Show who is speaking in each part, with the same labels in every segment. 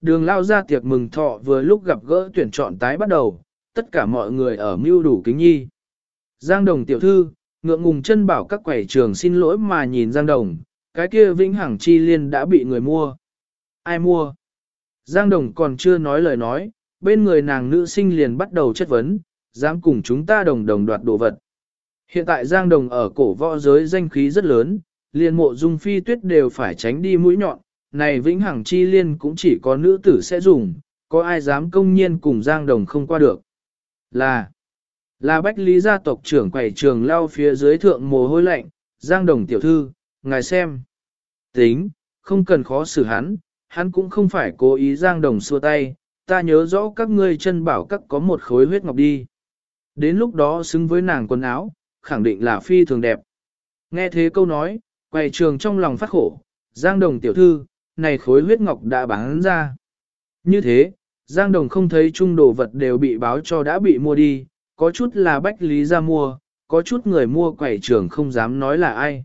Speaker 1: Đường lao ra tiệc mừng thọ vừa lúc gặp gỡ tuyển chọn tái bắt đầu, tất cả mọi người ở mưu đủ kính nhi. Giang Đồng tiểu thư, ngượng ngùng chân bảo các quầy trường xin lỗi mà nhìn Giang Đồng, cái kia vĩnh hằng chi liên đã bị người mua. Ai mua? Giang Đồng còn chưa nói lời nói, bên người nàng nữ sinh liền bắt đầu chất vấn, dám cùng chúng ta đồng đồng đoạt đồ vật. Hiện tại Giang Đồng ở cổ võ giới danh khí rất lớn, liền mộ dung phi tuyết đều phải tránh đi mũi nhọn, này vĩnh hằng chi liên cũng chỉ có nữ tử sẽ dùng, có ai dám công nhiên cùng Giang Đồng không qua được. Là, là bách lý gia tộc trưởng quầy trường lao phía dưới thượng mồ hôi lạnh, Giang Đồng tiểu thư, ngài xem. Tính, không cần khó xử hắn, hắn cũng không phải cố ý Giang Đồng xua tay, ta nhớ rõ các ngươi chân bảo các có một khối huyết ngọc đi. Đến lúc đó xứng với nàng quần áo, khẳng định là phi thường đẹp. Nghe thế câu nói, quầy trường trong lòng phát khổ, Giang Đồng tiểu thư, này khối huyết ngọc đã bán ra. Như thế, Giang Đồng không thấy chung đồ vật đều bị báo cho đã bị mua đi, có chút là bách lý ra mua, có chút người mua quầy trường không dám nói là ai.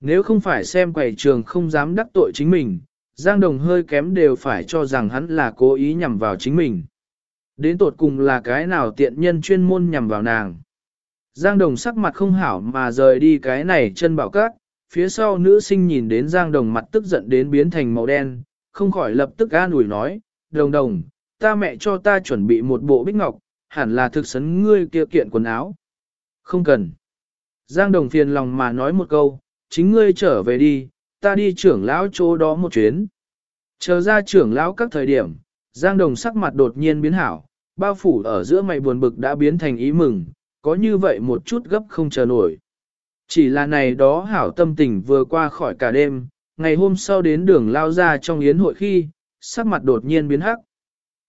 Speaker 1: Nếu không phải xem quầy trường không dám đắc tội chính mình, Giang Đồng hơi kém đều phải cho rằng hắn là cố ý nhằm vào chính mình. Đến tột cùng là cái nào tiện nhân chuyên môn nhằm vào nàng. Giang Đồng sắc mặt không hảo mà rời đi cái này chân bảo cát, phía sau nữ sinh nhìn đến Giang Đồng mặt tức giận đến biến thành màu đen, không khỏi lập tức an ủi nói, Đồng Đồng, ta mẹ cho ta chuẩn bị một bộ bích ngọc, hẳn là thực sấn ngươi kia kiện quần áo. Không cần. Giang Đồng phiền lòng mà nói một câu, chính ngươi trở về đi, ta đi trưởng lão chỗ đó một chuyến. Chờ ra trưởng lão các thời điểm, Giang Đồng sắc mặt đột nhiên biến hảo, bao phủ ở giữa mày buồn bực đã biến thành ý mừng, có như vậy một chút gấp không chờ nổi. Chỉ là này đó hảo tâm tình vừa qua khỏi cả đêm, ngày hôm sau đến đường lao ra trong yến hội khi, sắc mặt đột nhiên biến hắc.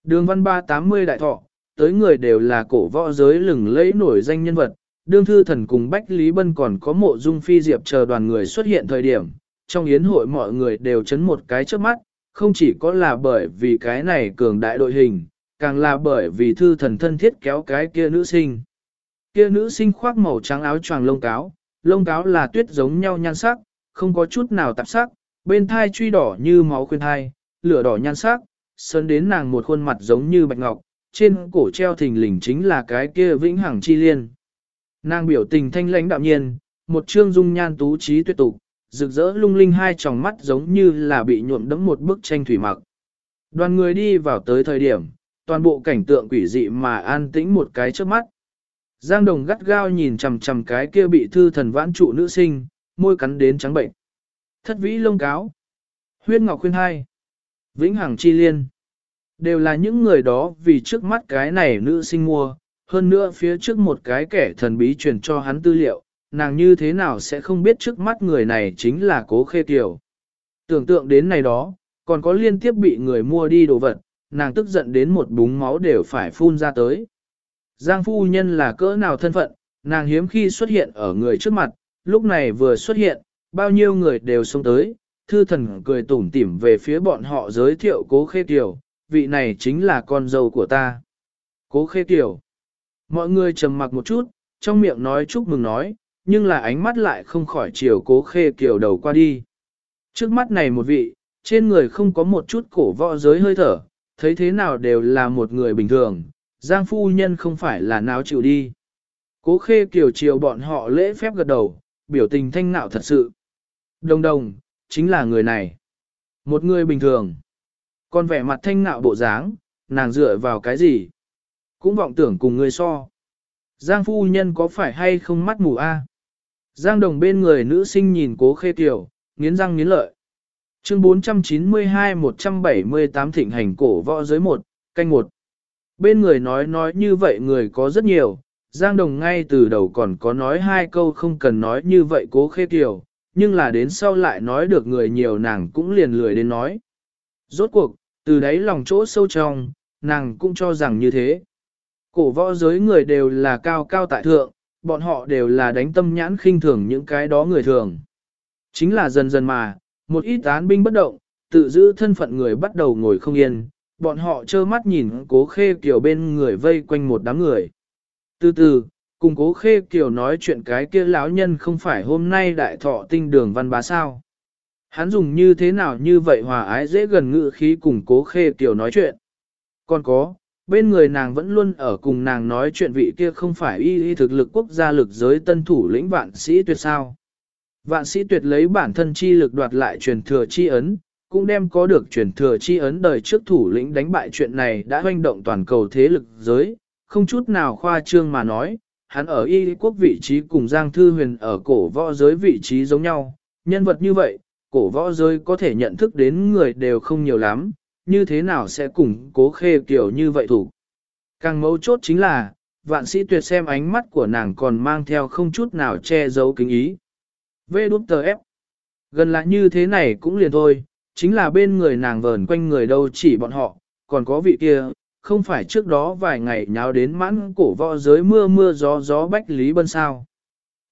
Speaker 1: Đường văn ba tám mươi đại thọ, tới người đều là cổ võ giới lừng lẫy nổi danh nhân vật, đương thư thần cùng Bách Lý Bân còn có mộ dung phi diệp chờ đoàn người xuất hiện thời điểm, trong yến hội mọi người đều chấn một cái trước mắt, không chỉ có là bởi vì cái này cường đại đội hình, càng là bởi vì thư thần thân thiết kéo cái kia nữ sinh. Kia nữ sinh khoác màu trắng áo choàng lông cáo, lông cáo là tuyết giống nhau nhan sắc, không có chút nào tạp sắc, bên thai truy đỏ như máu khuyên thai, lửa đỏ nhan sắc, sơn đến nàng một khuôn mặt giống như bạch ngọc, trên cổ treo thình lình chính là cái kia vĩnh hằng chi liên. Nàng biểu tình thanh lãnh đạm nhiên, một trương dung nhan tú trí tuyệt tục, rực rỡ lung linh hai tròng mắt giống như là bị nhuộm đẫm một bức tranh thủy mặc. Đoàn người đi vào tới thời điểm, toàn bộ cảnh tượng quỷ dị mà an tĩnh một cái trước mắt. Giang Đồng gắt gao nhìn chằm chằm cái kia bị thư thần vãn trụ nữ sinh, môi cắn đến trắng bệnh. Thất vĩ lông cáo. Huyết ngọc khuyên hai. Vĩnh hằng chi liên. Đều là những người đó vì trước mắt cái này nữ sinh mua, hơn nữa phía trước một cái kẻ thần bí truyền cho hắn tư liệu, nàng như thế nào sẽ không biết trước mắt người này chính là cố khê tiểu. Tưởng tượng đến này đó, còn có liên tiếp bị người mua đi đồ vật, nàng tức giận đến một búng máu đều phải phun ra tới. Giang phu nhân là cỡ nào thân phận, nàng hiếm khi xuất hiện ở người trước mặt, lúc này vừa xuất hiện, bao nhiêu người đều xông tới, thư thần cười tủm tỉm về phía bọn họ giới thiệu cố khê tiểu, vị này chính là con dâu của ta. Cố khê tiểu. Mọi người trầm mặc một chút, trong miệng nói chúc mừng nói, nhưng là ánh mắt lại không khỏi chiều cố khê tiểu đầu qua đi. Trước mắt này một vị, trên người không có một chút cổ võ giới hơi thở, thấy thế nào đều là một người bình thường, Giang phu nhân không phải là náo chịu đi. Cố khê kiểu chiều bọn họ lễ phép gật đầu, biểu tình thanh nạo thật sự. Đồng đồng, chính là người này. Một người bình thường. Còn vẻ mặt thanh nạo bộ dáng, nàng dựa vào cái gì? Cũng vọng tưởng cùng người so. Giang phu nhân có phải hay không mắt mù a? Giang đồng bên người nữ sinh nhìn cố khê kiểu, nghiến răng nghiến lợi. Chương 492-178 thịnh hành cổ võ giới một, canh một. Bên người nói nói như vậy người có rất nhiều, Giang Đồng ngay từ đầu còn có nói hai câu không cần nói như vậy cố khê tiểu, nhưng là đến sau lại nói được người nhiều nàng cũng liền lười đến nói. Rốt cuộc, từ đấy lòng chỗ sâu trong, nàng cũng cho rằng như thế. Cổ võ giới người đều là cao cao tại thượng, bọn họ đều là đánh tâm nhãn khinh thường những cái đó người thường. Chính là dần dần mà, một ít án binh bất động, tự giữ thân phận người bắt đầu ngồi không yên, bọn họ trơ mắt nhìn cố khê kiểu bên người vây quanh một đám người. Từ từ, cùng cố khê kiểu nói chuyện cái kia lão nhân không phải hôm nay đại thọ tinh đường văn bá sao. Hắn dùng như thế nào như vậy hòa ái dễ gần ngự khí cùng cố khê kiều nói chuyện. Còn có, bên người nàng vẫn luôn ở cùng nàng nói chuyện vị kia không phải y y thực lực quốc gia lực giới tân thủ lĩnh vạn sĩ tuyệt sao. Vạn sĩ tuyệt lấy bản thân chi lực đoạt lại truyền thừa chi ấn, cũng đem có được truyền thừa chi ấn đời trước thủ lĩnh đánh bại chuyện này đã hoành động toàn cầu thế lực giới, không chút nào khoa trương mà nói, hắn ở y quốc vị trí cùng Giang Thư Huyền ở cổ võ giới vị trí giống nhau, nhân vật như vậy, cổ võ giới có thể nhận thức đến người đều không nhiều lắm, như thế nào sẽ cùng cố khê kiểu như vậy thủ. Càng mấu chốt chính là, vạn sĩ tuyệt xem ánh mắt của nàng còn mang theo không chút nào che giấu kính ý. Vê đút tờ ép. Gần là như thế này cũng liền thôi, chính là bên người nàng vờn quanh người đâu chỉ bọn họ, còn có vị kia, không phải trước đó vài ngày nháo đến mãn cổ võ giới mưa mưa gió gió Bách Lý Bân sao.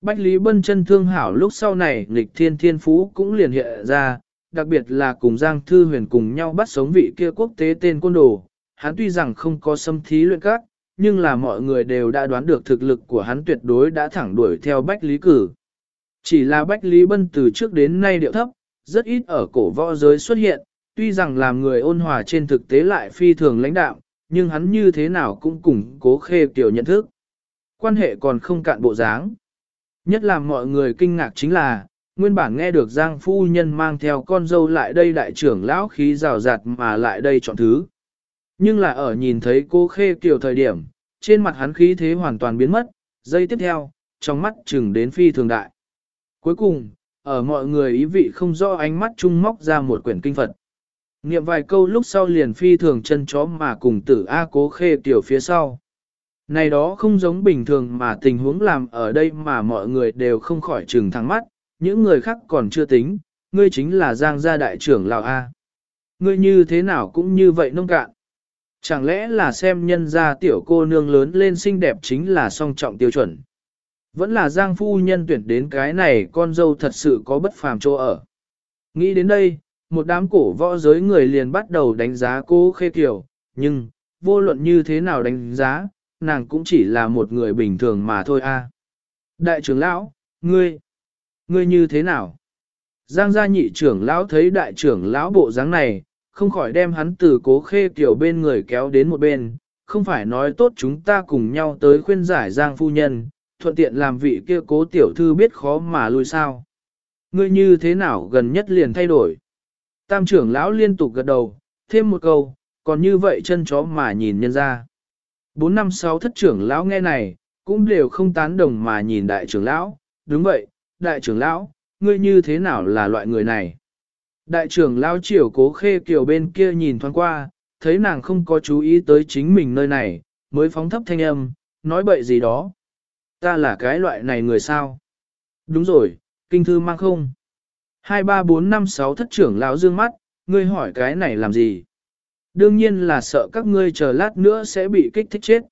Speaker 1: Bách Lý Bân chân thương hảo lúc sau này nghịch thiên thiên phú cũng liền hiện ra, đặc biệt là cùng Giang Thư Huyền cùng nhau bắt sống vị kia quốc tế tên côn đồ. Hắn tuy rằng không có xâm thí luyện các, nhưng là mọi người đều đã đoán được thực lực của hắn tuyệt đối đã thẳng đuổi theo Bách Lý Cử. Chỉ là Bách Lý Bân từ trước đến nay điệu thấp, rất ít ở cổ võ giới xuất hiện, tuy rằng làm người ôn hòa trên thực tế lại phi thường lãnh đạo, nhưng hắn như thế nào cũng củng cố khê tiểu nhận thức. Quan hệ còn không cạn bộ dáng. Nhất là mọi người kinh ngạc chính là, nguyên bản nghe được Giang Phu Nhân mang theo con dâu lại đây đại trưởng lão khí rào rạt mà lại đây chọn thứ. Nhưng là ở nhìn thấy cô khê kiểu thời điểm, trên mặt hắn khí thế hoàn toàn biến mất, giây tiếp theo, trong mắt chừng đến phi thường đại. Cuối cùng, ở mọi người ý vị không rõ ánh mắt trung móc ra một quyển kinh Phật. Niệm vài câu lúc sau liền phi thường chân chó mà cùng tử A cố khê tiểu phía sau. Này đó không giống bình thường mà tình huống làm ở đây mà mọi người đều không khỏi trừng thẳng mắt, những người khác còn chưa tính, ngươi chính là Giang gia đại trưởng lão A. Ngươi như thế nào cũng như vậy nông cạn. Chẳng lẽ là xem nhân gia tiểu cô nương lớn lên xinh đẹp chính là song trọng tiêu chuẩn. Vẫn là Giang phu nhân tuyển đến cái này con dâu thật sự có bất phàm chỗ ở. Nghĩ đến đây, một đám cổ võ giới người liền bắt đầu đánh giá cô khê kiểu, nhưng, vô luận như thế nào đánh giá, nàng cũng chỉ là một người bình thường mà thôi a. Đại trưởng lão, ngươi, ngươi như thế nào? Giang gia nhị trưởng lão thấy đại trưởng lão bộ dáng này, không khỏi đem hắn từ cố khê kiểu bên người kéo đến một bên, không phải nói tốt chúng ta cùng nhau tới khuyên giải Giang phu nhân, thuận tiện làm vị kia cố tiểu thư biết khó mà lui sao. Ngươi như thế nào gần nhất liền thay đổi. Tam trưởng lão liên tục gật đầu, thêm một câu, còn như vậy chân chó mà nhìn nhân ra. Bốn năm sáu thất trưởng lão nghe này, cũng đều không tán đồng mà nhìn đại trưởng lão, đúng vậy, đại trưởng lão, ngươi như thế nào là loại người này. Đại trưởng lão chiều cố khê kiều bên kia nhìn thoáng qua, thấy nàng không có chú ý tới chính mình nơi này, mới phóng thấp thanh âm, nói bậy gì đó. Ta là cái loại này người sao? Đúng rồi, kinh thư mang không? 23456 thất trưởng lão dương mắt, ngươi hỏi cái này làm gì? Đương nhiên là sợ các ngươi chờ lát nữa sẽ bị kích thích chết.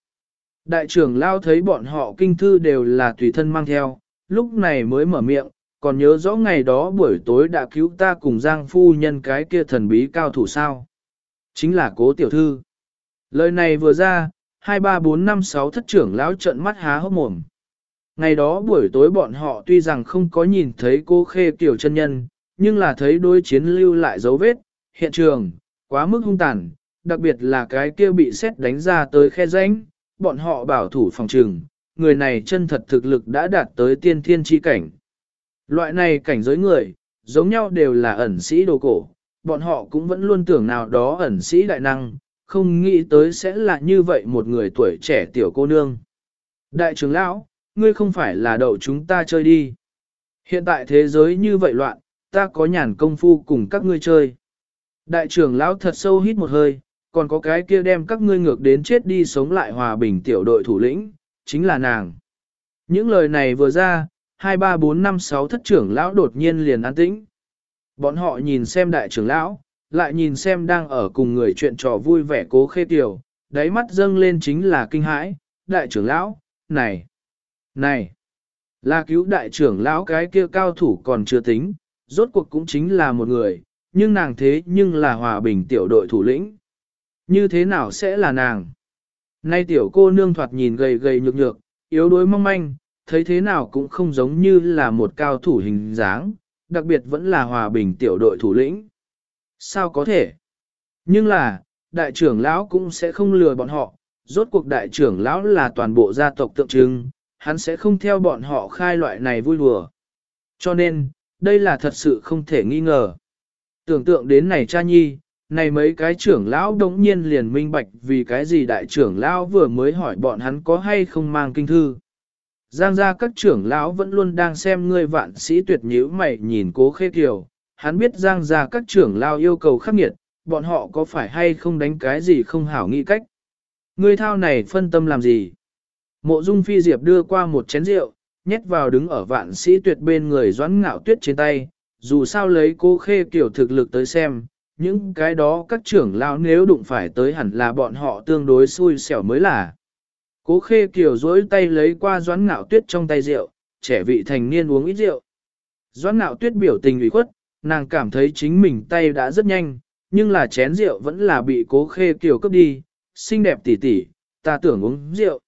Speaker 1: Đại trưởng lão thấy bọn họ kinh thư đều là tùy thân mang theo, lúc này mới mở miệng, còn nhớ rõ ngày đó buổi tối đã cứu ta cùng Giang phu nhân cái kia thần bí cao thủ sao? Chính là cố tiểu thư. Lời này vừa ra, 23456 thất trưởng lão trợn mắt há hốc mồm. Ngày đó buổi tối bọn họ tuy rằng không có nhìn thấy cô khê tiểu chân nhân, nhưng là thấy đôi chiến lưu lại dấu vết, hiện trường, quá mức hung tàn, đặc biệt là cái kia bị xét đánh ra tới khe rãnh, bọn họ bảo thủ phòng trường, người này chân thật thực lực đã đạt tới tiên thiên chi cảnh. Loại này cảnh giới người, giống nhau đều là ẩn sĩ đồ cổ, bọn họ cũng vẫn luôn tưởng nào đó ẩn sĩ đại năng, không nghĩ tới sẽ là như vậy một người tuổi trẻ tiểu cô nương. Đại trưởng lão, ngươi không phải là đậu chúng ta chơi đi. Hiện tại thế giới như vậy loạn, ta có nhàn công phu cùng các ngươi chơi. Đại trưởng lão thật sâu hít một hơi, còn có cái kia đem các ngươi ngược đến chết đi sống lại hòa bình tiểu đội thủ lĩnh, chính là nàng. Những lời này vừa ra, 2, 3, 4, 5, 6 thất trưởng lão đột nhiên liền an tĩnh. Bọn họ nhìn xem đại trưởng lão, lại nhìn xem đang ở cùng người chuyện trò vui vẻ cố khê tiểu, đáy mắt dâng lên chính là kinh hãi, đại trưởng lão, này, này, là cứu đại trưởng lão cái kia cao thủ còn chưa tính, rốt cuộc cũng chính là một người, nhưng nàng thế nhưng là hòa bình tiểu đội thủ lĩnh. Như thế nào sẽ là nàng? Nay tiểu cô nương thoạt nhìn gầy gầy nhược nhược, yếu đuối mong manh, thấy thế nào cũng không giống như là một cao thủ hình dáng, đặc biệt vẫn là hòa bình tiểu đội thủ lĩnh. Sao có thể? Nhưng là, đại trưởng lão cũng sẽ không lừa bọn họ, rốt cuộc đại trưởng lão là toàn bộ gia tộc tượng trưng, hắn sẽ không theo bọn họ khai loại này vui đùa. Cho nên, đây là thật sự không thể nghi ngờ. Tưởng tượng đến này cha nhi, này mấy cái trưởng lão đống nhiên liền minh bạch vì cái gì đại trưởng lão vừa mới hỏi bọn hắn có hay không mang kinh thư. Giang ra các trưởng lão vẫn luôn đang xem ngươi vạn sĩ tuyệt nhíu mày nhìn cố khê kiều, hắn biết giang ra các trưởng lão yêu cầu khắc nghiệt, bọn họ có phải hay không đánh cái gì không hảo nghĩ cách. Ngươi thao này phân tâm làm gì? Mộ dung phi diệp đưa qua một chén rượu, nhét vào đứng ở vạn sĩ tuyệt bên người doãn ngạo tuyết trên tay, dù sao lấy cố khê kiểu thực lực tới xem, những cái đó các trưởng lão nếu đụng phải tới hẳn là bọn họ tương đối xui xẻo mới là. Cố khê kiểu dối tay lấy qua doãn ngạo tuyết trong tay rượu, trẻ vị thành niên uống ít rượu. Doãn ngạo tuyết biểu tình ủy khuất, nàng cảm thấy chính mình tay đã rất nhanh, nhưng là chén rượu vẫn là bị cố khê kiểu cướp đi, xinh đẹp tỉ tỉ, ta tưởng uống rượu.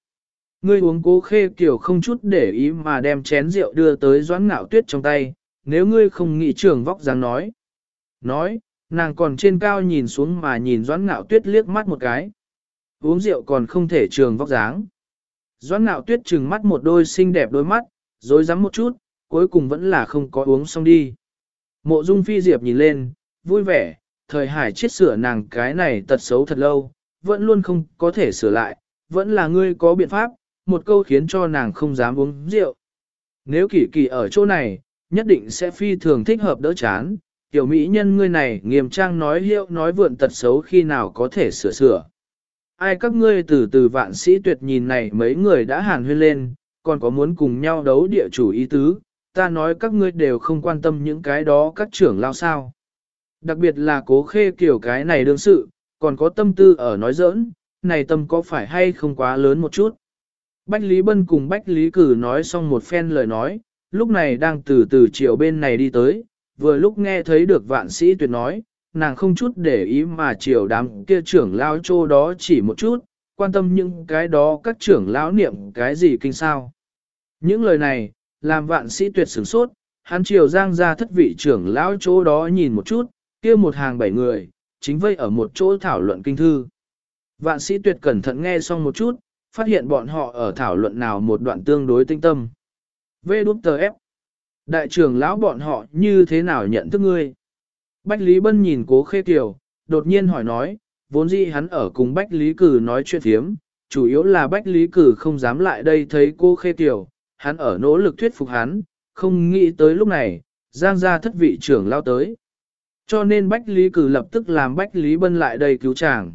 Speaker 1: Ngươi uống cố khê kiểu không chút để ý mà đem chén rượu đưa tới doãn ngạo tuyết trong tay, nếu ngươi không nghĩ trường vóc dáng nói. Nói, nàng còn trên cao nhìn xuống mà nhìn doãn ngạo tuyết liếc mắt một cái. Uống rượu còn không thể trường vóc dáng. Doãn ngạo tuyết trừng mắt một đôi xinh đẹp đôi mắt, dối rắm một chút, cuối cùng vẫn là không có uống xong đi. Mộ dung phi diệp nhìn lên, vui vẻ, thời hải chết sửa nàng cái này tật xấu thật lâu, vẫn luôn không có thể sửa lại, vẫn là ngươi có biện pháp, một câu khiến cho nàng không dám uống rượu. Nếu kỳ kỳ ở chỗ này, nhất định sẽ phi thường thích hợp đỡ chán, tiểu mỹ nhân ngươi này nghiêm trang nói hiệu nói vượn tật xấu khi nào có thể sửa sửa. Ai các ngươi từ từ vạn sĩ tuyệt nhìn này mấy người đã hàn huyên lên, còn có muốn cùng nhau đấu địa chủ ý tứ, ta nói các ngươi đều không quan tâm những cái đó các trưởng lao sao. Đặc biệt là cố khê kiểu cái này đương sự, còn có tâm tư ở nói giỡn, này tâm có phải hay không quá lớn một chút. Bách Lý Bân cùng Bách Lý Cử nói xong một phen lời nói, lúc này đang từ từ chiều bên này đi tới, vừa lúc nghe thấy được vạn sĩ tuyệt nói, nàng không chút để ý mà chiều đám kia trưởng lao chô đó chỉ một chút, quan tâm những cái đó các trưởng lão niệm cái gì kinh sao. Những lời này, làm vạn sĩ tuyệt sửng sốt, hắn chiều giang ra thất vị trưởng lão chỗ đó nhìn một chút, kia một hàng bảy người, chính vây ở một chỗ thảo luận kinh thư. Vạn sĩ tuyệt cẩn thận nghe xong một chút, phát hiện bọn họ ở thảo luận nào một đoạn tương đối tinh tâm. Vê đút tờ ép. Đại trưởng lão bọn họ như thế nào nhận thức ngươi? Bách Lý Bân nhìn cố khê kiều, đột nhiên hỏi nói, vốn dĩ hắn ở cùng Bách Lý Cử nói chuyện thiếm, chủ yếu là Bách Lý Cử không dám lại đây thấy cô khê kiều, hắn ở nỗ lực thuyết phục hắn, không nghĩ tới lúc này, giang gia thất vị trưởng lao tới. Cho nên Bách Lý Cử lập tức làm Bách Lý Bân lại đây cứu chàng.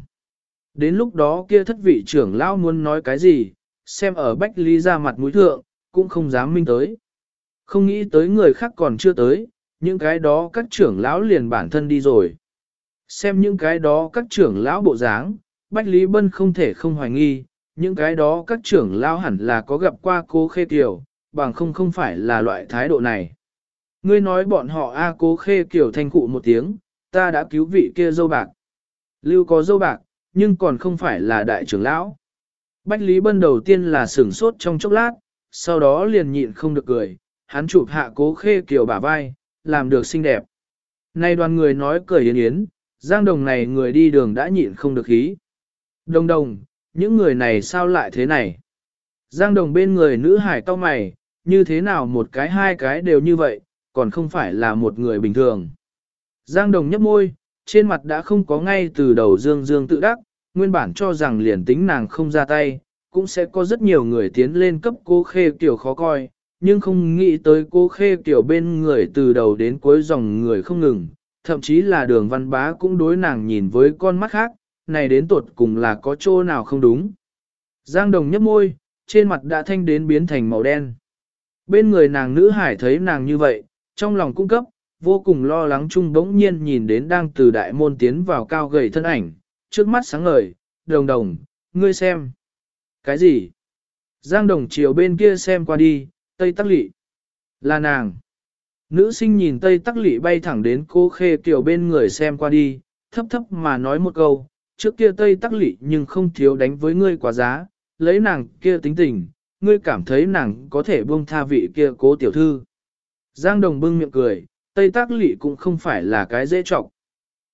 Speaker 1: Đến lúc đó kia thất vị trưởng lão muốn nói cái gì, xem ở Bách Lý ra mặt mũi thượng, cũng không dám minh tới. Không nghĩ tới người khác còn chưa tới, những cái đó các trưởng lão liền bản thân đi rồi. Xem những cái đó các trưởng lão bộ dáng, Bách Lý Bân không thể không hoài nghi, những cái đó các trưởng lão hẳn là có gặp qua cô Khê Kiều, bằng không không phải là loại thái độ này. Ngươi nói bọn họ A à, cố Khê Kiều thanh cụ một tiếng, ta đã cứu vị kia dâu bạc. Lưu có dâu bạc, nhưng còn không phải là đại trưởng lão. Bách Lý Bân đầu tiên là sửng sốt trong chốc lát, sau đó liền nhịn không được cười, hắn chụp hạ cố khê kiều bả vai, làm được xinh đẹp. Nay đoàn người nói cười yến yến, giang đồng này người đi đường đã nhịn không được khí. Đồng đồng, những người này sao lại thế này? Giang đồng bên người nữ hải cao mày, như thế nào một cái hai cái đều như vậy, còn không phải là một người bình thường. Giang đồng nhấp môi, trên mặt đã không có ngay từ đầu dương dương tự đắc, nguyên bản cho rằng liền tính nàng không ra tay, cũng sẽ có rất nhiều người tiến lên cấp cô khê kiểu khó coi, nhưng không nghĩ tới cô khê kiểu bên người từ đầu đến cuối dòng người không ngừng, thậm chí là đường văn bá cũng đối nàng nhìn với con mắt khác, này đến tuột cùng là có chỗ nào không đúng. Giang đồng nhấp môi, trên mặt đã thanh đến biến thành màu đen. Bên người nàng nữ hải thấy nàng như vậy, trong lòng cung cấp, vô cùng lo lắng chung bỗng nhiên nhìn đến đang từ đại môn tiến vào cao gầy thân ảnh, trước mắt sáng ngời, đồng đồng, ngươi xem. Cái gì? Giang đồng chiều bên kia xem qua đi, Tây Tắc Lị. Là nàng. Nữ sinh nhìn Tây Tắc Lị bay thẳng đến cô khê kiểu bên người xem qua đi, thấp thấp mà nói một câu, trước kia Tây Tắc Lị nhưng không thiếu đánh với ngươi quá giá, lấy nàng kia tính tình, ngươi cảm thấy nàng có thể buông tha vị kia cố tiểu thư. Giang đồng bưng miệng cười, Tây Tác Lị cũng không phải là cái dễ trọng.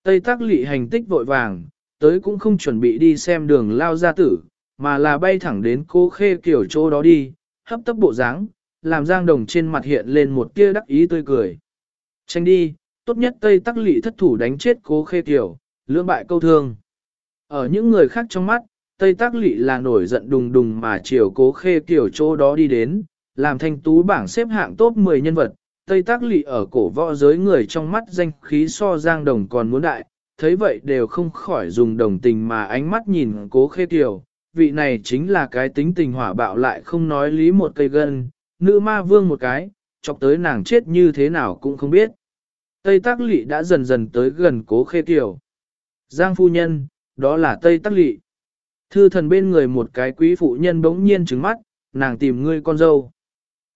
Speaker 1: Tây Tác Lị hành tích vội vàng, tới cũng không chuẩn bị đi xem đường lao gia tử, mà là bay thẳng đến cố khê kiểu chỗ đó đi, hấp tấp bộ dáng, làm Giang Đồng trên mặt hiện lên một tia đắc ý tươi cười. Tranh đi, tốt nhất Tây Tắc Lị thất thủ đánh chết cố khê kiều, lưỡng bại câu thương. Ở những người khác trong mắt, Tây Tắc Lị là nổi giận đùng đùng mà chiều cố khê kiều chỗ đó đi đến, làm thanh tú bảng xếp hạng top 10 nhân vật. Tây Tác Lị ở cổ võ giới người trong mắt danh khí so Giang Đồng còn muốn đại, thấy vậy đều không khỏi dùng đồng tình mà ánh mắt nhìn cố khê tiểu, vị này chính là cái tính tình hỏa bạo lại không nói lý một cây gân, nữ ma vương một cái, chọc tới nàng chết như thế nào cũng không biết. Tây Tác Lị đã dần dần tới gần cố khê tiểu. Giang phu nhân, đó là Tây Tác Lị. Thư thần bên người một cái quý phụ nhân bỗng nhiên trứng mắt, nàng tìm ngươi con dâu.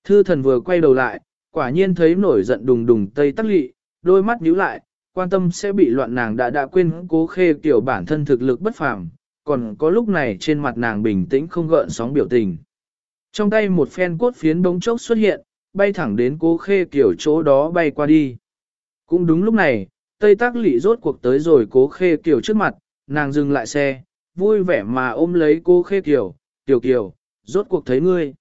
Speaker 1: Thư thần vừa quay đầu lại, quả nhiên thấy nổi giận đùng đùng Tây Tắc Lị, đôi mắt nhíu lại, quan tâm sẽ bị loạn nàng đã đã quên cố khê tiểu bản thân thực lực bất phàm, còn có lúc này trên mặt nàng bình tĩnh không gợn sóng biểu tình. Trong tay một phen cốt phiến bóng chốc xuất hiện, bay thẳng đến cố khê kiểu chỗ đó bay qua đi. Cũng đúng lúc này, Tây Tác Lị rốt cuộc tới rồi cố khê kiểu trước mặt, nàng dừng lại xe, vui vẻ mà ôm lấy cố khê kiểu, tiểu kiểu, rốt cuộc thấy ngươi.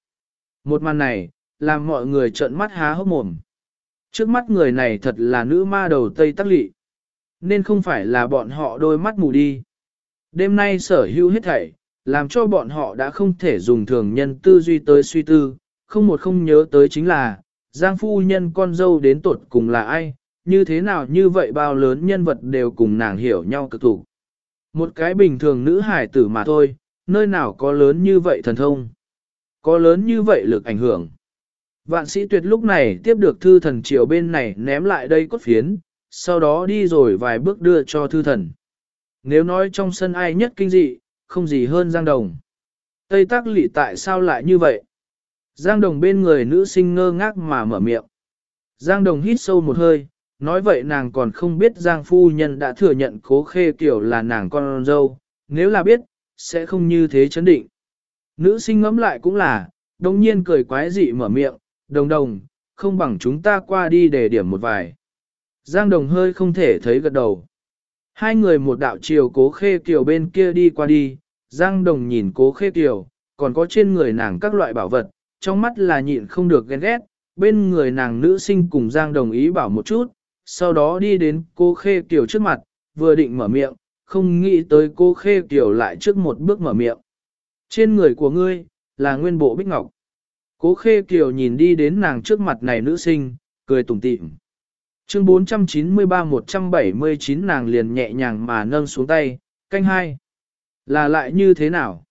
Speaker 1: Một màn này, làm mọi người trợn mắt há hốc mồm. Trước mắt người này thật là nữ ma đầu Tây tắc Lị. Nên không phải là bọn họ đôi mắt mù đi. Đêm nay sở hữu hết thảy, làm cho bọn họ đã không thể dùng thường nhân tư duy tới suy tư, không một không nhớ tới chính là, Giang phu nhân con dâu đến tuột cùng là ai, như thế nào như vậy bao lớn nhân vật đều cùng nàng hiểu nhau cực thủ. Một cái bình thường nữ hải tử mà thôi, nơi nào có lớn như vậy thần thông, có lớn như vậy lực ảnh hưởng. Vạn sĩ tuyệt lúc này tiếp được thư thần triều bên này ném lại đây cốt phiến, sau đó đi rồi vài bước đưa cho thư thần. Nếu nói trong sân ai nhất kinh dị, không gì hơn Giang Đồng. Tây Tác Lị tại sao lại như vậy? Giang Đồng bên người nữ sinh ngơ ngác mà mở miệng. Giang Đồng hít sâu một hơi, nói vậy nàng còn không biết Giang Phu Nhân đã thừa nhận cố khê kiểu là nàng con dâu, nếu là biết, sẽ không như thế chấn định. Nữ sinh ngẫm lại cũng là, đồng nhiên cười quái dị mở miệng, đồng đồng, không bằng chúng ta qua đi để điểm một vài. Giang Đồng hơi không thể thấy gật đầu. Hai người một đạo chiều cố khê kiều bên kia đi qua đi, Giang Đồng nhìn cố khê kiều, còn có trên người nàng các loại bảo vật, trong mắt là nhịn không được ghen ghét, bên người nàng nữ sinh cùng Giang Đồng ý bảo một chút, sau đó đi đến cố khê kiều trước mặt, vừa định mở miệng, không nghĩ tới cố khê kiều lại trước một bước mở miệng. Trên người của ngươi, là nguyên bộ bích ngọc. Cố khê kiều nhìn đi đến nàng trước mặt này nữ sinh, cười tủm tỉm. Chương 493-179 nàng liền nhẹ nhàng mà nâng xuống tay, canh hai. Là lại như thế nào?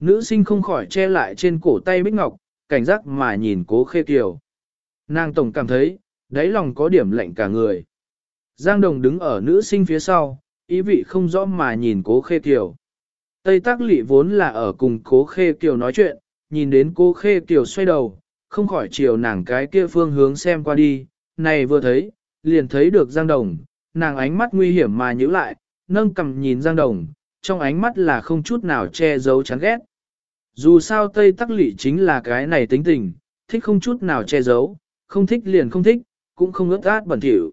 Speaker 1: Nữ sinh không khỏi che lại trên cổ tay Bích Ngọc, cảnh giác mà nhìn cố khê kiều. Nàng tổng cảm thấy, đáy lòng có điểm lạnh cả người. Giang Đồng đứng ở nữ sinh phía sau, ý vị không rõ mà nhìn cố khê kiều. Tây tác lị vốn là ở cùng cố khê kiều nói chuyện, nhìn đến cô khê kiều xoay đầu, không khỏi chiều nàng cái kia phương hướng xem qua đi, này vừa thấy, liền thấy được Giang Đồng, nàng ánh mắt nguy hiểm mà nhíu lại, nâng cầm nhìn Giang Đồng, trong ánh mắt là không chút nào che giấu chán ghét. Dù sao Tây Tắc Lị chính là cái này tính tình, thích không chút nào che giấu, không thích liền không thích, cũng không ước át bẩn thỉu.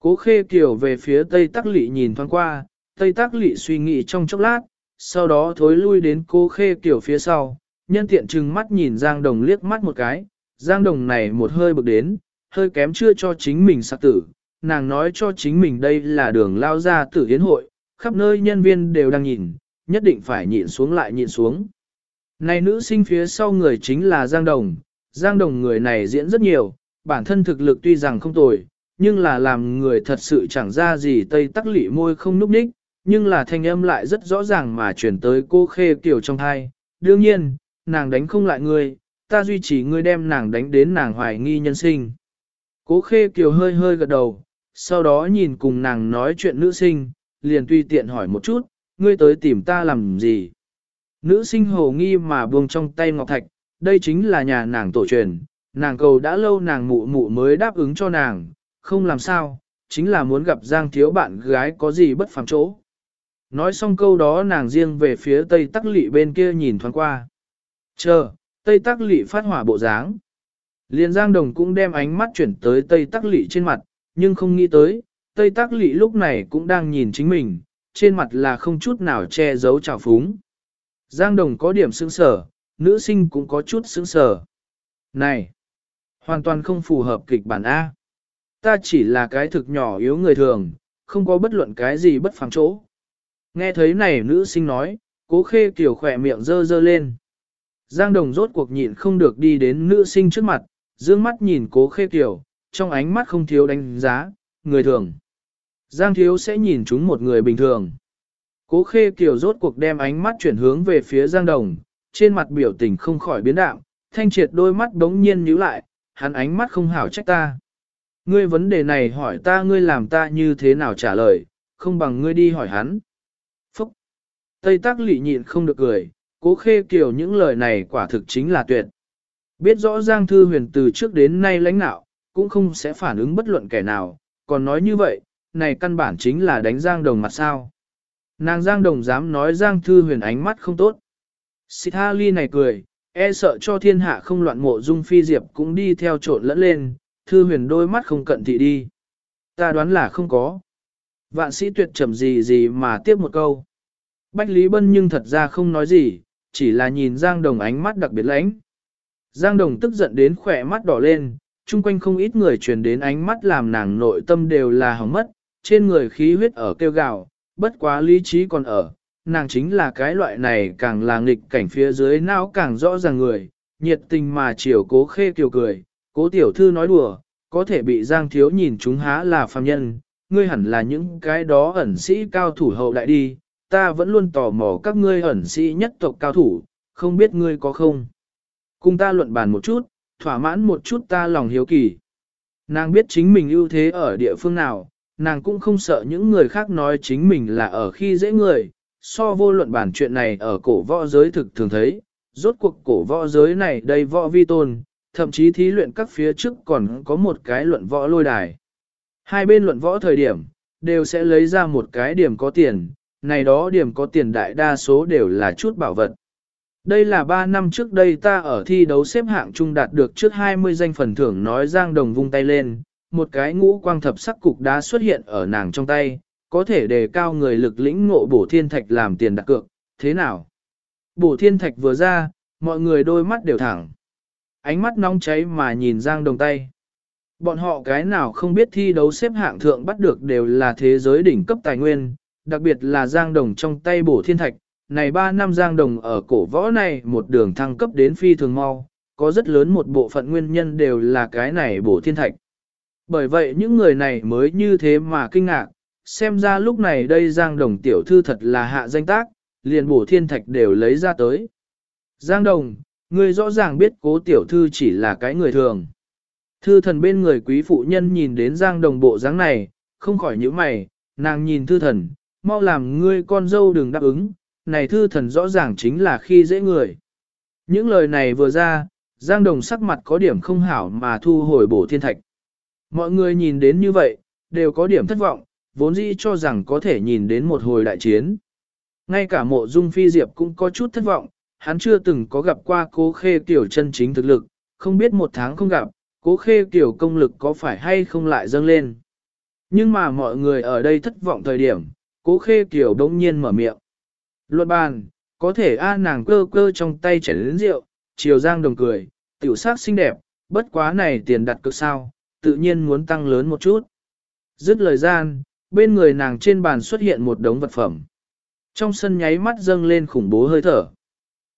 Speaker 1: Cố khê kiều về phía Tây Tắc Lị nhìn thoáng qua, Tây Tắc Lị suy nghĩ trong chốc lát, sau đó thối lui đến cố khê kiều phía sau, nhân tiện trừng mắt nhìn Giang Đồng liếc mắt một cái, Giang Đồng này một hơi bực đến, hơi kém chưa cho chính mình sạc tử, nàng nói cho chính mình đây là đường lao ra tử hiến hội, khắp nơi nhân viên đều đang nhìn, nhất định phải nhịn xuống lại nhịn xuống. Này nữ sinh phía sau người chính là Giang Đồng, Giang Đồng người này diễn rất nhiều, bản thân thực lực tuy rằng không tồi, nhưng là làm người thật sự chẳng ra gì tây tắc lị môi không núp ních, nhưng là thanh âm lại rất rõ ràng mà chuyển tới cô khê kiểu trong thai. Đương nhiên, nàng đánh không lại ngươi, ta duy trì ngươi đem nàng đánh đến nàng hoài nghi nhân sinh. Cố khê kiều hơi hơi gật đầu, sau đó nhìn cùng nàng nói chuyện nữ sinh, liền tùy tiện hỏi một chút, ngươi tới tìm ta làm gì. Nữ sinh hồ nghi mà buông trong tay ngọc thạch, đây chính là nhà nàng tổ truyền, nàng cầu đã lâu nàng mụ mụ mới đáp ứng cho nàng, không làm sao, chính là muốn gặp Giang thiếu bạn gái có gì bất phàm chỗ. Nói xong câu đó nàng riêng về phía tây tắc lị bên kia nhìn thoáng qua. Chờ, tây tắc lị phát hỏa bộ dáng. Liên Giang Đồng cũng đem ánh mắt chuyển tới Tây Tắc Lị trên mặt, nhưng không nghĩ tới, Tây Tắc Lị lúc này cũng đang nhìn chính mình, trên mặt là không chút nào che giấu trào phúng. Giang Đồng có điểm sững sở, nữ sinh cũng có chút sững sở. Này, hoàn toàn không phù hợp kịch bản A. Ta chỉ là cái thực nhỏ yếu người thường, không có bất luận cái gì bất phàm chỗ. Nghe thấy này nữ sinh nói, cố khê kiểu khỏe miệng dơ dơ lên. Giang Đồng rốt cuộc nhịn không được đi đến nữ sinh trước mặt, dương mắt nhìn cố khê kiểu, trong ánh mắt không thiếu đánh giá, người thường. Giang Thiếu sẽ nhìn chúng một người bình thường. Cố khê kiểu rốt cuộc đem ánh mắt chuyển hướng về phía Giang Đồng, trên mặt biểu tình không khỏi biến đạo, thanh triệt đôi mắt đống nhiên nhíu lại, hắn ánh mắt không hảo trách ta. Ngươi vấn đề này hỏi ta ngươi làm ta như thế nào trả lời, không bằng ngươi đi hỏi hắn. Phúc! Tây tác lị nhịn không được cười, cố khê kiểu những lời này quả thực chính là tuyệt. Biết rõ Giang Thư Huyền từ trước đến nay lãnh nạo, cũng không sẽ phản ứng bất luận kẻ nào, còn nói như vậy, này căn bản chính là đánh Giang Đồng mặt sao. Nàng Giang Đồng dám nói Giang Thư Huyền ánh mắt không tốt. Sita ly này cười, e sợ cho thiên hạ không loạn mộ dung phi diệp cũng đi theo trộn lẫn lên, Thư Huyền đôi mắt không cận thị đi. Ta đoán là không có. Vạn sĩ tuyệt trầm gì gì mà tiếp một câu. Bách Lý Bân nhưng thật ra không nói gì, chỉ là nhìn Giang Đồng ánh mắt đặc biệt lãnh. Giang Đồng tức giận đến khỏe mắt đỏ lên, chung quanh không ít người truyền đến ánh mắt làm nàng nội tâm đều là hỏng mất, trên người khí huyết ở kêu gào, bất quá lý trí còn ở, nàng chính là cái loại này càng là nghịch cảnh phía dưới não càng rõ ràng người, nhiệt tình mà chiều cố khê kiều cười, cố tiểu thư nói đùa, có thể bị Giang Thiếu nhìn chúng há là phàm nhân, ngươi hẳn là những cái đó ẩn sĩ cao thủ hậu đại đi, ta vẫn luôn tò mò các ngươi ẩn sĩ nhất tộc cao thủ, không biết ngươi có không. Cùng ta luận bàn một chút, thỏa mãn một chút ta lòng hiếu kỳ. Nàng biết chính mình ưu thế ở địa phương nào, nàng cũng không sợ những người khác nói chính mình là ở khi dễ người, so vô luận bản chuyện này ở cổ võ giới thực thường thấy, rốt cuộc cổ võ giới này đầy võ vi tôn, thậm chí thí luyện các phía trước còn có một cái luận võ lôi đài. Hai bên luận võ thời điểm, đều sẽ lấy ra một cái điểm có tiền, này đó điểm có tiền đại đa số đều là chút bảo vật. Đây là 3 năm trước đây ta ở thi đấu xếp hạng trung đạt được trước 20 danh phần thưởng nói Giang Đồng vung tay lên, một cái ngũ quang thập sắc cục đá xuất hiện ở nàng trong tay, có thể đề cao người lực lĩnh ngộ bổ thiên thạch làm tiền đặt cược, thế nào? Bổ thiên thạch vừa ra, mọi người đôi mắt đều thẳng. Ánh mắt nóng cháy mà nhìn Giang Đồng tay. Bọn họ cái nào không biết thi đấu xếp hạng thượng bắt được đều là thế giới đỉnh cấp tài nguyên, đặc biệt là Giang Đồng trong tay bổ thiên thạch. Này 3 năm Giang Đồng ở cổ võ này một đường thăng cấp đến phi thường mau, có rất lớn một bộ phận nguyên nhân đều là cái này bổ thiên thạch. Bởi vậy những người này mới như thế mà kinh ngạc, xem ra lúc này đây Giang Đồng tiểu thư thật là hạ danh tác, liền bổ thiên thạch đều lấy ra tới. Giang Đồng, ngươi rõ ràng biết cố tiểu thư chỉ là cái người thường. Thư thần bên người quý phụ nhân nhìn đến Giang Đồng bộ dáng này, không khỏi nhíu mày, nàng nhìn thư thần, mau làm ngươi con dâu đừng đáp ứng, này thư thần rõ ràng chính là khi dễ người. Những lời này vừa ra, Giang Đồng sắc mặt có điểm không hảo mà thu hồi bổ thiên thạch. Mọi người nhìn đến như vậy, đều có điểm thất vọng, vốn dĩ cho rằng có thể nhìn đến một hồi đại chiến. Ngay cả mộ dung phi diệp cũng có chút thất vọng, hắn chưa từng có gặp qua cố khê tiểu chân chính thực lực, không biết một tháng không gặp, cố khê tiểu công lực có phải hay không lại dâng lên. Nhưng mà mọi người ở đây thất vọng thời điểm, cố khê tiểu đống nhiên mở miệng. Luận bàn, có thể a nàng cơ cơ trong tay chảy đến rượu, chiều giang đồng cười, tiểu sắc xinh đẹp, bất quá này tiền đặt cực sao, tự nhiên muốn tăng lớn một chút. Dứt lời gian, bên người nàng trên bàn xuất hiện một đống vật phẩm. Trong sân nháy mắt dâng lên khủng bố hơi thở.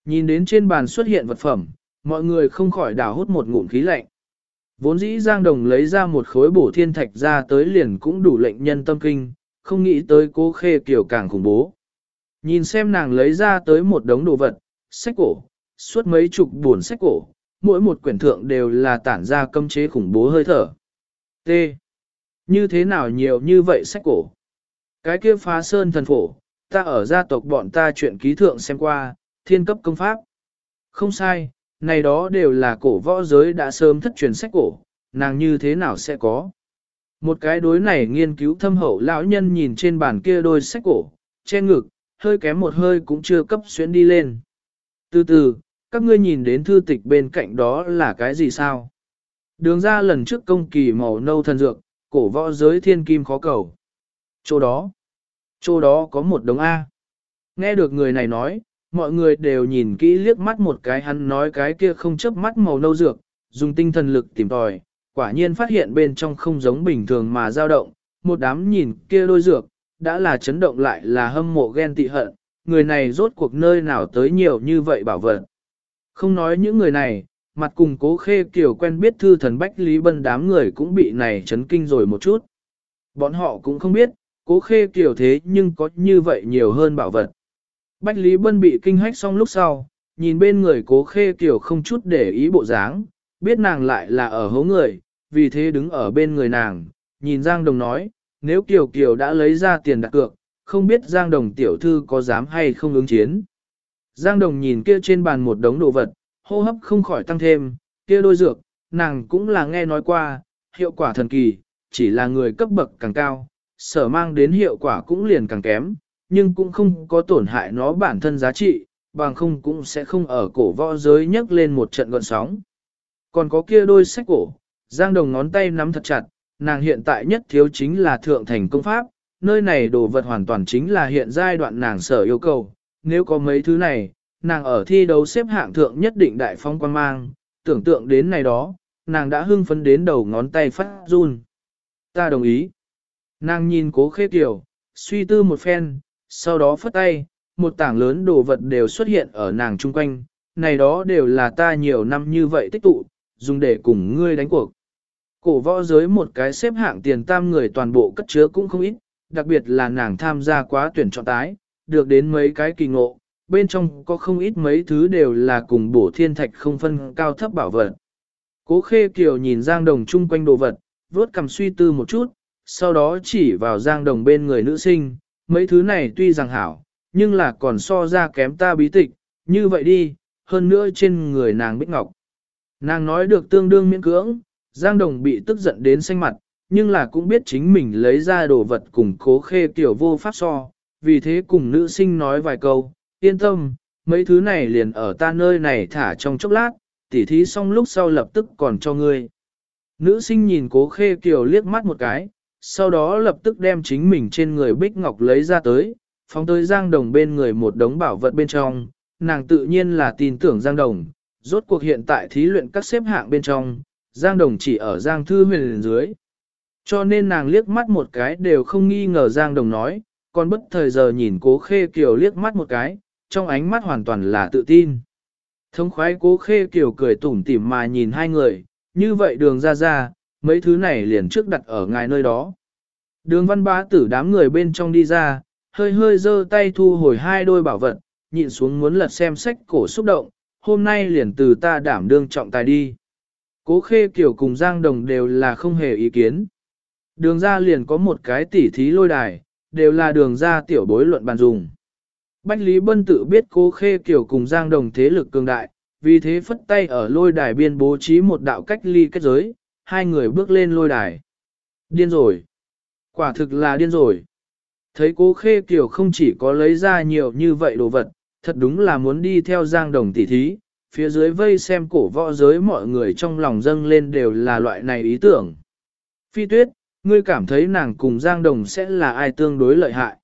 Speaker 1: Nhìn đến trên bàn xuất hiện vật phẩm, mọi người không khỏi đào hút một ngụm khí lạnh. Vốn dĩ Giang Đồng lấy ra một khối bổ thiên thạch ra tới liền cũng đủ lệnh nhân tâm kinh, không nghĩ tới cố khê kiểu càng khủng bố. Nhìn xem nàng lấy ra tới một đống đồ vật, sách cổ, suốt mấy chục buồn sách cổ, mỗi một quyển thượng đều là tản ra cấm chế khủng bố hơi thở. T. Như thế nào nhiều như vậy sách cổ? Cái kia phá sơn thần phổ, ta ở gia tộc bọn ta chuyện ký thượng xem qua, thiên cấp công pháp. Không sai, này đó đều là cổ võ giới đã sớm thất truyền sách cổ, nàng như thế nào sẽ có. Một cái đối này nghiên cứu thâm hậu lão nhân nhìn trên bàn kia đôi sách cổ, che ngực, hơi kém một hơi cũng chưa cấp xuyến đi lên. Từ từ, các ngươi nhìn đến thư tịch bên cạnh đó là cái gì sao? Đường ra lần trước công kỳ màu nâu thần dược, cổ võ giới thiên kim khó cầu. Chỗ đó, chỗ đó có một đống A. Nghe được người này nói, mọi người đều nhìn kỹ liếc mắt một cái hắn nói cái kia không chớp mắt màu nâu dược, dùng tinh thần lực tìm tòi, quả nhiên phát hiện bên trong không giống bình thường mà dao động, một đám nhìn kia đôi dược, đã là chấn động lại là hâm mộ ghen tị hận, người này rốt cuộc nơi nào tới nhiều như vậy bảo vật. Không nói những người này, mặt cùng cố khê kiểu quen biết thư thần Bách Lý Bân đám người cũng bị này chấn kinh rồi một chút. Bọn họ cũng không biết, cố khê kiểu thế nhưng có như vậy nhiều hơn bảo vật. Bách Lý Bân bị kinh hách xong lúc sau, nhìn bên người cố khê kiểu không chút để ý bộ dáng, biết nàng lại là ở hố người, vì thế đứng ở bên người nàng, nhìn Giang Đồng nói, nếu Kiều Kiều đã lấy ra tiền đặt cược, không biết Giang Đồng tiểu thư có dám hay không ứng chiến. Giang Đồng nhìn kia trên bàn một đống đồ vật, hô hấp không khỏi tăng thêm, kia đôi dược, nàng cũng là nghe nói qua, hiệu quả thần kỳ, chỉ là người cấp bậc càng cao, sở mang đến hiệu quả cũng liền càng kém, nhưng cũng không có tổn hại nó bản thân giá trị, bằng không cũng sẽ không ở cổ võ giới nhấc lên một trận gọn sóng. Còn có kia đôi sách cổ, Giang Đồng ngón tay nắm thật chặt, nàng hiện tại nhất thiếu chính là thượng thành công pháp, nơi này đồ vật hoàn toàn chính là hiện giai đoạn nàng sở yêu cầu, nếu có mấy thứ này, nàng ở thi đấu xếp hạng thượng nhất định đại phong quan mang, tưởng tượng đến này đó, nàng đã hưng phấn đến đầu ngón tay phát run. Ta đồng ý. Nàng nhìn cố khê tiểu, suy tư một phen, sau đó phất tay, một tảng lớn đồ vật đều xuất hiện ở nàng chung quanh, này đó đều là ta nhiều năm như vậy tích tụ, dùng để cùng ngươi đánh cuộc. Cổ võ giới một cái xếp hạng tiền tam người toàn bộ cất chứa cũng không ít, đặc biệt là nàng tham gia quá tuyển chọn tái, được đến mấy cái kỳ ngộ, bên trong có không ít mấy thứ đều là cùng bổ thiên thạch không phân cao thấp bảo vật. Cố khê kiều nhìn Giang Đồng chung quanh đồ vật, vốt cầm suy tư một chút, sau đó chỉ vào Giang Đồng bên người nữ sinh, mấy thứ này tuy rằng hảo, nhưng là còn so ra kém ta bí tịch, như vậy đi, hơn nữa trên người nàng bích ngọc. Nàng nói được tương đương miễn cưỡng, Giang Đồng bị tức giận đến xanh mặt, nhưng là cũng biết chính mình lấy ra đồ vật cùng cố khê tiểu vô pháp so, vì thế cùng nữ sinh nói vài câu, yên tâm, mấy thứ này liền ở ta nơi này thả trong chốc lát, tỉ thí xong lúc sau lập tức còn cho ngươi. Nữ sinh nhìn cố khê kiều liếc mắt một cái, sau đó lập tức đem chính mình trên người bích ngọc lấy ra tới, phóng tới Giang Đồng bên người một đống bảo vật bên trong, nàng tự nhiên là tin tưởng Giang Đồng, rốt cuộc hiện tại thí luyện các xếp hạng bên trong, Giang Đồng chỉ ở Giang Thư huyền dưới. Cho nên nàng liếc mắt một cái đều không nghi ngờ Giang Đồng nói, còn bất thời giờ nhìn cố khê kiều liếc mắt một cái, trong ánh mắt hoàn toàn là tự tin. Thống khoái cố khê kiều cười tủm tỉm mà nhìn hai người, như vậy đường ra ra, mấy thứ này liền trước đặt ở ngài nơi đó. Đường văn bá tử đám người bên trong đi ra, hơi hơi giơ tay thu hồi hai đôi bảo vật, nhịn xuống muốn lật xem sách cổ xúc động, hôm nay liền từ ta đảm đương trọng tài đi. Cố khê kiểu cùng Giang Đồng đều là không hề ý kiến. Đường ra liền có một cái tỉ thí lôi đài, đều là đường ra tiểu bối luận bàn dùng. Bách Lý Bân tự biết cố khê kiểu cùng Giang Đồng thế lực cường đại, vì thế phất tay ở lôi đài biên bố trí một đạo cách ly kết giới, hai người bước lên lôi đài. Điên rồi. Quả thực là điên rồi. Thấy cố khê kiểu không chỉ có lấy ra nhiều như vậy đồ vật, thật đúng là muốn đi theo Giang Đồng tỉ thí, phía dưới vây xem cổ võ giới mọi người trong lòng dâng lên đều là loại này ý tưởng. Phi tuyết, ngươi cảm thấy nàng cùng Giang Đồng sẽ là ai tương đối lợi hại.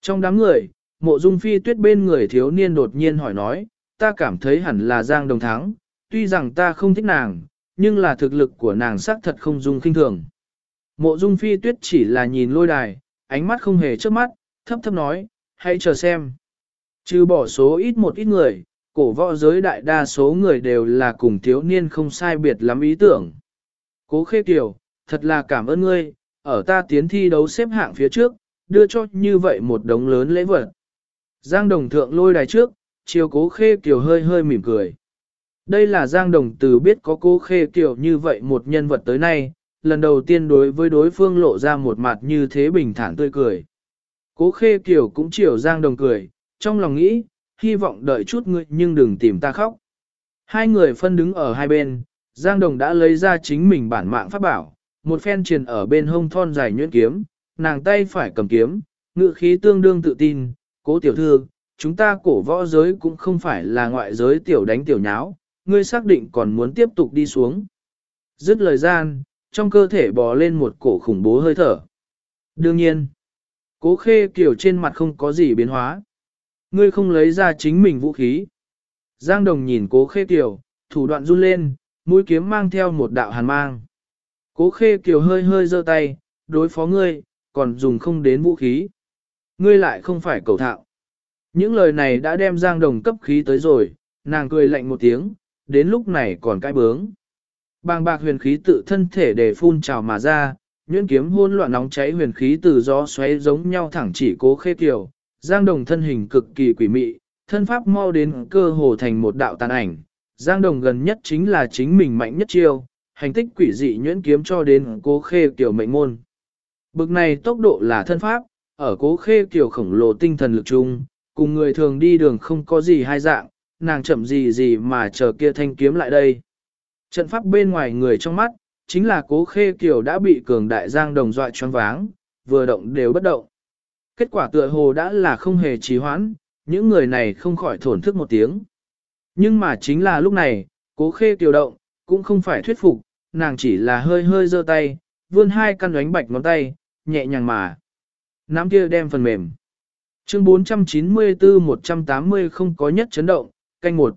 Speaker 1: Trong đám người, mộ dung phi tuyết bên người thiếu niên đột nhiên hỏi nói, ta cảm thấy hẳn là Giang Đồng thắng, tuy rằng ta không thích nàng, nhưng là thực lực của nàng xác thật không dung kinh thường. Mộ dung phi tuyết chỉ là nhìn lôi đài, ánh mắt không hề trước mắt, thấp thấp nói, hãy chờ xem. Trừ bỏ số ít một ít người, cổ võ giới đại đa số người đều là cùng thiếu niên không sai biệt lắm ý tưởng. Cố khê kiều, thật là cảm ơn ngươi, ở ta tiến thi đấu xếp hạng phía trước, đưa cho như vậy một đống lớn lễ vật. Giang đồng thượng lôi đài trước, chiều cố khê kiều hơi hơi mỉm cười. Đây là Giang đồng từ biết có cố khê kiều như vậy một nhân vật tới nay, lần đầu tiên đối với đối phương lộ ra một mặt như thế bình thản tươi cười. Cố khê kiều cũng chiều Giang đồng cười, trong lòng nghĩ, hy vọng đợi chút ngươi nhưng đừng tìm ta khóc. Hai người phân đứng ở hai bên, Giang Đồng đã lấy ra chính mình bản mạng pháp bảo, một phen truyền ở bên hông thon dài nhuyễn kiếm, nàng tay phải cầm kiếm, ngự khí tương đương tự tin, cố tiểu thư, chúng ta cổ võ giới cũng không phải là ngoại giới tiểu đánh tiểu nháo, ngươi xác định còn muốn tiếp tục đi xuống. Dứt lời gian, trong cơ thể bò lên một cổ khủng bố hơi thở. Đương nhiên, cố khê kiểu trên mặt không có gì biến hóa. Ngươi không lấy ra chính mình vũ khí. Giang Đồng nhìn cố khê kiều, thủ đoạn run lên, mũi kiếm mang theo một đạo hàn mang. Cố khê kiều hơi hơi giơ tay, đối phó ngươi, còn dùng không đến vũ khí. Ngươi lại không phải cầu thạo. Những lời này đã đem Giang Đồng cấp khí tới rồi, nàng cười lạnh một tiếng, đến lúc này còn cãi bướng. Bàng bạc huyền khí tự thân thể để phun trào mà ra, nhuyễn kiếm hôn loạn nóng cháy huyền khí từ gió xoáy giống nhau thẳng chỉ cố khê kiều. Giang Đồng thân hình cực kỳ quỷ mị, thân pháp mau đến cơ hồ thành một đạo tàn ảnh. Giang Đồng gần nhất chính là chính mình mạnh nhất chiêu, hành tích quỷ dị nhuyễn kiếm cho đến cố khê kiểu mệnh môn. Bực này tốc độ là thân pháp, ở cố khê kiểu khổng lồ tinh thần lực chung, cùng người thường đi đường không có gì hai dạng, nàng chậm gì gì mà chờ kia thanh kiếm lại đây. Trận pháp bên ngoài người trong mắt, chính là cố khê kiểu đã bị cường đại giang đồng dọa choáng váng, vừa động đều bất động. Kết quả tựa hồ đã là không hề trì hoãn, những người này không khỏi thổn thức một tiếng. Nhưng mà chính là lúc này, cố khê kiều động, cũng không phải thuyết phục, nàng chỉ là hơi hơi giơ tay, vươn hai căn đánh bạch ngón tay, nhẹ nhàng mà. Nắm kia đem phần mềm. Chương 494-180 không có nhất chấn động, canh một.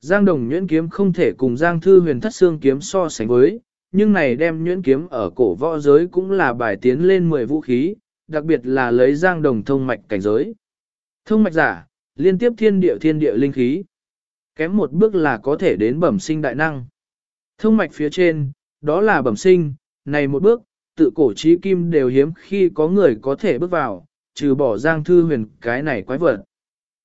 Speaker 1: Giang Đồng nhuyễn kiếm không thể cùng Giang Thư huyền thất xương kiếm so sánh với, nhưng này đem nhuyễn kiếm ở cổ võ giới cũng là bài tiến lên 10 vũ khí, đặc biệt là lấy Giang Đồng thông mạch cảnh giới. Thông mạch giả, liên tiếp thiên địa thiên địa linh khí. Kém một bước là có thể đến bẩm sinh đại năng. Thông mạch phía trên, đó là bẩm sinh, này một bước, tự cổ trí kim đều hiếm khi có người có thể bước vào, trừ bỏ Giang Thư huyền cái này quái vật.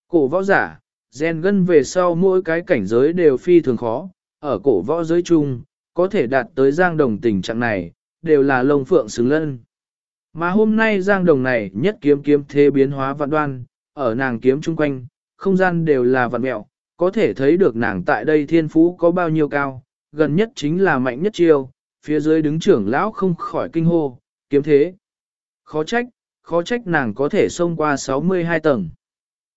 Speaker 1: Cổ võ giả, gen gân về sau mỗi cái cảnh giới đều phi thường khó, ở cổ võ giới chung, có thể đạt tới Giang Đồng tình trạng này, đều là lông phượng xứng lân. Mà hôm nay Giang Đồng này nhất kiếm kiếm thế biến hóa vạn đoan, ở nàng kiếm chung quanh, không gian đều là vạn mẹo, có thể thấy được nàng tại đây thiên phú có bao nhiêu cao, gần nhất chính là mạnh nhất chiêu, phía dưới đứng trưởng lão không khỏi kinh hô, kiếm thế. Khó trách, khó trách nàng có thể xông qua 62 tầng.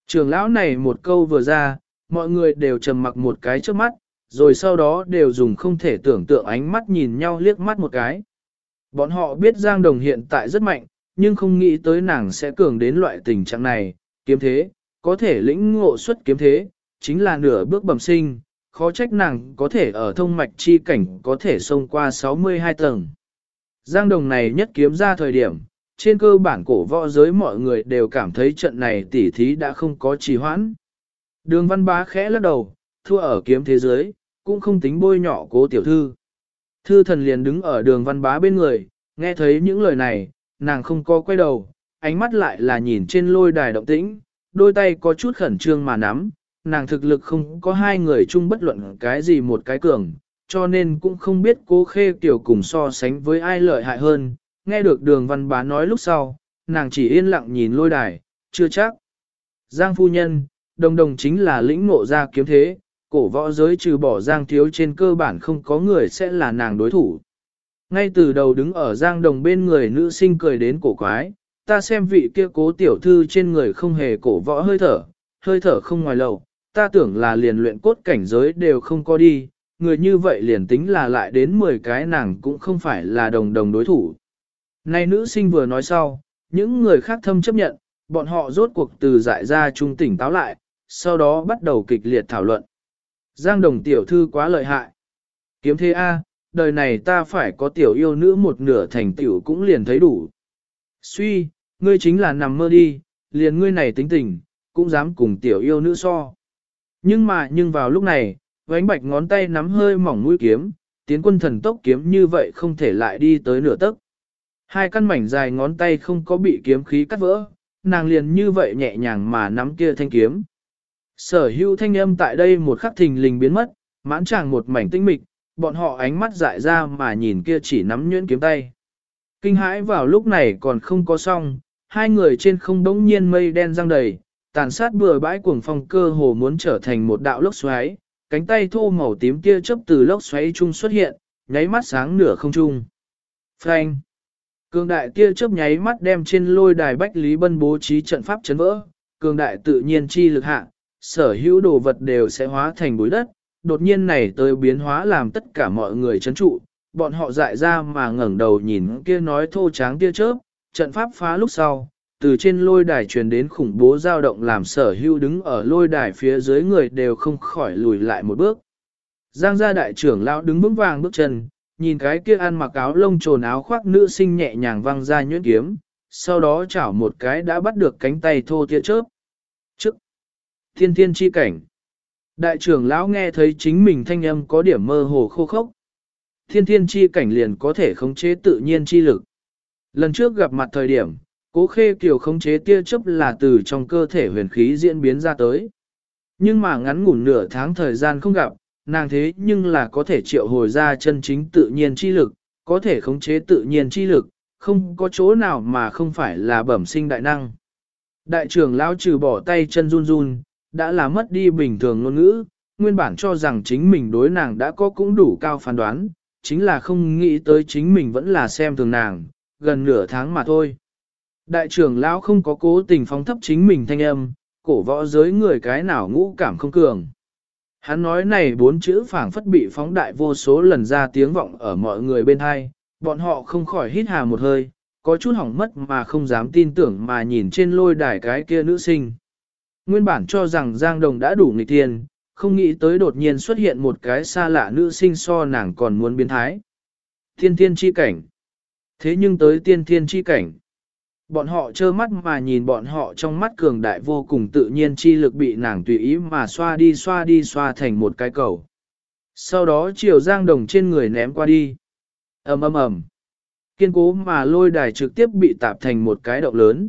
Speaker 1: trưởng lão này một câu vừa ra, mọi người đều trầm mặc một cái trước mắt, rồi sau đó đều dùng không thể tưởng tượng ánh mắt nhìn nhau liếc mắt một cái. Bọn họ biết Giang Đồng hiện tại rất mạnh, nhưng không nghĩ tới nàng sẽ cường đến loại tình trạng này, kiếm thế, có thể lĩnh ngộ xuất kiếm thế, chính là nửa bước bẩm sinh, khó trách nàng có thể ở thông mạch chi cảnh có thể xông qua 62 tầng. Giang Đồng này nhất kiếm ra thời điểm, trên cơ bản cổ võ giới mọi người đều cảm thấy trận này tỉ thí đã không có trì hoãn. Đường văn bá khẽ lắc đầu, thua ở kiếm thế giới, cũng không tính bôi nhỏ cố tiểu thư. Thư thần liền đứng ở đường văn bá bên người, nghe thấy những lời này, nàng không có quay đầu, ánh mắt lại là nhìn trên lôi đài động tĩnh, đôi tay có chút khẩn trương mà nắm, nàng thực lực không có hai người chung bất luận cái gì một cái cường, cho nên cũng không biết cố khê tiểu cùng so sánh với ai lợi hại hơn, nghe được đường văn bá nói lúc sau, nàng chỉ yên lặng nhìn lôi đài, chưa chắc. Giang phu nhân, đồng đồng chính là lĩnh ngộ ra kiếm thế, cổ võ giới trừ bỏ Giang thiếu trên cơ bản không có người sẽ là nàng đối thủ. Ngay từ đầu đứng ở Giang đồng bên người nữ sinh cười đến cổ quái, ta xem vị kia cố tiểu thư trên người không hề cổ võ hơi thở, hơi thở không ngoài lầu, ta tưởng là liền luyện cốt cảnh giới đều không có đi, người như vậy liền tính là lại đến 10 cái nàng cũng không phải là đồng đồng đối thủ. Này nữ sinh vừa nói sau, những người khác thâm chấp nhận, bọn họ rốt cuộc từ dại ra trung tỉnh táo lại, sau đó bắt đầu kịch liệt thảo luận. Giang đồng tiểu thư quá lợi hại. Kiếm thế A, đời này ta phải có tiểu yêu nữ một nửa thành tiểu cũng liền thấy đủ. Suy, ngươi chính là nằm mơ đi, liền ngươi này tính tình, cũng dám cùng tiểu yêu nữ so. Nhưng mà nhưng vào lúc này, vánh bạch ngón tay nắm hơi mỏng mũi kiếm, tiến quân thần tốc kiếm như vậy không thể lại đi tới nửa tấc. Hai căn mảnh dài ngón tay không có bị kiếm khí cắt vỡ, nàng liền như vậy nhẹ nhàng mà nắm kia thanh kiếm. Sở hữu thanh âm tại đây một khắc thình lình biến mất, mãn tràng một mảnh tinh mịch, bọn họ ánh mắt dại ra mà nhìn kia chỉ nắm nhuyễn kiếm tay. Kinh hãi vào lúc này còn không có xong, hai người trên không đống nhiên mây đen răng đầy, tàn sát bừa bãi cuồng phong cơ hồ muốn trở thành một đạo lốc xoáy, cánh tay thô màu tím kia chớp từ lốc xoáy trung xuất hiện, nháy mắt sáng nửa không trung. Phanh! Cường đại kia chớp nháy mắt đem trên lôi đài Bách Lý Bân bố trí trận pháp chấn vỡ, cường đại tự nhiên chi lực hạ, sở hữu đồ vật đều sẽ hóa thành bối đất, đột nhiên này tới biến hóa làm tất cả mọi người chấn trụ, bọn họ dại ra mà ngẩng đầu nhìn kia nói thô tráng tia chớp, trận pháp phá lúc sau, từ trên lôi đài truyền đến khủng bố dao động làm sở hữu đứng ở lôi đài phía dưới người đều không khỏi lùi lại một bước. Giang gia đại trưởng lão đứng vững vàng bước chân, nhìn cái kia ăn mặc áo lông trồn áo khoác nữ sinh nhẹ nhàng văng ra nhuyễn kiếm, sau đó chảo một cái đã bắt được cánh tay thô tia chớp. Thiên thiên chi cảnh. Đại trưởng lão nghe thấy chính mình thanh âm có điểm mơ hồ khô khốc. Thiên thiên chi cảnh liền có thể khống chế tự nhiên chi lực. Lần trước gặp mặt thời điểm, cố khê kiều khống chế tia chớp là từ trong cơ thể huyền khí diễn biến ra tới. Nhưng mà ngắn ngủn nửa tháng thời gian không gặp, nàng thế nhưng là có thể triệu hồi ra chân chính tự nhiên chi lực, có thể khống chế tự nhiên chi lực, không có chỗ nào mà không phải là bẩm sinh đại năng. Đại trưởng lão trừ bỏ tay chân run run, đã là mất đi bình thường ngôn ngữ, nguyên bản cho rằng chính mình đối nàng đã có cũng đủ cao phán đoán, chính là không nghĩ tới chính mình vẫn là xem thường nàng, gần nửa tháng mà thôi. Đại trưởng lão không có cố tình phóng thấp chính mình thanh âm, cổ võ giới người cái nào ngũ cảm không cường. Hắn nói này bốn chữ phảng phất bị phóng đại vô số lần ra tiếng vọng ở mọi người bên hai, bọn họ không khỏi hít hà một hơi, có chút hỏng mất mà không dám tin tưởng mà nhìn trên lôi đài cái kia nữ sinh. Nguyên bản cho rằng Giang Đồng đã đủ nghịch tiền, không nghĩ tới đột nhiên xuất hiện một cái xa lạ nữ sinh so nàng còn muốn biến thái. Thiên thiên chi cảnh. Thế nhưng tới tiên thiên chi cảnh. Bọn họ trơ mắt mà nhìn bọn họ trong mắt cường đại vô cùng tự nhiên chi lực bị nàng tùy ý mà xoa đi xoa đi xoa thành một cái cầu. Sau đó chiều giang đồng trên người ném qua đi. ầm ầm ầm Kiên cố mà lôi đài trực tiếp bị tạp thành một cái động lớn.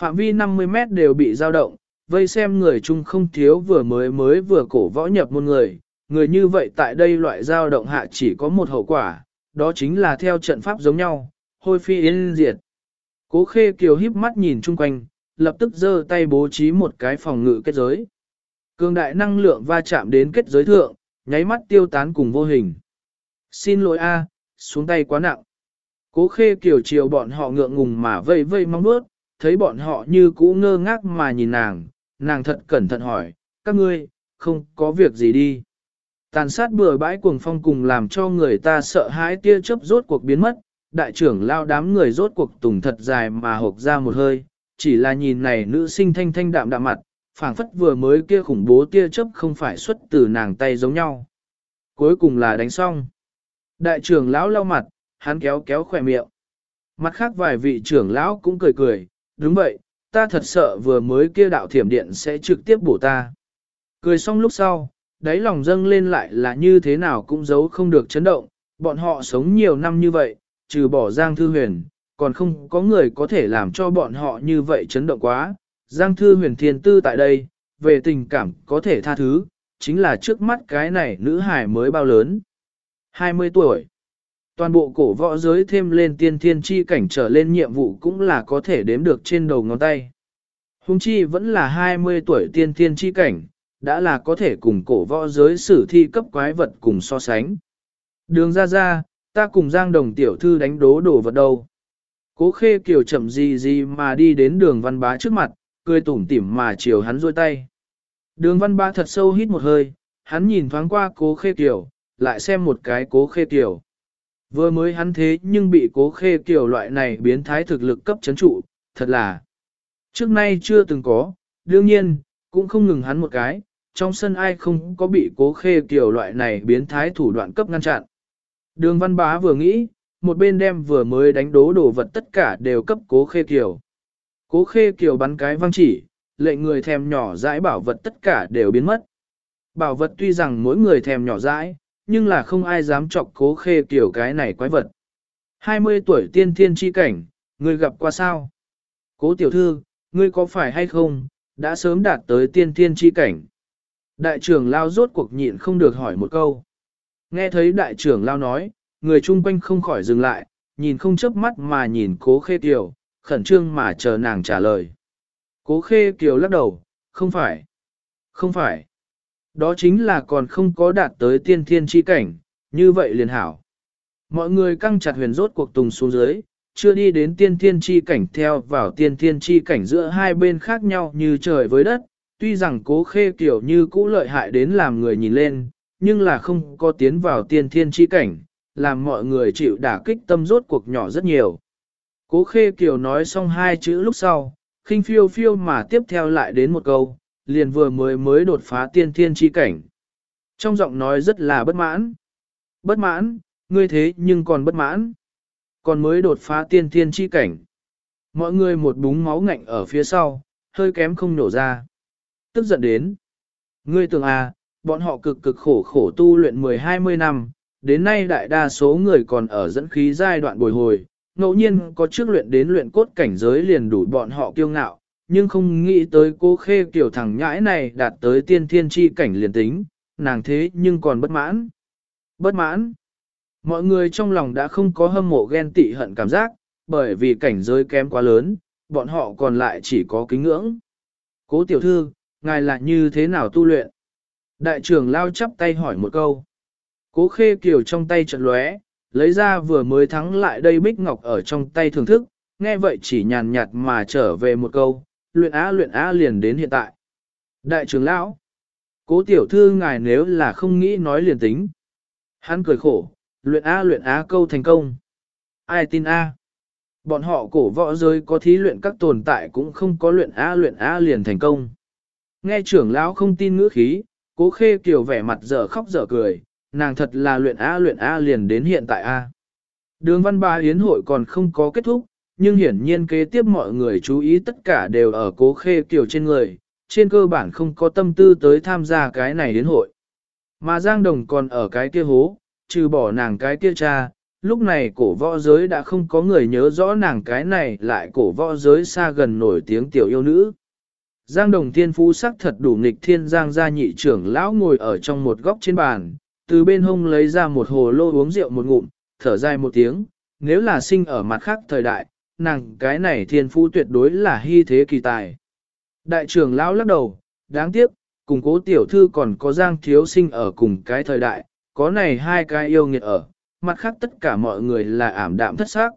Speaker 1: Phạm vi 50 mét đều bị dao động, vây xem người chung không thiếu vừa mới mới vừa cổ võ nhập môn người. Người như vậy tại đây loại dao động hạ chỉ có một hậu quả, đó chính là theo trận pháp giống nhau, hôi phi yên diệt. Cố khê kiều híp mắt nhìn chung quanh, lập tức giơ tay bố trí một cái phòng ngự kết giới. Cường đại năng lượng va chạm đến kết giới thượng, nháy mắt tiêu tán cùng vô hình. Xin lỗi a, xuống tay quá nặng. Cố khê kiều chiều bọn họ ngượng ngùng mà vây vây mong bước, thấy bọn họ như cũ ngơ ngác mà nhìn nàng, nàng thật cẩn thận hỏi, các ngươi, không có việc gì đi. Tàn sát bừa bãi cuồng phong cùng làm cho người ta sợ hãi tia chớp rốt cuộc biến mất, đại trưởng lao đám người rốt cuộc tùng thật dài mà hộp ra một hơi, chỉ là nhìn này nữ sinh thanh thanh đạm đạm mặt, phảng phất vừa mới kia khủng bố tia chớp không phải xuất từ nàng tay giống nhau. Cuối cùng là đánh xong. Đại trưởng lão lau mặt, hắn kéo kéo khỏe miệng. Mặt khác vài vị trưởng lão cũng cười cười, đúng vậy, ta thật sợ vừa mới kia đạo thiểm điện sẽ trực tiếp bổ ta. Cười xong lúc sau, đáy lòng dâng lên lại là như thế nào cũng giấu không được chấn động, bọn họ sống nhiều năm như vậy, trừ bỏ Giang Thư Huyền, còn không có người có thể làm cho bọn họ như vậy chấn động quá. Giang Thư Huyền thiên tư tại đây, về tình cảm có thể tha thứ, chính là trước mắt cái này nữ hải mới bao lớn. 20 tuổi. Toàn bộ cổ võ giới thêm lên tiên thiên chi cảnh trở lên nhiệm vụ cũng là có thể đếm được trên đầu ngón tay. Hùng chi vẫn là 20 tuổi tiên thiên chi cảnh, đã là có thể cùng cổ võ giới sử thi cấp quái vật cùng so sánh. Đường ra ra, ta cùng Giang Đồng tiểu thư đánh đố đổ vật đâu. Cố khê kiều chậm gì gì mà đi đến đường văn bá trước mặt, cười tủm tỉm mà chiều hắn rôi tay. Đường văn bá thật sâu hít một hơi, hắn nhìn thoáng qua cố khê kiều, lại xem một cái cố khê kiều. Vừa mới hắn thế nhưng bị cố khê kiều loại này biến thái thực lực cấp chấn trụ, thật là trước nay chưa từng có, đương nhiên, cũng không ngừng hắn một cái, trong sân ai không có bị cố khê kiều loại này biến thái thủ đoạn cấp ngăn chặn. Đường văn bá vừa nghĩ, một bên đem vừa mới đánh đố đồ vật tất cả đều cấp cố khê kiều. Cố khê kiều bắn cái văng chỉ, lệnh người thèm nhỏ dãi bảo vật tất cả đều biến mất. Bảo vật tuy rằng mỗi người thèm nhỏ dãi, nhưng là không ai dám chọc cố khê kiểu cái này quái vật. 20 tuổi tiên thiên chi cảnh, ngươi gặp qua sao? Cố tiểu thư, ngươi có phải hay không, đã sớm đạt tới tiên thiên chi cảnh. Đại trưởng lao rốt cuộc nhịn không được hỏi một câu. Nghe thấy đại trưởng lao nói, người chung quanh không khỏi dừng lại, nhìn không chớp mắt mà nhìn cố khê kiều, khẩn trương mà chờ nàng trả lời. Cố khê kiều lắc đầu, không phải, không phải. Đó chính là còn không có đạt tới tiên thiên chi cảnh, như vậy liền hảo. Mọi người căng chặt huyền rốt cuộc tùng xuống dưới, chưa đi đến tiên thiên chi cảnh theo vào tiên thiên chi cảnh giữa hai bên khác nhau như trời với đất. Tuy rằng cố khê kiểu như cũ lợi hại đến làm người nhìn lên, nhưng là không có tiến vào tiên thiên chi cảnh, làm mọi người chịu đả kích tâm rốt cuộc nhỏ rất nhiều. Cố khê kiều nói xong hai chữ lúc sau, khinh phiêu phiêu mà tiếp theo lại đến một câu, liền vừa mới mới đột phá tiên thiên chi cảnh. Trong giọng nói rất là bất mãn. Bất mãn, ngươi thế nhưng còn bất mãn. Còn mới đột phá tiên thiên chi cảnh. Mọi người một búng máu ngạnh ở phía sau, hơi kém không nổ ra. Tức giận đến. Ngươi tưởng à, bọn họ cực cực khổ khổ tu luyện 10-20 năm, đến nay đại đa số người còn ở dẫn khí giai đoạn bồi hồi, ngẫu nhiên có trước luyện đến luyện cốt cảnh giới liền đủ bọn họ kiêu ngạo, nhưng không nghĩ tới cô khê kiểu thằng nhãi này đạt tới tiên thiên chi cảnh liền tính, nàng thế nhưng còn bất mãn. Bất mãn. Mọi người trong lòng đã không có hâm mộ ghen tị hận cảm giác, bởi vì cảnh giới kém quá lớn, bọn họ còn lại chỉ có kính ngưỡng. Cố tiểu thư, ngài là như thế nào tu luyện? Đại trưởng lao chắp tay hỏi một câu. Cố khê kiểu trong tay trận lóe, lấy ra vừa mới thắng lại đây bích ngọc ở trong tay thưởng thức, nghe vậy chỉ nhàn nhạt mà trở về một câu, luyện á luyện á liền đến hiện tại. Đại trưởng lão, cố tiểu thư ngài nếu là không nghĩ nói liền tính. Hắn cười khổ, luyện á luyện á câu thành công. Ai tin a? Bọn họ cổ võ giới có thí luyện các tồn tại cũng không có luyện á luyện á liền thành công. Nghe trưởng lão không tin ngữ khí, cố khê kiều vẻ mặt dở khóc dở cười, nàng thật là luyện á luyện á liền đến hiện tại a. Đường văn ba yến hội còn không có kết thúc, nhưng hiển nhiên kế tiếp mọi người chú ý tất cả đều ở cố khê kiểu trên người, trên cơ bản không có tâm tư tới tham gia cái này đến hội. Mà Giang Đồng còn ở cái kia hố, trừ bỏ nàng cái kia cha, lúc này cổ võ giới đã không có người nhớ rõ nàng cái này lại cổ võ giới xa gần nổi tiếng tiểu yêu nữ. Giang Đồng Thiên Phú sắc thật đủ nghịch thiên Giang gia nhị trưởng lão ngồi ở trong một góc trên bàn, từ bên hông lấy ra một hồ lô uống rượu một ngụm, thở dài một tiếng, nếu là sinh ở mặt khác thời đại, nàng cái này thiên phú tuyệt đối là hy thế kỳ tài. Đại trưởng lão lắc đầu, đáng tiếc, cùng cố tiểu thư còn có giang thiếu sinh ở cùng cái thời đại, có này hai cái yêu nghiệt ở, mặt khác tất cả mọi người là ảm đạm thất xác.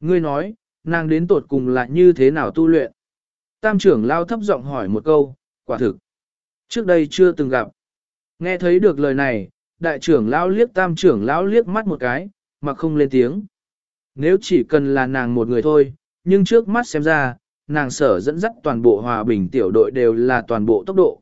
Speaker 1: Ngươi nói, nàng đến tột cùng là như thế nào tu luyện? Tam trưởng lao thấp giọng hỏi một câu, quả thực. Trước đây chưa từng gặp. Nghe thấy được lời này, đại trưởng lão liếc tam trưởng lão liếc mắt một cái, mà không lên tiếng. Nếu chỉ cần là nàng một người thôi, nhưng trước mắt xem ra, nàng sở dẫn dắt toàn bộ hòa bình tiểu đội đều là toàn bộ tốc độ.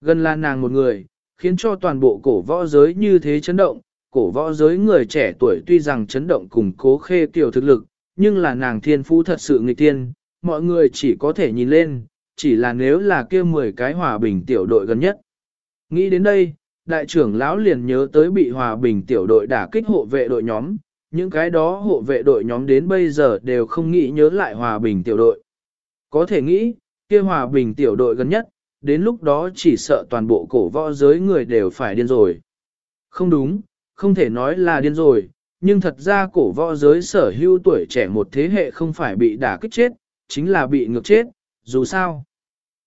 Speaker 1: Gần là nàng một người, khiến cho toàn bộ cổ võ giới như thế chấn động, cổ võ giới người trẻ tuổi tuy rằng chấn động cùng cố khê tiểu thực lực, nhưng là nàng thiên phú thật sự nghịch tiên, mọi người chỉ có thể nhìn lên, chỉ là nếu là kia 10 cái hòa bình tiểu đội gần nhất. Nghĩ đến đây, đại trưởng lão liền nhớ tới bị hòa bình tiểu đội đả kích hộ vệ đội nhóm, những cái đó hộ vệ đội nhóm đến bây giờ đều không nghĩ nhớ lại hòa bình tiểu đội. Có thể nghĩ, kia hòa bình tiểu đội gần nhất, đến lúc đó chỉ sợ toàn bộ cổ võ giới người đều phải điên rồi. Không đúng, không thể nói là điên rồi, nhưng thật ra cổ võ giới sở hữu tuổi trẻ một thế hệ không phải bị đả kích chết, chính là bị ngược chết, dù sao.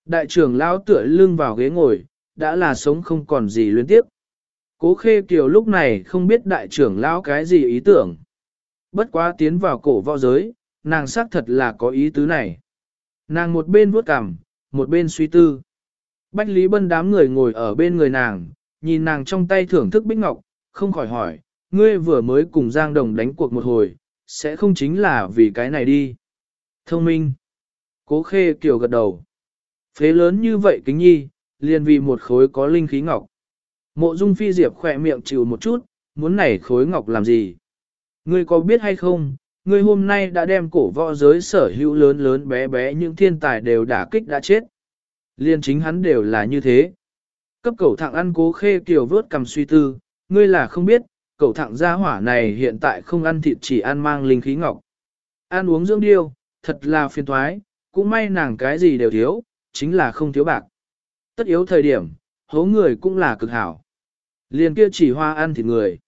Speaker 1: Đại trưởng lão tựa lưng vào ghế ngồi, đã là sống không còn gì luyến tiếp. Cố khê kiều lúc này không biết đại trưởng lão cái gì ý tưởng. Bất quá tiến vào cổ võ giới, nàng xác thật là có ý tứ này. Nàng một bên vuốt cằm, một bên suy tư. Bách Lý Bân đám người ngồi ở bên người nàng, nhìn nàng trong tay thưởng thức bích ngọc, không khỏi hỏi, ngươi vừa mới cùng Giang Đồng đánh cuộc một hồi, sẽ không chính là vì cái này đi. Thông minh. Cố khê kiều gật đầu. Phế lớn như vậy kính nhi, liền vì một khối có linh khí ngọc. Mộ dung phi diệp khỏe miệng chịu một chút, muốn này khối ngọc làm gì? Ngươi có biết hay không, ngươi hôm nay đã đem cổ võ giới sở hữu lớn lớn bé bé những thiên tài đều đã kích đã chết. Liên chính hắn đều là như thế. Cấp cầu thẳng ăn cố khê kiều vớt cầm suy tư, ngươi là không biết, cầu thẳng gia hỏa này hiện tại không ăn thịt chỉ ăn mang linh khí ngọc. Ăn uống dưỡng điêu, thật là phiền toái. cũng may nàng cái gì đều thiếu, chính là không thiếu bạc. Tất yếu thời điểm, hố người cũng là cực hảo. Liền kia chỉ hoa ăn thịt người.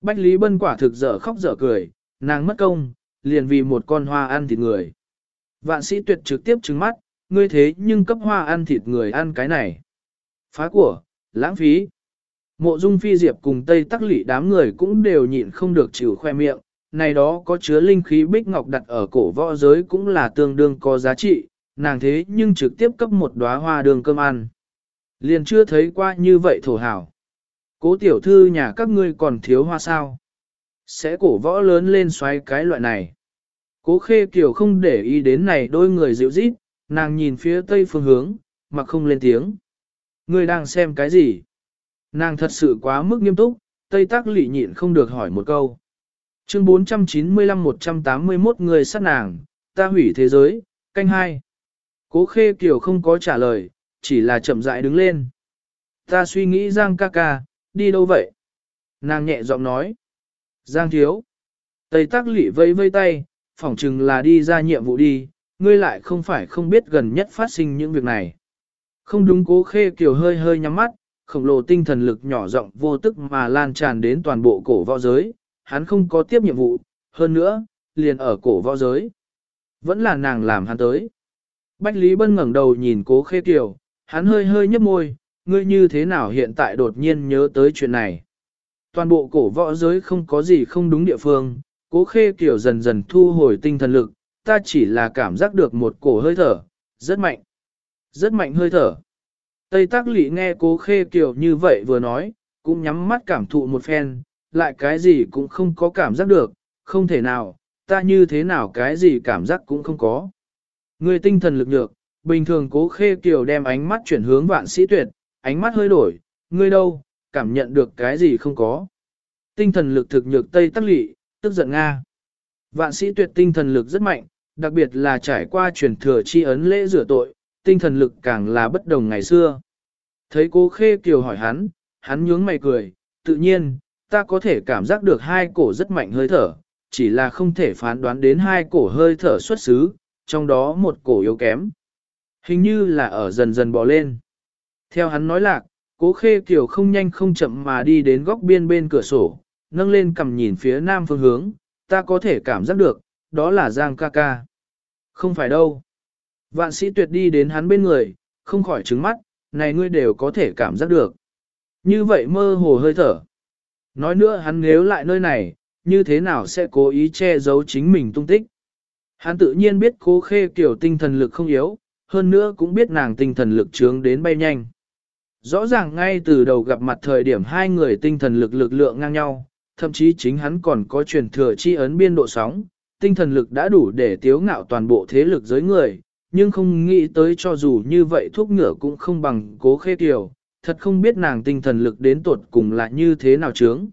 Speaker 1: Bách Lý Bân quả thực dở khóc dở cười, nàng mất công, liền vì một con hoa ăn thịt người. Vạn sĩ tuyệt trực tiếp trứng mắt, ngươi thế nhưng cấp hoa ăn thịt người ăn cái này. Phá của, lãng phí. Mộ dung phi diệp cùng Tây Tắc lỷ đám người cũng đều nhịn không được chịu khoe miệng, này đó có chứa linh khí bích ngọc đặt ở cổ võ giới cũng là tương đương có giá trị, nàng thế nhưng trực tiếp cấp một đóa hoa đường cơm ăn. Liền chưa thấy qua như vậy thổ hảo. Cố tiểu thư nhà các ngươi còn thiếu hoa sao. sẽ cổ võ lớn lên xoay cái loại này. Cố khê kiểu không để ý đến này đôi người dịu dít, nàng nhìn phía tây phương hướng, mà không lên tiếng. Ngươi đang xem cái gì? Nàng thật sự quá mức nghiêm túc, tây tác lị nhịn không được hỏi một câu. Chương 495-181 người sát nàng, ta hủy thế giới, canh hai. Cố khê kiểu không có trả lời, chỉ là chậm rãi đứng lên. Ta suy nghĩ Giang ca ca, đi đâu vậy? Nàng nhẹ giọng nói. Giang thiếu. Tây tác lị vây vây tay, phỏng chừng là đi ra nhiệm vụ đi, ngươi lại không phải không biết gần nhất phát sinh những việc này. Không đúng cố khê kiểu hơi hơi nhắm mắt, khổng lồ tinh thần lực nhỏ rộng vô tức mà lan tràn đến toàn bộ cổ võ giới, hắn không có tiếp nhiệm vụ, hơn nữa, liền ở cổ võ giới. Vẫn là nàng làm hắn tới. Bách Lý Bân ngẩng đầu nhìn cố khê kiều, hắn hơi hơi nhếch môi, ngươi như thế nào hiện tại đột nhiên nhớ tới chuyện này. Toàn bộ cổ võ giới không có gì không đúng địa phương, cố khê kiều dần dần thu hồi tinh thần lực, ta chỉ là cảm giác được một cổ hơi thở, rất mạnh. Rất mạnh hơi thở. Tây Tác Lị nghe cố khê kiều như vậy vừa nói, cũng nhắm mắt cảm thụ một phen, lại cái gì cũng không có cảm giác được, không thể nào, ta như thế nào cái gì cảm giác cũng không có. Người tinh thần lực nhược, bình thường cố khê kiều đem ánh mắt chuyển hướng vạn sĩ tuyệt, ánh mắt hơi đổi, ngươi đâu, cảm nhận được cái gì không có. Tinh thần lực thực nhược Tây Tắc Lị, tức giận Nga. Vạn sĩ tuyệt tinh thần lực rất mạnh, đặc biệt là trải qua truyền thừa chi ấn lễ rửa tội, tinh thần lực càng là bất đồng ngày xưa. Thấy cô khê kiều hỏi hắn, hắn nhướng mày cười, tự nhiên, ta có thể cảm giác được hai cổ rất mạnh hơi thở, chỉ là không thể phán đoán đến hai cổ hơi thở xuất xứ, trong đó một cổ yếu kém. Hình như là ở dần dần bò lên. Theo hắn nói lạc, cố khê kiểu không nhanh không chậm mà đi đến góc biên bên cửa sổ, nâng lên cầm nhìn phía nam phương hướng, ta có thể cảm giác được, đó là Giang ca ca. Không phải đâu. Vạn sĩ tuyệt đi đến hắn bên người, không khỏi trứng mắt, này ngươi đều có thể cảm giác được. Như vậy mơ hồ hơi thở. Nói nữa hắn nếu lại nơi này, như thế nào sẽ cố ý che giấu chính mình tung tích. Hắn tự nhiên biết cố khê kiểu tinh thần lực không yếu, hơn nữa cũng biết nàng tinh thần lực trướng đến bay nhanh. Rõ ràng ngay từ đầu gặp mặt thời điểm hai người tinh thần lực lực lượng ngang nhau, thậm chí chính hắn còn có truyền thừa chi ấn biên độ sóng, tinh thần lực đã đủ để tiếu ngạo toàn bộ thế lực giới người, nhưng không nghĩ tới cho dù như vậy thuốc ngựa cũng không bằng cố khê tiểu, thật không biết nàng tinh thần lực đến tột cùng là như thế nào chướng.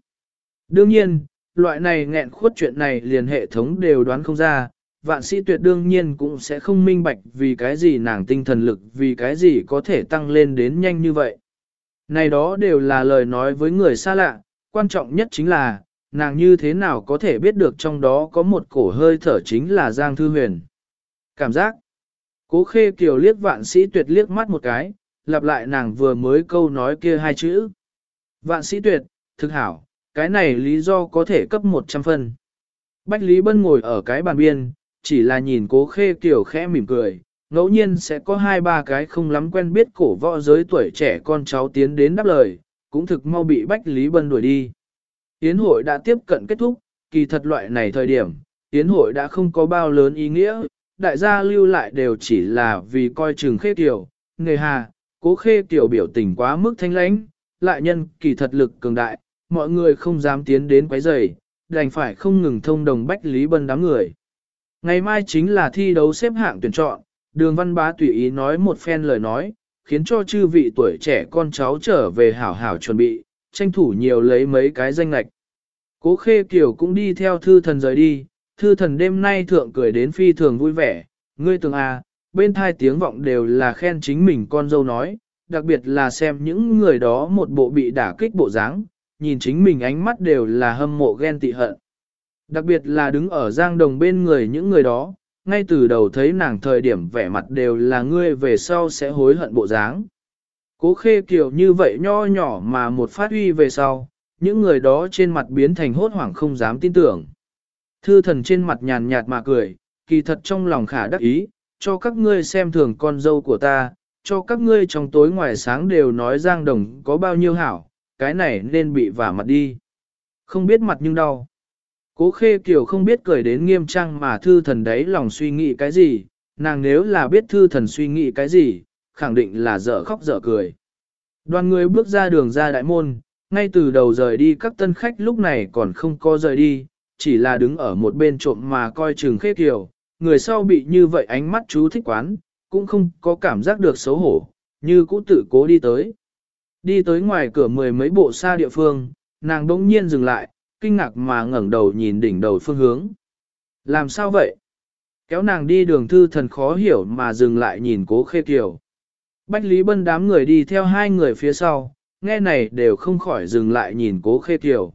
Speaker 1: Đương nhiên, loại này nghẹn khuất chuyện này liền hệ thống đều đoán không ra, vạn sĩ tuyệt đương nhiên cũng sẽ không minh bạch vì cái gì nàng tinh thần lực vì cái gì có thể tăng lên đến nhanh như vậy. Này đó đều là lời nói với người xa lạ, quan trọng nhất chính là, nàng như thế nào có thể biết được trong đó có một cổ hơi thở chính là Giang Thư Huyền. Cảm giác, cố khê kiều liếc vạn sĩ tuyệt liếc mắt một cái, lặp lại nàng vừa mới câu nói kia hai chữ. Vạn sĩ tuyệt, thực hảo, cái này lý do có thể cấp 100 phân. Bách Lý Bân ngồi ở cái bàn biên, chỉ là nhìn cố khê kiểu khẽ mỉm cười, ngẫu nhiên sẽ có hai ba cái không lắm quen biết cổ võ giới tuổi trẻ con cháu tiến đến đáp lời, cũng thực mau bị Bách Lý Bân đuổi đi. Yến hội đã tiếp cận kết thúc, kỳ thật loại này thời điểm, Yến hội đã không có bao lớn ý nghĩa, đại gia lưu lại đều chỉ là vì coi chừng khê tiểu, nghề hà, cố khê tiểu biểu tình quá mức thanh lãnh, lại nhân kỳ thật lực cường đại, mọi người không dám tiến đến quấy rầy, đành phải không ngừng thông đồng Bách Lý Bân đám người. Ngày mai chính là thi đấu xếp hạng tuyển chọn, đường văn bá tùy ý nói một phen lời nói, khiến cho chư vị tuổi trẻ con cháu trở về hảo hảo chuẩn bị, tranh thủ nhiều lấy mấy cái danh lạch. Cố khê kiều cũng đi theo thư thần rời đi, thư thần đêm nay thượng cười đến phi thường vui vẻ, ngươi tưởng à, bên thai tiếng vọng đều là khen chính mình con dâu nói, đặc biệt là xem những người đó một bộ bị đả kích bộ dáng, nhìn chính mình ánh mắt đều là hâm mộ ghen tị hận. Đặc biệt là đứng ở giang đồng bên người những người đó, ngay từ đầu thấy nàng thời điểm vẻ mặt đều là ngươi về sau sẽ hối hận bộ dáng. Cố khê kiểu như vậy nho nhỏ mà một phát uy về sau, những người đó trên mặt biến thành hốt hoảng không dám tin tưởng. Thư thần trên mặt nhàn nhạt mà cười, kỳ thật trong lòng khả đắc ý, cho các ngươi xem thường con dâu của ta, cho các ngươi trong tối ngoài sáng đều nói giang đồng có bao nhiêu hảo, cái này nên bị vả mặt đi. Không biết mặt nhưng đau. Cố khê kiều không biết cười đến nghiêm trang mà thư thần đấy lòng suy nghĩ cái gì, nàng nếu là biết thư thần suy nghĩ cái gì, khẳng định là dở khóc dở cười. Đoàn người bước ra đường ra đại môn, ngay từ đầu rời đi các tân khách lúc này còn không có rời đi, chỉ là đứng ở một bên trộm mà coi chừng khê kiều, người sau bị như vậy ánh mắt chú thích quán, cũng không có cảm giác được xấu hổ, như cũ tự cố đi tới. Đi tới ngoài cửa mười mấy bộ xa địa phương, nàng đỗng nhiên dừng lại, kinh ngạc mà ngẩng đầu nhìn đỉnh đầu phương hướng. Làm sao vậy? Kéo nàng đi đường thư thần khó hiểu mà dừng lại nhìn cố khê kiều. Bách Lý Bân đám người đi theo hai người phía sau, nghe này đều không khỏi dừng lại nhìn cố khê kiều.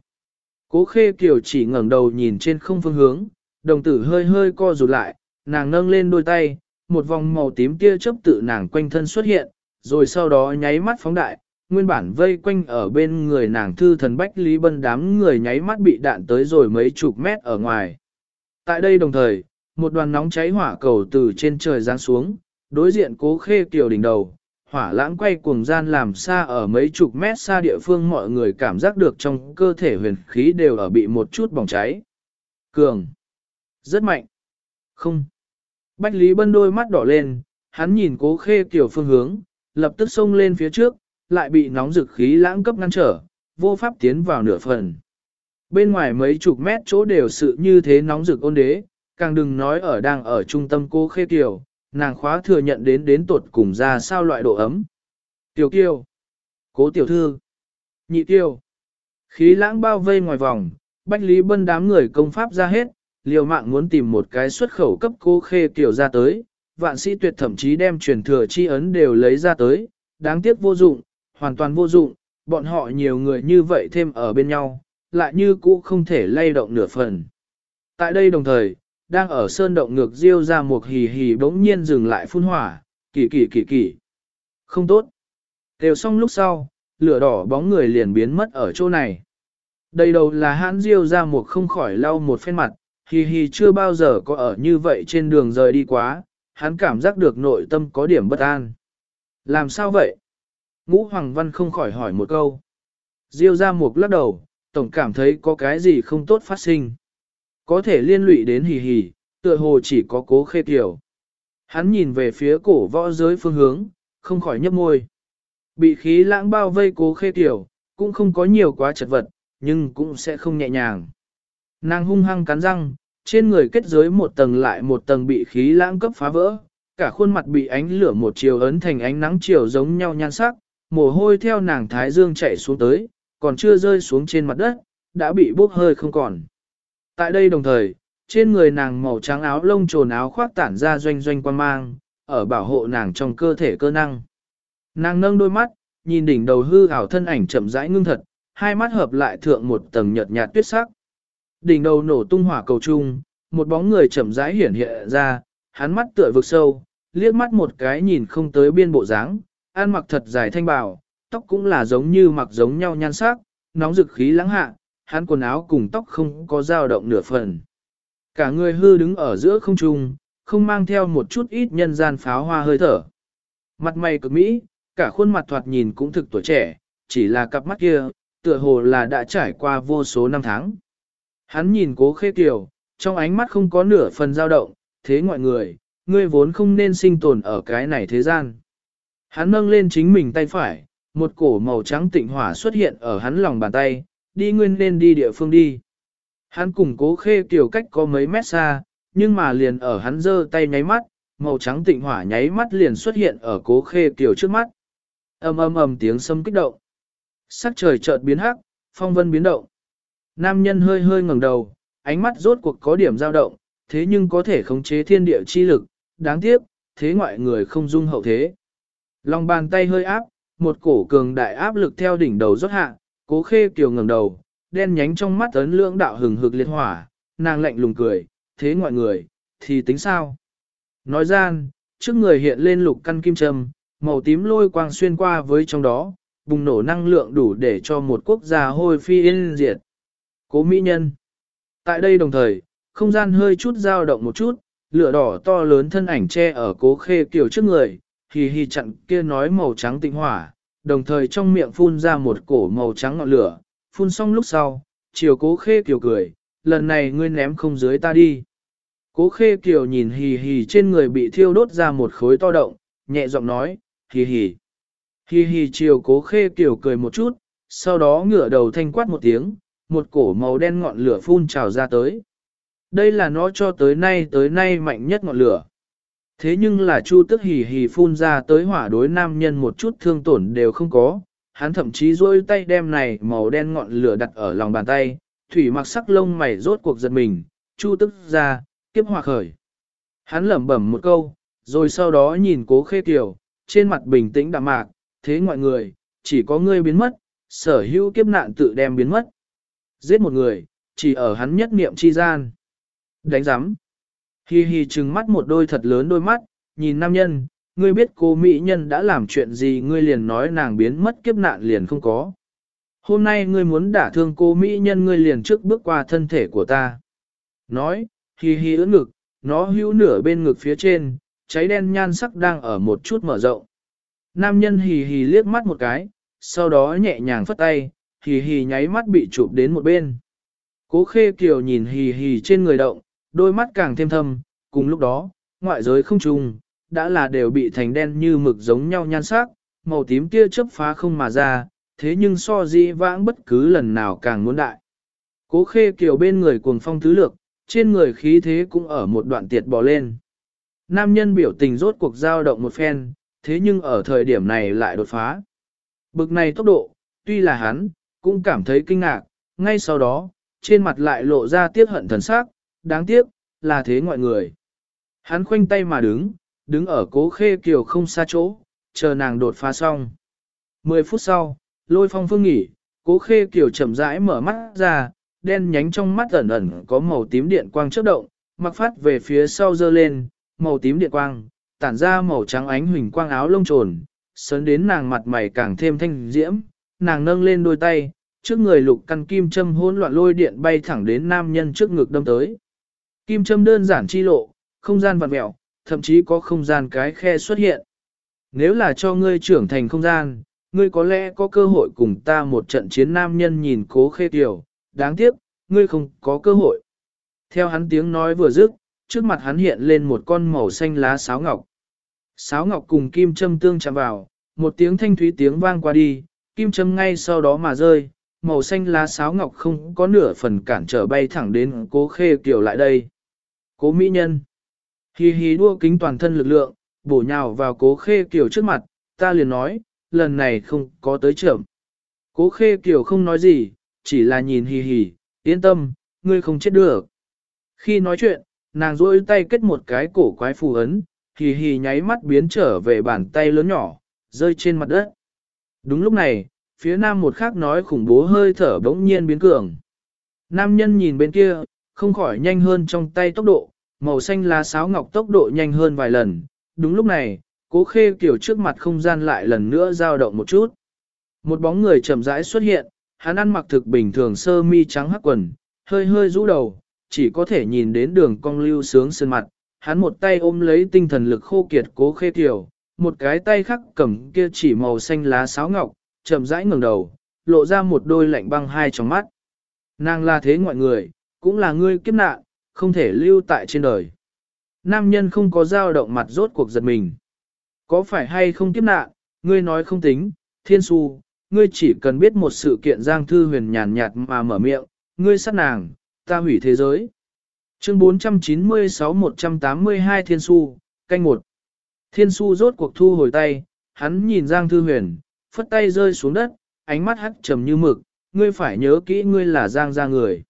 Speaker 1: Cố khê kiều chỉ ngẩng đầu nhìn trên không phương hướng, đồng tử hơi hơi co rụt lại, nàng nâng lên đôi tay, một vòng màu tím tia chớp tự nàng quanh thân xuất hiện, rồi sau đó nháy mắt phóng đại, nguyên bản vây quanh ở bên người nàng thư thần Bách Lý Bân đám người nháy mắt bị đạn tới rồi mấy chục mét ở ngoài. Tại đây đồng thời, một đoàn nóng cháy hỏa cầu từ trên trời giáng xuống, đối diện cố khê tiểu đỉnh đầu, hỏa lãng quay cuồng gian làm xa ở mấy chục mét xa địa phương mọi người cảm giác được trong cơ thể huyền khí đều ở bị một chút bỏng cháy. Cường. Rất mạnh. Không. Bách Lý Bân đôi mắt đỏ lên, hắn nhìn cố khê tiểu phương hướng, lập tức xông lên phía trước, lại bị nóng dực khí lãng cấp ngăn trở, vô pháp tiến vào nửa phần. Bên ngoài mấy chục mét chỗ đều sự như thế nóng rực ôn đế, càng đừng nói ở đang ở trung tâm cô khê kiều, nàng khóa thừa nhận đến đến tột cùng ra sao loại độ ấm. Tiểu kiều, cố tiểu thư, nhị kiều, khí lãng bao vây ngoài vòng, bách lý bân đám người công pháp ra hết, liều mạng muốn tìm một cái xuất khẩu cấp cô khê kiều ra tới, vạn sĩ tuyệt thậm chí đem truyền thừa chi ấn đều lấy ra tới, đáng tiếc vô dụng, hoàn toàn vô dụng, bọn họ nhiều người như vậy thêm ở bên nhau, lại như cũ không thể lay động nửa phần. Tại đây đồng thời, đang ở sơn động ngược diêu ra một hì hì bỗng nhiên dừng lại phun hỏa, kỳ kỳ kỳ kỳ. Không tốt. Đều xong lúc sau, lửa đỏ bóng người liền biến mất ở chỗ này. Đây đầu là hãn diêu ra một không khỏi lau một phen mặt, hì hì chưa bao giờ có ở như vậy trên đường rời đi quá, hắn cảm giác được nội tâm có điểm bất an. Làm sao vậy? Ngũ Hoàng Văn không khỏi hỏi một câu. Diêu ra một lắc đầu, tổng cảm thấy có cái gì không tốt phát sinh. Có thể liên lụy đến hì hì, tựa hồ chỉ có cố khê tiểu. Hắn nhìn về phía cổ võ giới phương hướng, không khỏi nhấp môi. Bị khí lãng bao vây cố khê tiểu, cũng không có nhiều quá chật vật, nhưng cũng sẽ không nhẹ nhàng. Nàng hung hăng cắn răng, trên người kết giới một tầng lại một tầng bị khí lãng cấp phá vỡ, cả khuôn mặt bị ánh lửa một chiều ấn thành ánh nắng chiều giống nhau nhan sắc, mồ hôi theo nàng thái dương chạy xuống tới, còn chưa rơi xuống trên mặt đất, đã bị bốc hơi không còn. Tại đây đồng thời, trên người nàng màu trắng áo lông trồn áo khoác tản ra doanh doanh quan mang, ở bảo hộ nàng trong cơ thể cơ năng. Nàng nâng đôi mắt, nhìn đỉnh đầu hư ảo thân ảnh chậm rãi ngưng thật, hai mắt hợp lại thượng một tầng nhợt nhạt tuyết sắc. Đỉnh đầu nổ tung hỏa cầu trung, một bóng người chậm rãi hiển hiện ra, hắn mắt tựa vực sâu, liếc mắt một cái nhìn không tới biên bộ dáng, ăn mặc thật dài thanh bào, tóc cũng là giống như mặc giống nhau nhan sắc, nóng rực khí lãng hạ, hắn quần áo cùng tóc không có dao động nửa phần. Cả người hư đứng ở giữa không trung, không mang theo một chút ít nhân gian pháo hoa hơi thở. Mặt mày cực mỹ, cả khuôn mặt thoạt nhìn cũng thực tuổi trẻ, chỉ là cặp mắt kia, tựa hồ là đã trải qua vô số năm tháng. Hắn nhìn cố khê kiều, trong ánh mắt không có nửa phần dao động, thế ngoại người, ngươi vốn không nên sinh tồn ở cái này thế gian. Hắn nâng lên chính mình tay phải, một cổ màu trắng tịnh hỏa xuất hiện ở hắn lòng bàn tay, đi nguyên nên đi địa phương đi. Hắn cùng cố khê tiểu cách có mấy mét xa, nhưng mà liền ở hắn giơ tay nháy mắt, màu trắng tịnh hỏa nháy mắt liền xuất hiện ở cố khê tiểu trước mắt. ầm ầm ầm tiếng sấm kích động. Sắc trời chợt biến hắc, phong vân biến động. Nam nhân hơi hơi ngẩng đầu, ánh mắt rốt cuộc có điểm dao động, thế nhưng có thể khống chế thiên địa chi lực, đáng tiếc, thế ngoại người không dung hậu thế. Lòng bàn tay hơi áp, một cổ cường đại áp lực theo đỉnh đầu rót hạ, cố khê kiều ngẩng đầu, đen nhánh trong mắt ấn lưỡng đạo hừng hực liệt hỏa, nàng lạnh lùng cười, thế ngoại người, thì tính sao? Nói gian, trước người hiện lên lục căn kim châm, màu tím lôi quang xuyên qua với trong đó, bùng nổ năng lượng đủ để cho một quốc gia hôi phi yên diệt. Cố mỹ nhân. Tại đây đồng thời, không gian hơi chút dao động một chút, lửa đỏ to lớn thân ảnh che ở cố khê kiều trước người, hì hì chặn kia nói màu trắng tịnh hỏa, đồng thời trong miệng phun ra một cổ màu trắng ngọn lửa, phun xong lúc sau, chiều cố khê kiều cười, lần này ngươi ném không dưới ta đi. Cố khê kiều nhìn hì hì trên người bị thiêu đốt ra một khối to động, nhẹ giọng nói, hì hì. Hì hì chiều cố khê kiều cười một chút, sau đó ngửa đầu thanh quát một tiếng, một cổ màu đen ngọn lửa phun trào ra tới. Đây là nó cho tới nay tới nay mạnh nhất ngọn lửa. Thế nhưng là Chu tức hì hì phun ra tới hỏa đối nam nhân một chút thương tổn đều không có, hắn thậm chí duỗi tay đem này màu đen ngọn lửa đặt ở lòng bàn tay, thủy mặc sắc lông mày rốt cuộc giật mình, Chu tức ra, kiếp hỏa khởi. Hắn lẩm bẩm một câu, rồi sau đó nhìn cố khê tiểu trên mặt bình tĩnh đạm mạc, thế ngoại người, chỉ có ngươi biến mất, sở hữu kiếp nạn tự đem biến mất. Giết một người, chỉ ở hắn nhất niệm chi gian. Đánh giám. Hi hi trừng mắt một đôi thật lớn đôi mắt, nhìn nam nhân, ngươi biết cô mỹ nhân đã làm chuyện gì ngươi liền nói nàng biến mất kiếp nạn liền không có. Hôm nay ngươi muốn đả thương cô mỹ nhân ngươi liền trước bước qua thân thể của ta. Nói, hi hi ưỡn ngực, nó hữu nửa bên ngực phía trên, cháy đen nhan sắc đang ở một chút mở rộng. Nam nhân hì hì liếc mắt một cái, sau đó nhẹ nhàng phất tay, hì hì nháy mắt bị chụp đến một bên. Cố khê kiều nhìn hì hì trên người động, đôi mắt càng thêm thâm, cùng lúc đó, ngoại giới không trùng, đã là đều bị thành đen như mực giống nhau nhan sắc, màu tím kia chớp phá không mà ra, thế nhưng so di vãng bất cứ lần nào càng muốn đại. Cố khê kiều bên người cuồng phong tứ lược, trên người khí thế cũng ở một đoạn tiệt bò lên. Nam nhân biểu tình rốt cuộc giao động một phen, thế nhưng ở thời điểm này lại đột phá. Bực này tốc độ, tuy là hắn, cũng cảm thấy kinh ngạc, ngay sau đó, trên mặt lại lộ ra tiếc hận thần sắc, đáng tiếc, là thế ngoại người. Hắn khoanh tay mà đứng, đứng ở cố khê kiều không xa chỗ, chờ nàng đột phá xong. Mười phút sau, lôi phong phương nghỉ, cố khê kiều chậm rãi mở mắt ra, đen nhánh trong mắt ẩn ẩn có màu tím điện quang chớp động, mặc phát về phía sau dơ lên, màu tím điện quang, tản ra màu trắng ánh huỳnh quang áo lông trồn, sớn đến nàng mặt mày càng thêm thanh diễm, nàng nâng lên đôi tay, trước người lục căn kim châm hỗn loạn lôi điện bay thẳng đến nam nhân trước ngực đâm tới. Kim châm đơn giản chi lộ, không gian vặn mẹo, thậm chí có không gian cái khe xuất hiện. Nếu là cho ngươi trưởng thành không gian, ngươi có lẽ có cơ hội cùng ta một trận chiến nam nhân nhìn cố khê tiểu, đáng tiếc, ngươi không có cơ hội. Theo hắn tiếng nói vừa dứt, trước mặt hắn hiện lên một con màu xanh lá sáo ngọc. Sáo ngọc cùng kim châm tương chạm vào, một tiếng thanh thúy tiếng vang qua đi, kim châm ngay sau đó mà rơi, màu xanh lá sáo ngọc không có nửa phần cản trở bay thẳng đến cố khê kiểu lại đây. Cố mỹ nhân. Hì hì đua kính toàn thân lực lượng, bổ nhào vào cố khê kiểu trước mặt, ta liền nói, lần này không có tới trưởng. Cố khê kiểu không nói gì, chỉ là nhìn hì hì, yên tâm, ngươi không chết được. Khi nói chuyện, nàng duỗi tay kết một cái cổ quái phù ấn, hì hì nháy mắt biến trở về bàn tay lớn nhỏ, rơi trên mặt đất. Đúng lúc này, phía nam một khác nói khủng bố hơi thở bỗng nhiên biến cường. Nam nhân nhìn bên kia, không khỏi nhanh hơn trong tay tốc độ, màu xanh lá sáo ngọc tốc độ nhanh hơn vài lần. Đúng lúc này, cố khê kiểu trước mặt không gian lại lần nữa dao động một chút. Một bóng người chậm rãi xuất hiện, hắn ăn mặc thực bình thường sơ mi trắng hắc quần, hơi hơi rũ đầu, chỉ có thể nhìn đến đường cong lưu sướng sơn mặt, hắn một tay ôm lấy tinh thần lực khô kiệt cố khê tiểu, một cái tay khác cầm kia chỉ màu xanh lá sáo ngọc, chậm rãi ngẩng đầu, lộ ra một đôi lạnh băng hai trong mắt. Nàng là thế ngoại người, cũng là ngươi kiếp nạn, không thể lưu tại trên đời. Nam nhân không có dao động mặt rốt cuộc giật mình. Có phải hay không kiếp nạn, ngươi nói không tính, thiên su, ngươi chỉ cần biết một sự kiện giang thư huyền nhàn nhạt mà mở miệng, ngươi sát nàng, ta hủy thế giới. Chương 496-182 Thiên Su, canh một. Thiên Su rốt cuộc thu hồi tay, hắn nhìn Giang Thư Huyền, phất tay rơi xuống đất, ánh mắt hắt trầm như mực, ngươi phải nhớ kỹ ngươi là Giang gia người.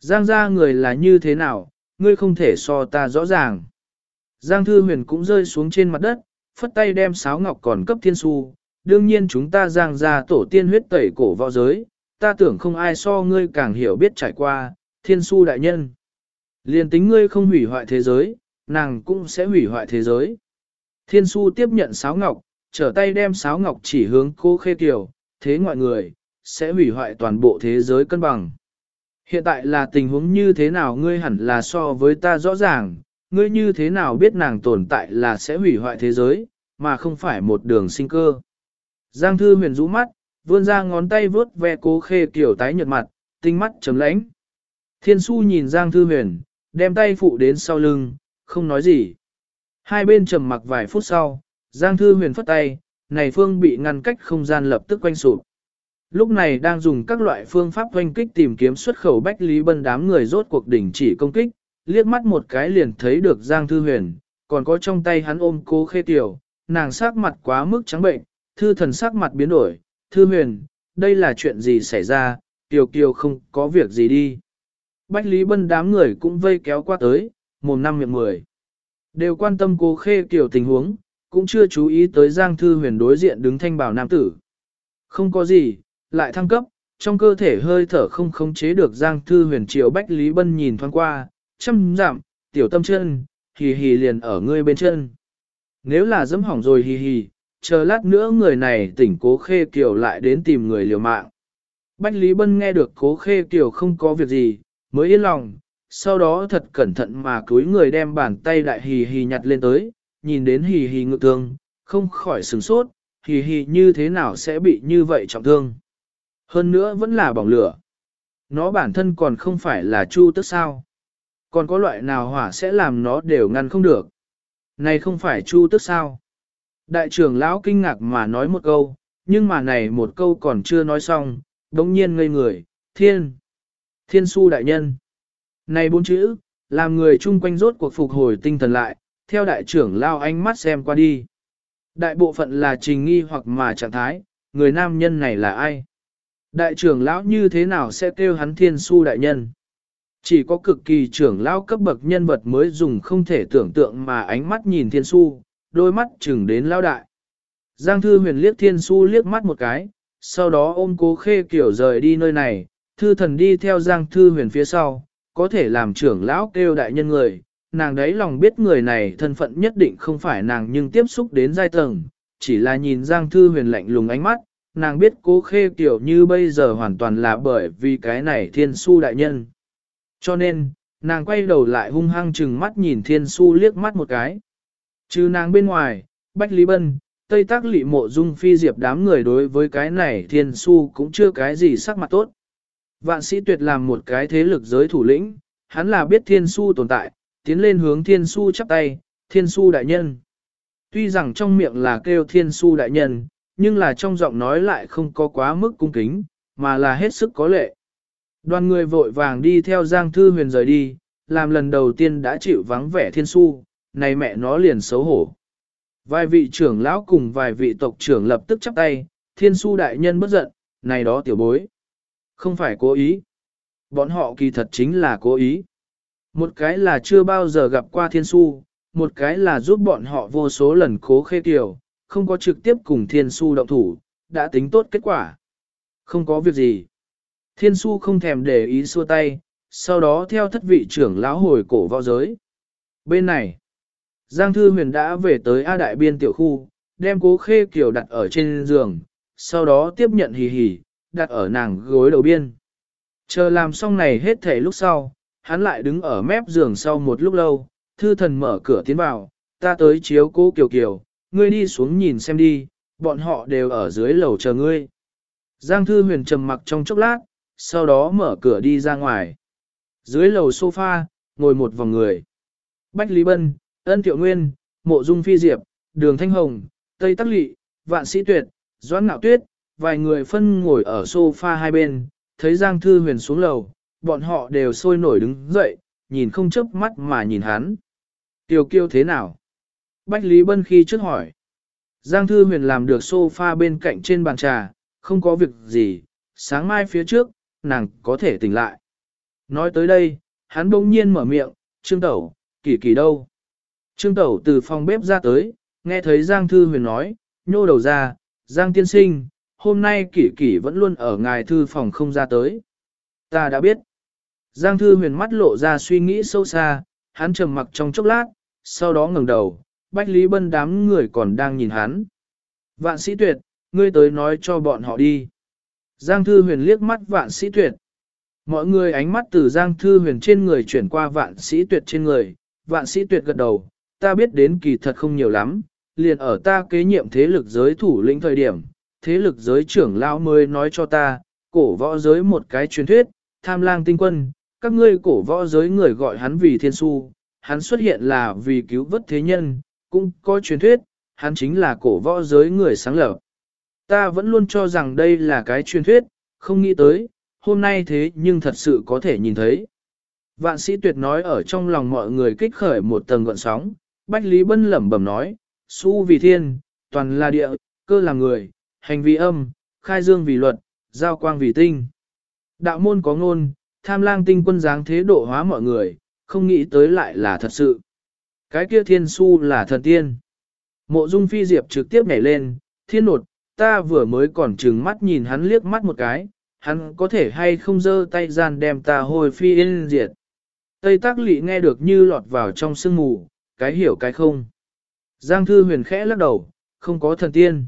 Speaker 1: Giang gia người là như thế nào, ngươi không thể so ta rõ ràng. Giang Thư Huyền cũng rơi xuống trên mặt đất, phất tay đem sáo ngọc còn cấp Thiên Su, đương nhiên chúng ta Giang gia tổ tiên huyết tẩy cổ võ giới, ta tưởng không ai so ngươi càng hiểu biết trải qua, thiên su đại nhân. Liên tính ngươi không hủy hoại thế giới, nàng cũng sẽ hủy hoại thế giới. Thiên su tiếp nhận sáo ngọc, trở tay đem sáo ngọc chỉ hướng cô khê kiều, thế ngoại người, sẽ hủy hoại toàn bộ thế giới cân bằng. Hiện tại là tình huống như thế nào ngươi hẳn là so với ta rõ ràng, ngươi như thế nào biết nàng tồn tại là sẽ hủy hoại thế giới, mà không phải một đường sinh cơ. Giang thư huyền rũ mắt, vươn ra ngón tay vướt ve cố khê kiểu tái nhợt mặt, tinh mắt chấm lãnh. Thiên su nhìn Giang Thư Huyền, đem tay phụ đến sau lưng, không nói gì. Hai bên trầm mặc vài phút sau, Giang Thư Huyền phất tay, này phương bị ngăn cách không gian lập tức quanh sụp. Lúc này đang dùng các loại phương pháp hoanh kích tìm kiếm xuất khẩu Bách Lý Bân đám người rốt cuộc đỉnh chỉ công kích, liếc mắt một cái liền thấy được Giang Thư Huyền, còn có trong tay hắn ôm cô khê tiểu, nàng sắc mặt quá mức trắng bệnh, thư thần sắc mặt biến đổi, Thư Huyền, đây là chuyện gì xảy ra, Tiểu Kiều không có việc gì đi. Bách Lý Bân đám người cũng vây kéo qua tới, mồm năm miệng mười. Đều quan tâm cô khê tiểu tình huống, cũng chưa chú ý tới Giang Thư Huyền đối diện đứng thanh bảo nam tử. Không có gì, lại thăng cấp, trong cơ thể hơi thở không khống chế được Giang Thư Huyền triều Bách Lý Bân nhìn thoáng qua, chăm giảm, tiểu tâm chân, hì hì liền ở ngươi bên chân. Nếu là dẫm hỏng rồi hì hì, chờ lát nữa người này tỉnh cố khê kiểu lại đến tìm người liều mạng. Bách Lý Bân nghe được cố khê kiểu không có việc gì, mới yên lòng, sau đó thật cẩn thận mà cúi người đem bàn tay đại hì hì nhặt lên tới, nhìn đến hì hì ngự thương, không khỏi sửng sốt, hì hì như thế nào sẽ bị như vậy trọng thương. Hơn nữa vẫn là bỏng lửa. Nó bản thân còn không phải là chu tức sao. Còn có loại nào hỏa sẽ làm nó đều ngăn không được. Này không phải chu tức sao. Đại trưởng lão kinh ngạc mà nói một câu, nhưng mà này một câu còn chưa nói xong, đống nhiên ngây người, thiên. Thiên su đại nhân. Này bốn chữ, làm người chung quanh rốt cuộc phục hồi tinh thần lại, theo đại trưởng lao ánh mắt xem qua đi. Đại bộ phận là trình nghi hoặc mà trạng thái, người nam nhân này là ai? Đại trưởng lão như thế nào sẽ kêu hắn thiên su đại nhân? Chỉ có cực kỳ trưởng lão cấp bậc nhân vật mới dùng không thể tưởng tượng mà ánh mắt nhìn thiên su, đôi mắt chừng đến lão đại. Giang thư huyền liếc thiên su liếc mắt một cái, sau đó ôm cố khê kiểu rời đi nơi này, thư thần đi theo Giang thư huyền phía sau, có thể làm trưởng lão kêu đại nhân người, nàng đấy lòng biết người này thân phận nhất định không phải nàng nhưng tiếp xúc đến giai tầng, chỉ là nhìn Giang Thư huyền lạnh lùng ánh mắt, nàng biết cố khê kiểu như bây giờ hoàn toàn là bởi vì cái này thiên su đại nhân. Cho nên, nàng quay đầu lại hung hăng chừng mắt nhìn thiên su liếc mắt một cái. Chứ nàng bên ngoài, Bách Lý Bân, Tây Tác Lị Mộ Dung Phi Diệp đám người đối với cái này thiên su cũng chưa cái gì sắc mặt tốt. Vạn sĩ tuyệt làm một cái thế lực giới thủ lĩnh, hắn là biết thiên su tồn tại, tiến lên hướng thiên su chắp tay, thiên su đại nhân. Tuy rằng trong miệng là kêu thiên su đại nhân, nhưng là trong giọng nói lại không có quá mức cung kính, mà là hết sức có lệ. Đoàn người vội vàng đi theo Giang Thư Huyền rời đi, làm lần đầu tiên đã chịu vắng vẻ thiên su, này mẹ nó liền xấu hổ. Vài vị trưởng lão cùng vài vị tộc trưởng lập tức chắp tay, thiên su đại nhân bất giận, này đó tiểu bối. Không phải cố ý. Bọn họ kỳ thật chính là cố ý. Một cái là chưa bao giờ gặp qua thiên su, một cái là giúp bọn họ vô số lần cố khê tiểu, không có trực tiếp cùng thiên su động thủ, đã tính tốt kết quả. Không có việc gì. Thiên su không thèm để ý xua tay, sau đó theo thất vị trưởng lão hồi cổ vào giới. Bên này, Giang Thư Huyền đã về tới A Đại Biên tiểu khu, đem cố khê kiểu đặt ở trên giường, sau đó tiếp nhận hì hì, đặt ở nàng gối đầu biên. Chờ làm xong này hết thể lúc sau, hắn lại đứng ở mép giường sau một lúc lâu, thư thần mở cửa tiến vào, ta tới chiếu cố kiều kiều, ngươi đi xuống nhìn xem đi, bọn họ đều ở dưới lầu chờ ngươi. Giang thư huyền trầm mặc trong chốc lát, sau đó mở cửa đi ra ngoài. Dưới lầu sofa, ngồi một vòng người. Bách Lý Bân, Ân Tiệu Nguyên, Mộ Dung Phi Diệp, Đường Thanh Hồng, Tây Tắc Lị, Vạn Sĩ Tuyệt, Doãn Ngạo Tuyết, vài người phân ngồi ở sofa hai bên, thấy Giang Thư Huyền xuống lầu, bọn họ đều sôi nổi đứng dậy, nhìn không chớp mắt mà nhìn hắn. Tiểu kiêu thế nào? Bách Lý Bân khi trước hỏi. Giang Thư Huyền làm được sofa bên cạnh trên bàn trà, không có việc gì, sáng mai phía trước, nàng có thể tỉnh lại. Nói tới đây, hắn bỗng nhiên mở miệng, Trương Tẩu, kỳ kỳ đâu? Trương Tẩu từ phòng bếp ra tới, nghe thấy Giang Thư Huyền nói, nhô đầu ra, Giang Tiên Sinh, hôm nay kỷ kỷ vẫn luôn ở ngài thư phòng không ra tới. Ta đã biết. Giang thư huyền mắt lộ ra suy nghĩ sâu xa, hắn trầm mặc trong chốc lát, sau đó ngẩng đầu, Bách Lý Bân đám người còn đang nhìn hắn. Vạn sĩ tuyệt, ngươi tới nói cho bọn họ đi. Giang thư huyền liếc mắt vạn sĩ tuyệt. Mọi người ánh mắt từ Giang thư huyền trên người chuyển qua vạn sĩ tuyệt trên người, vạn sĩ tuyệt gật đầu, ta biết đến kỳ thật không nhiều lắm, liền ở ta kế nhiệm thế lực giới thủ lĩnh thời điểm, thế lực giới trưởng lão mới nói cho ta, cổ võ giới một cái truyền thuyết, tham lang tinh quân, các ngươi cổ võ giới người gọi hắn vì thiên su, hắn xuất hiện là vì cứu vớt thế nhân, cũng có truyền thuyết, hắn chính là cổ võ giới người sáng lập. Ta vẫn luôn cho rằng đây là cái truyền thuyết, không nghĩ tới, hôm nay thế nhưng thật sự có thể nhìn thấy. Vạn sĩ tuyệt nói ở trong lòng mọi người kích khởi một tầng gọn sóng, Bách Lý Bân lẩm bẩm nói, su vì thiên, toàn là địa, cơ là người, hành vi âm, khai dương vì luật, giao quang vì tinh. Đạo môn có ngôn, tham lang tinh quân dáng thế độ hóa mọi người, không nghĩ tới lại là thật sự. Cái kia thiên su là thần tiên. Mộ dung phi diệp trực tiếp nhảy lên, thiên nột, ta vừa mới còn trừng mắt nhìn hắn liếc mắt một cái, hắn có thể hay không dơ tay gian đem ta hồi phi yên diệt. Tây tác lị nghe được như lọt vào trong sương mù, cái hiểu cái không. Giang thư huyền khẽ lắc đầu, không có thần tiên.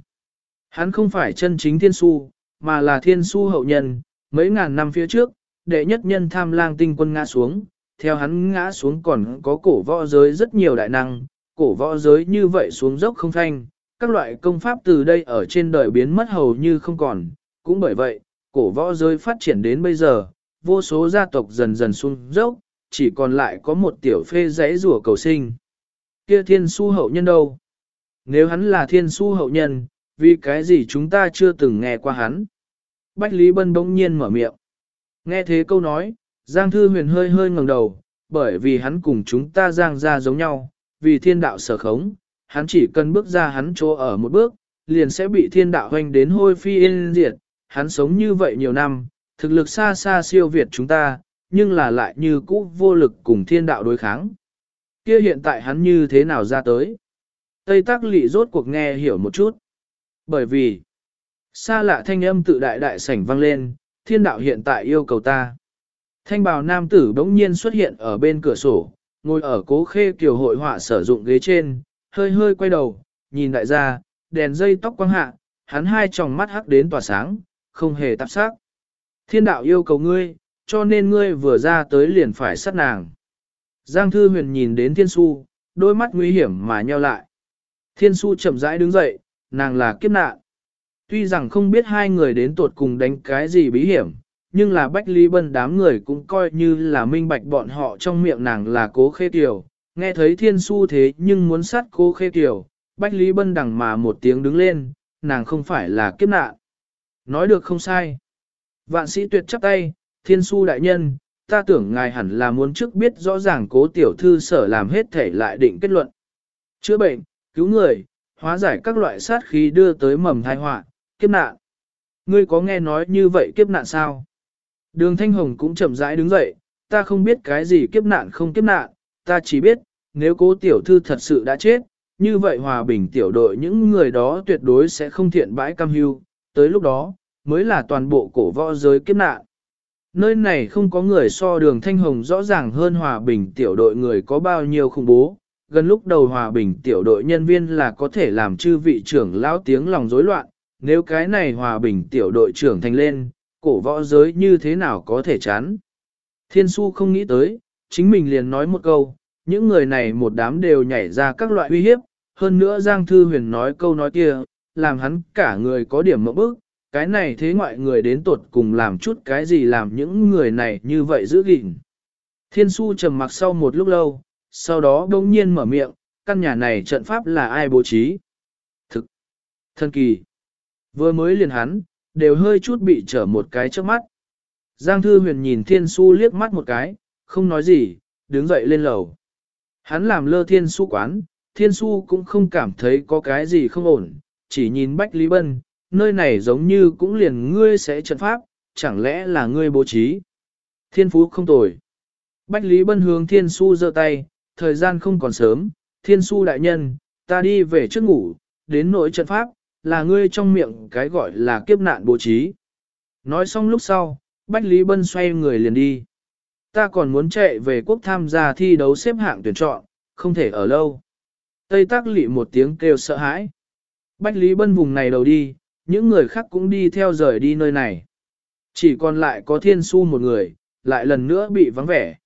Speaker 1: Hắn không phải chân chính thiên su, mà là thiên su hậu nhân, mấy ngàn năm phía trước, đệ nhất nhân tham lang tinh quân ngã xuống, theo hắn ngã xuống còn có cổ võ giới rất nhiều đại năng, cổ võ giới như vậy xuống dốc không thanh, các loại công pháp từ đây ở trên đời biến mất hầu như không còn, cũng bởi vậy, cổ võ giới phát triển đến bây giờ, vô số gia tộc dần dần xuống dốc, chỉ còn lại có một tiểu phê giấy rùa cầu sinh. Kia thiên su hậu nhân đâu? Nếu hắn là thiên su hậu nhân, vì cái gì chúng ta chưa từng nghe qua hắn? Bách Lý Bân bỗng nhiên mở miệng. Nghe thế câu nói, Giang Thư Huyền hơi hơi ngẩng đầu, bởi vì hắn cùng chúng ta Giang ra giống nhau, vì thiên đạo sở khống, hắn chỉ cần bước ra hắn chỗ ở một bước, liền sẽ bị thiên đạo hoành đến hôi phi yên diệt. Hắn sống như vậy nhiều năm, thực lực xa xa siêu việt chúng ta, nhưng là lại như cũ vô lực cùng thiên đạo đối kháng. Kia hiện tại hắn như thế nào ra tới? Tây Tác Lị rốt cuộc nghe hiểu một chút. Bởi vì, xa lạ thanh âm tự đại đại sảnh vang lên, thiên đạo hiện tại yêu cầu ta. Thanh bào nam tử bỗng nhiên xuất hiện ở bên cửa sổ, ngồi ở cố khê kiều hội họa sử dụng ghế trên, hơi hơi quay đầu, nhìn đại gia, đèn dây tóc quang hạ, hắn hai tròng mắt hắc đến tỏa sáng, không hề tạp sắc. Thiên đạo yêu cầu ngươi, cho nên ngươi vừa ra tới liền phải sát nàng. Giang Thư Huyền nhìn đến Thiên Su, đôi mắt nguy hiểm mà nheo lại. Thiên Su chậm rãi đứng dậy, nàng là kiếp nạn. Tuy rằng không biết hai người đến tuột cùng đánh cái gì bí hiểm, nhưng là Bách Lý Bân đám người cũng coi như là minh bạch bọn họ trong miệng nàng là cố khê tiểu. Nghe thấy Thiên Su thế nhưng muốn sát cố khê tiểu, Bách Lý Bân đằng mà một tiếng đứng lên, nàng không phải là kiếp nạn. Nói được không sai. Vạn sĩ tuyệt chắp tay, Thiên Su đại nhân, ta tưởng ngài hẳn là muốn trước biết rõ ràng cố tiểu thư sở làm hết thể lại định kết luận. Chữa bệnh, cứu người, hóa giải các loại sát khí đưa tới mầm thai họa, kiếp nạn. Ngươi có nghe nói như vậy kiếp nạn sao? Đường Thanh Hồng cũng chậm rãi đứng dậy, ta không biết cái gì kiếp nạn không kiếp nạn, ta chỉ biết, nếu cố tiểu thư thật sự đã chết, như vậy hòa bình tiểu đội những người đó tuyệt đối sẽ không thiện bãi cam hưu, tới lúc đó, mới là toàn bộ cổ võ giới kiếp nạn. Nơi này không có người so đường thanh hồng rõ ràng hơn hòa bình tiểu đội người có bao nhiêu khủng bố. Gần lúc đầu hòa bình tiểu đội nhân viên là có thể làm chư vị trưởng lão tiếng lòng rối loạn, nếu cái này hòa bình tiểu đội trưởng thành lên, cổ võ giới như thế nào có thể chán. Thiên su không nghĩ tới, chính mình liền nói một câu, những người này một đám đều nhảy ra các loại uy hiếp, hơn nữa Giang Thư Huyền nói câu nói kia, làm hắn cả người có điểm mẫu bức, cái này thế ngoại người đến tột cùng làm chút cái gì làm những người này như vậy giữ gìn. Thiên su trầm mặc sau một lúc lâu, sau đó đông nhiên mở miệng, căn nhà này trận pháp là ai bố trí? Thực! Thân kỳ! Vừa mới liền hắn, đều hơi chút bị trở một cái trước mắt. Giang Thư Huyền nhìn Thiên Su liếc mắt một cái, không nói gì, đứng dậy lên lầu. Hắn làm lơ Thiên Su quán, Thiên Su cũng không cảm thấy có cái gì không ổn, chỉ nhìn Bách Lý Bân, nơi này giống như cũng liền ngươi sẽ trận pháp, chẳng lẽ là ngươi bố trí. Thiên phú không tồi. Bách Lý Bân hướng Thiên Su giơ tay, thời gian không còn sớm, Thiên Su đại nhân, ta đi về trước ngủ, đến nỗi trận pháp, là ngươi trong miệng cái gọi là kiếp nạn bố trí. Nói xong lúc sau, Bách Lý Bân xoay người liền đi. Ta còn muốn chạy về quốc tham gia thi đấu xếp hạng tuyển chọn, không thể ở lâu. Tây tác lị một tiếng kêu sợ hãi. Bách Lý Bân vùng này đầu đi, những người khác cũng đi theo rời đi nơi này. Chỉ còn lại có thiên su một người, lại lần nữa bị vắng vẻ.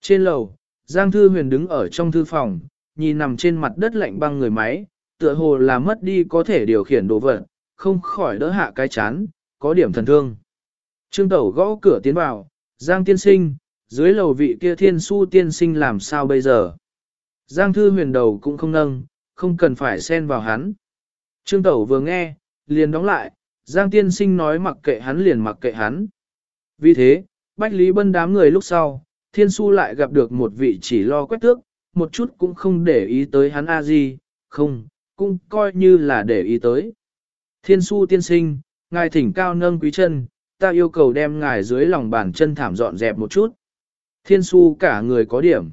Speaker 1: Trên lầu, Giang Thư Huyền đứng ở trong thư phòng, nhìn nằm trên mặt đất lạnh băng người máy, tựa hồ là mất đi có thể điều khiển đồ vật, không khỏi đỡ hạ cái chán, có điểm thần thương. Trương Tẩu gõ cửa tiến vào, Giang tiên sinh, dưới lầu vị kia thiên su tiên sinh làm sao bây giờ? Giang Thư Huyền đầu cũng không nâng, không cần phải xen vào hắn. Trương Tẩu vừa nghe, liền đóng lại, Giang tiên sinh nói mặc kệ hắn liền mặc kệ hắn. Vì thế, Bách Lý Bân đám người lúc sau, Thiên Su lại gặp được một vị chỉ lo quét tước, một chút cũng không để ý tới hắn a gì, không, cũng coi như là để ý tới. Thiên Su tiên sinh, ngài thỉnh cao nâng quý chân, ta yêu cầu đem ngài dưới lòng bàn chân thảm dọn dẹp một chút. Thiên Su cả người có điểm.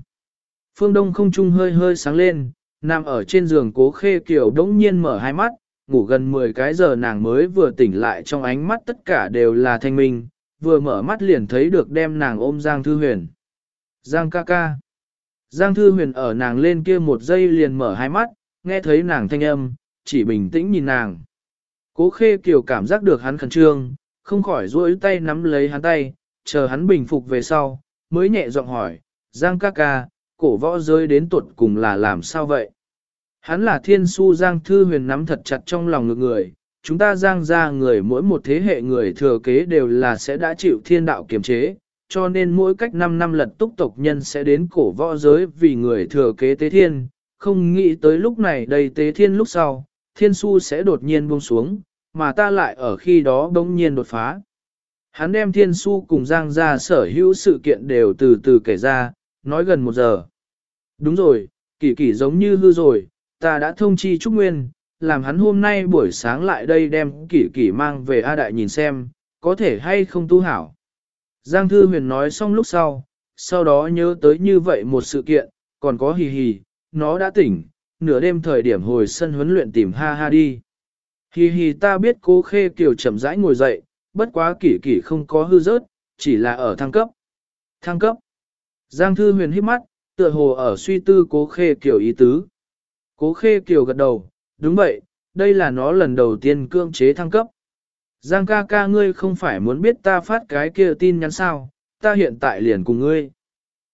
Speaker 1: Phương Đông không trung hơi hơi sáng lên, nằm ở trên giường cố khê kiểu đống nhiên mở hai mắt, ngủ gần 10 cái giờ nàng mới vừa tỉnh lại trong ánh mắt tất cả đều là thanh minh, vừa mở mắt liền thấy được đem nàng ôm Giang Thư Huyền. Giang ca ca. Giang Thư Huyền ở nàng lên kia một giây liền mở hai mắt, nghe thấy nàng thanh âm, chỉ bình tĩnh nhìn nàng. Cố khê kiều cảm giác được hắn khẩn trương, không khỏi duỗi tay nắm lấy hắn tay, chờ hắn bình phục về sau, mới nhẹ giọng hỏi, Giang ca ca, cổ võ rơi đến tuột cùng là làm sao vậy? Hắn là thiên su Giang Thư Huyền nắm thật chặt trong lòng ngược người, chúng ta Giang ra người mỗi một thế hệ người thừa kế đều là sẽ đã chịu thiên đạo kiềm chế, cho nên mỗi cách 5 năm lật túc tộc nhân sẽ đến cổ võ giới vì người thừa kế tế thiên, không nghĩ tới lúc này đầy tế thiên lúc sau, thiên su sẽ đột nhiên buông xuống, mà ta lại ở khi đó bỗng nhiên đột phá. Hắn đem thiên su cùng Giang ra sở hữu sự kiện đều từ từ kể ra, nói gần một giờ. Đúng rồi, kỳ kỳ giống như hư rồi, ta đã thông chi Trúc Nguyên, làm hắn hôm nay buổi sáng lại đây đem kỳ kỳ mang về A Đại nhìn xem, có thể hay không tu hảo. Giang Thư Huyền nói xong lúc sau, sau đó nhớ tới như vậy một sự kiện, còn có hì hì, nó đã tỉnh, nửa đêm thời điểm hồi sân huấn luyện tìm ha ha đi. Hì hì ta biết cố khê kiều chậm rãi ngồi dậy, bất quá kỷ kỷ không có hư rớt, chỉ là ở thăng cấp. Thăng cấp. Giang Thư Huyền hít mắt, tựa hồ ở suy tư cố khê kiều ý tứ. Cố khê kiều gật đầu, đúng vậy, đây là nó lần đầu tiên cương chế thăng cấp. Giang ca ca ngươi không phải muốn biết ta phát cái kia tin nhắn sao, ta hiện tại liền cùng ngươi.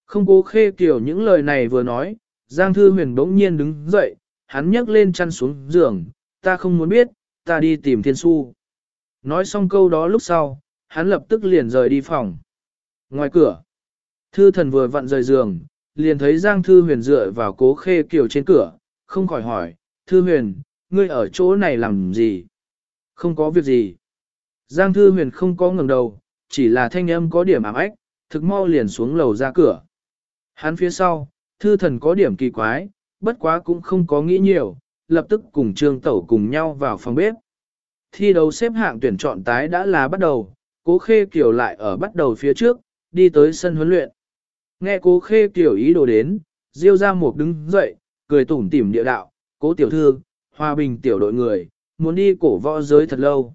Speaker 1: Không cố khê kiểu những lời này vừa nói, Giang Thư Huyền bỗng nhiên đứng dậy, hắn nhấc lên chăn xuống giường, ta không muốn biết, ta đi tìm thiên su. Nói xong câu đó lúc sau, hắn lập tức liền rời đi phòng. Ngoài cửa, Thư thần vừa vặn rời giường, liền thấy Giang Thư Huyền dựa vào cố khê kiểu trên cửa, không khỏi hỏi, Thư Huyền, ngươi ở chỗ này làm gì? Không có việc gì. Giang Thư Huyền không có ngẩng đầu, chỉ là thanh âm có điểm ảm ách, thực mau liền xuống lầu ra cửa. Hắn phía sau, Thư Thần có điểm kỳ quái, bất quá cũng không có nghĩ nhiều, lập tức cùng Trương Tẩu cùng nhau vào phòng bếp. Thi đấu xếp hạng tuyển chọn tái đã là bắt đầu, Cố Khê kiểu lại ở bắt đầu phía trước, đi tới sân huấn luyện. Nghe Cố Khê kiểu ý đồ đến, Diêu ra một đứng dậy, cười tủm tỉm địa đạo, Cố Tiểu Thư, Hòa Bình Tiểu đội người, muốn đi cổ võ giới thật lâu.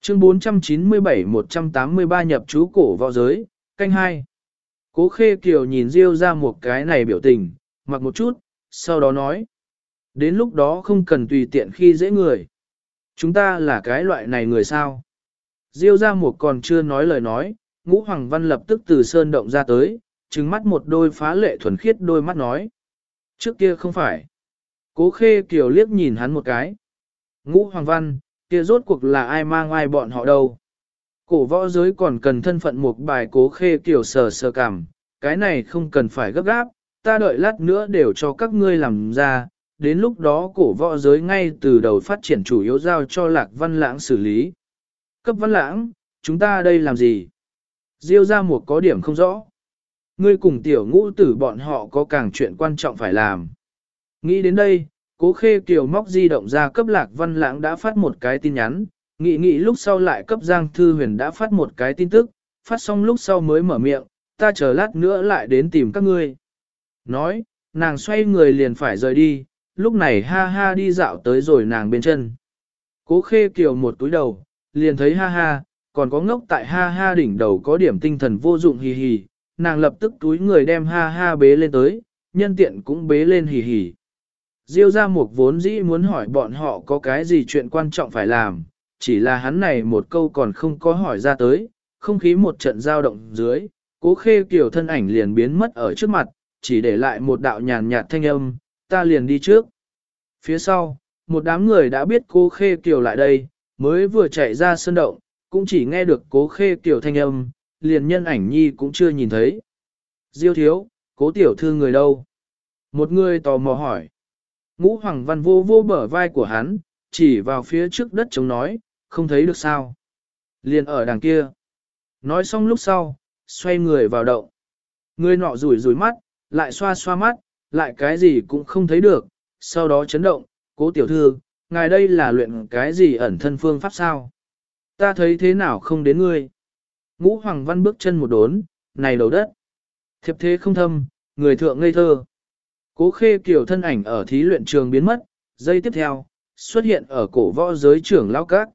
Speaker 1: Chương 497-183 nhập chú cổ võ giới, canh hai. Cố khê kiều nhìn Diêu ra một cái này biểu tình, mặc một chút, sau đó nói. Đến lúc đó không cần tùy tiện khi dễ người. Chúng ta là cái loại này người sao? Diêu ra một còn chưa nói lời nói, ngũ hoàng văn lập tức từ sơn động ra tới, trừng mắt một đôi phá lệ thuần khiết đôi mắt nói. Trước kia không phải. Cố khê kiều liếc nhìn hắn một cái. Ngũ hoàng văn, kia rốt cuộc là ai mang ai bọn họ đâu. Cổ võ giới còn cần thân phận một bài cố khê kiểu sờ sờ cảm, cái này không cần phải gấp gáp, ta đợi lát nữa đều cho các ngươi làm ra, đến lúc đó cổ võ giới ngay từ đầu phát triển chủ yếu giao cho lạc văn lãng xử lý. Cấp văn lãng, chúng ta đây làm gì? Diêu ra một có điểm không rõ. Ngươi cùng tiểu ngũ tử bọn họ có càng chuyện quan trọng phải làm. Nghĩ đến đây, Cố khê kiều móc di động ra cấp lạc văn lãng đã phát một cái tin nhắn, nghị nghị lúc sau lại cấp Giang Thư Huyền đã phát một cái tin tức, phát xong lúc sau mới mở miệng, ta chờ lát nữa lại đến tìm các ngươi. Nói, nàng xoay người liền phải rời đi, lúc này ha ha đi dạo tới rồi nàng bên chân. Cố khê kiều một túi đầu, liền thấy ha ha, còn có ngốc tại ha ha đỉnh đầu có điểm tinh thần vô dụng hì hì, nàng lập tức túi người đem ha ha bế lên tới, nhân tiện cũng bế lên hì hì. Diêu ra một vốn dĩ muốn hỏi bọn họ có cái gì chuyện quan trọng phải làm, chỉ là hắn này một câu còn không có hỏi ra tới, không khí một trận giao động dưới, cố khê kiểu thân ảnh liền biến mất ở trước mặt, chỉ để lại một đạo nhàn nhạt thanh âm, ta liền đi trước. Phía sau, một đám người đã biết cố khê kiều lại đây, mới vừa chạy ra sân động, cũng chỉ nghe được cố khê kiều thanh âm, liền nhân ảnh nhi cũng chưa nhìn thấy. Diêu thiếu, cố tiểu thư người đâu? Một người tò mò hỏi. Ngũ Hoàng Văn vô vô bờ vai của hắn, chỉ vào phía trước đất chống nói, không thấy được sao. Liền ở đằng kia. Nói xong lúc sau, xoay người vào động. Người nọ rủi rủi mắt, lại xoa xoa mắt, lại cái gì cũng không thấy được, sau đó chấn động, cố tiểu thư, ngài đây là luyện cái gì ẩn thân phương pháp sao? Ta thấy thế nào không đến ngươi? Ngũ Hoàng Văn bước chân một đốn, này đầu đất. Thiệp thế không thâm, người thượng ngây thơ. Cố khê kiểu thân ảnh ở thí luyện trường biến mất, giây tiếp theo, xuất hiện ở cổ võ giới trưởng lão các.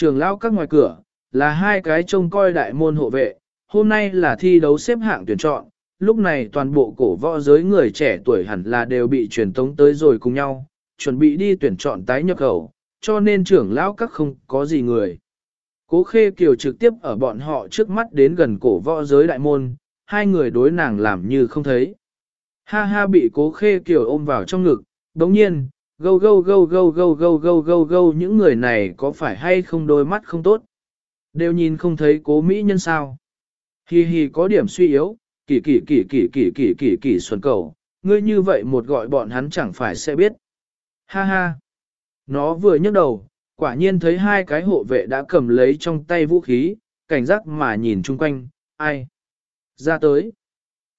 Speaker 1: Trường lao các ngoài cửa, là hai cái trông coi đại môn hộ vệ, hôm nay là thi đấu xếp hạng tuyển chọn, lúc này toàn bộ cổ võ giới người trẻ tuổi hẳn là đều bị truyền tống tới rồi cùng nhau, chuẩn bị đi tuyển chọn tái nhập khẩu, cho nên trưởng lão các không có gì người. Cố Khê Kiều trực tiếp ở bọn họ trước mắt đến gần cổ võ giới đại môn, hai người đối nàng làm như không thấy. Ha ha bị Cố Khê Kiều ôm vào trong ngực, đồng nhiên, gâu gâu gâu gâu gâu gâu gâu gâu gâu những người này có phải hay không đôi mắt không tốt. Đều nhìn không thấy cố mỹ nhân sao. Hi hi có điểm suy yếu, kỳ kỳ kỳ kỳ kỳ kỳ kỳ kỳ xuân cầu, ngươi như vậy một gọi bọn hắn chẳng phải sẽ biết. Ha ha. Nó vừa nhấc đầu, quả nhiên thấy hai cái hộ vệ đã cầm lấy trong tay vũ khí, cảnh giác mà nhìn chung quanh, ai. Ra tới.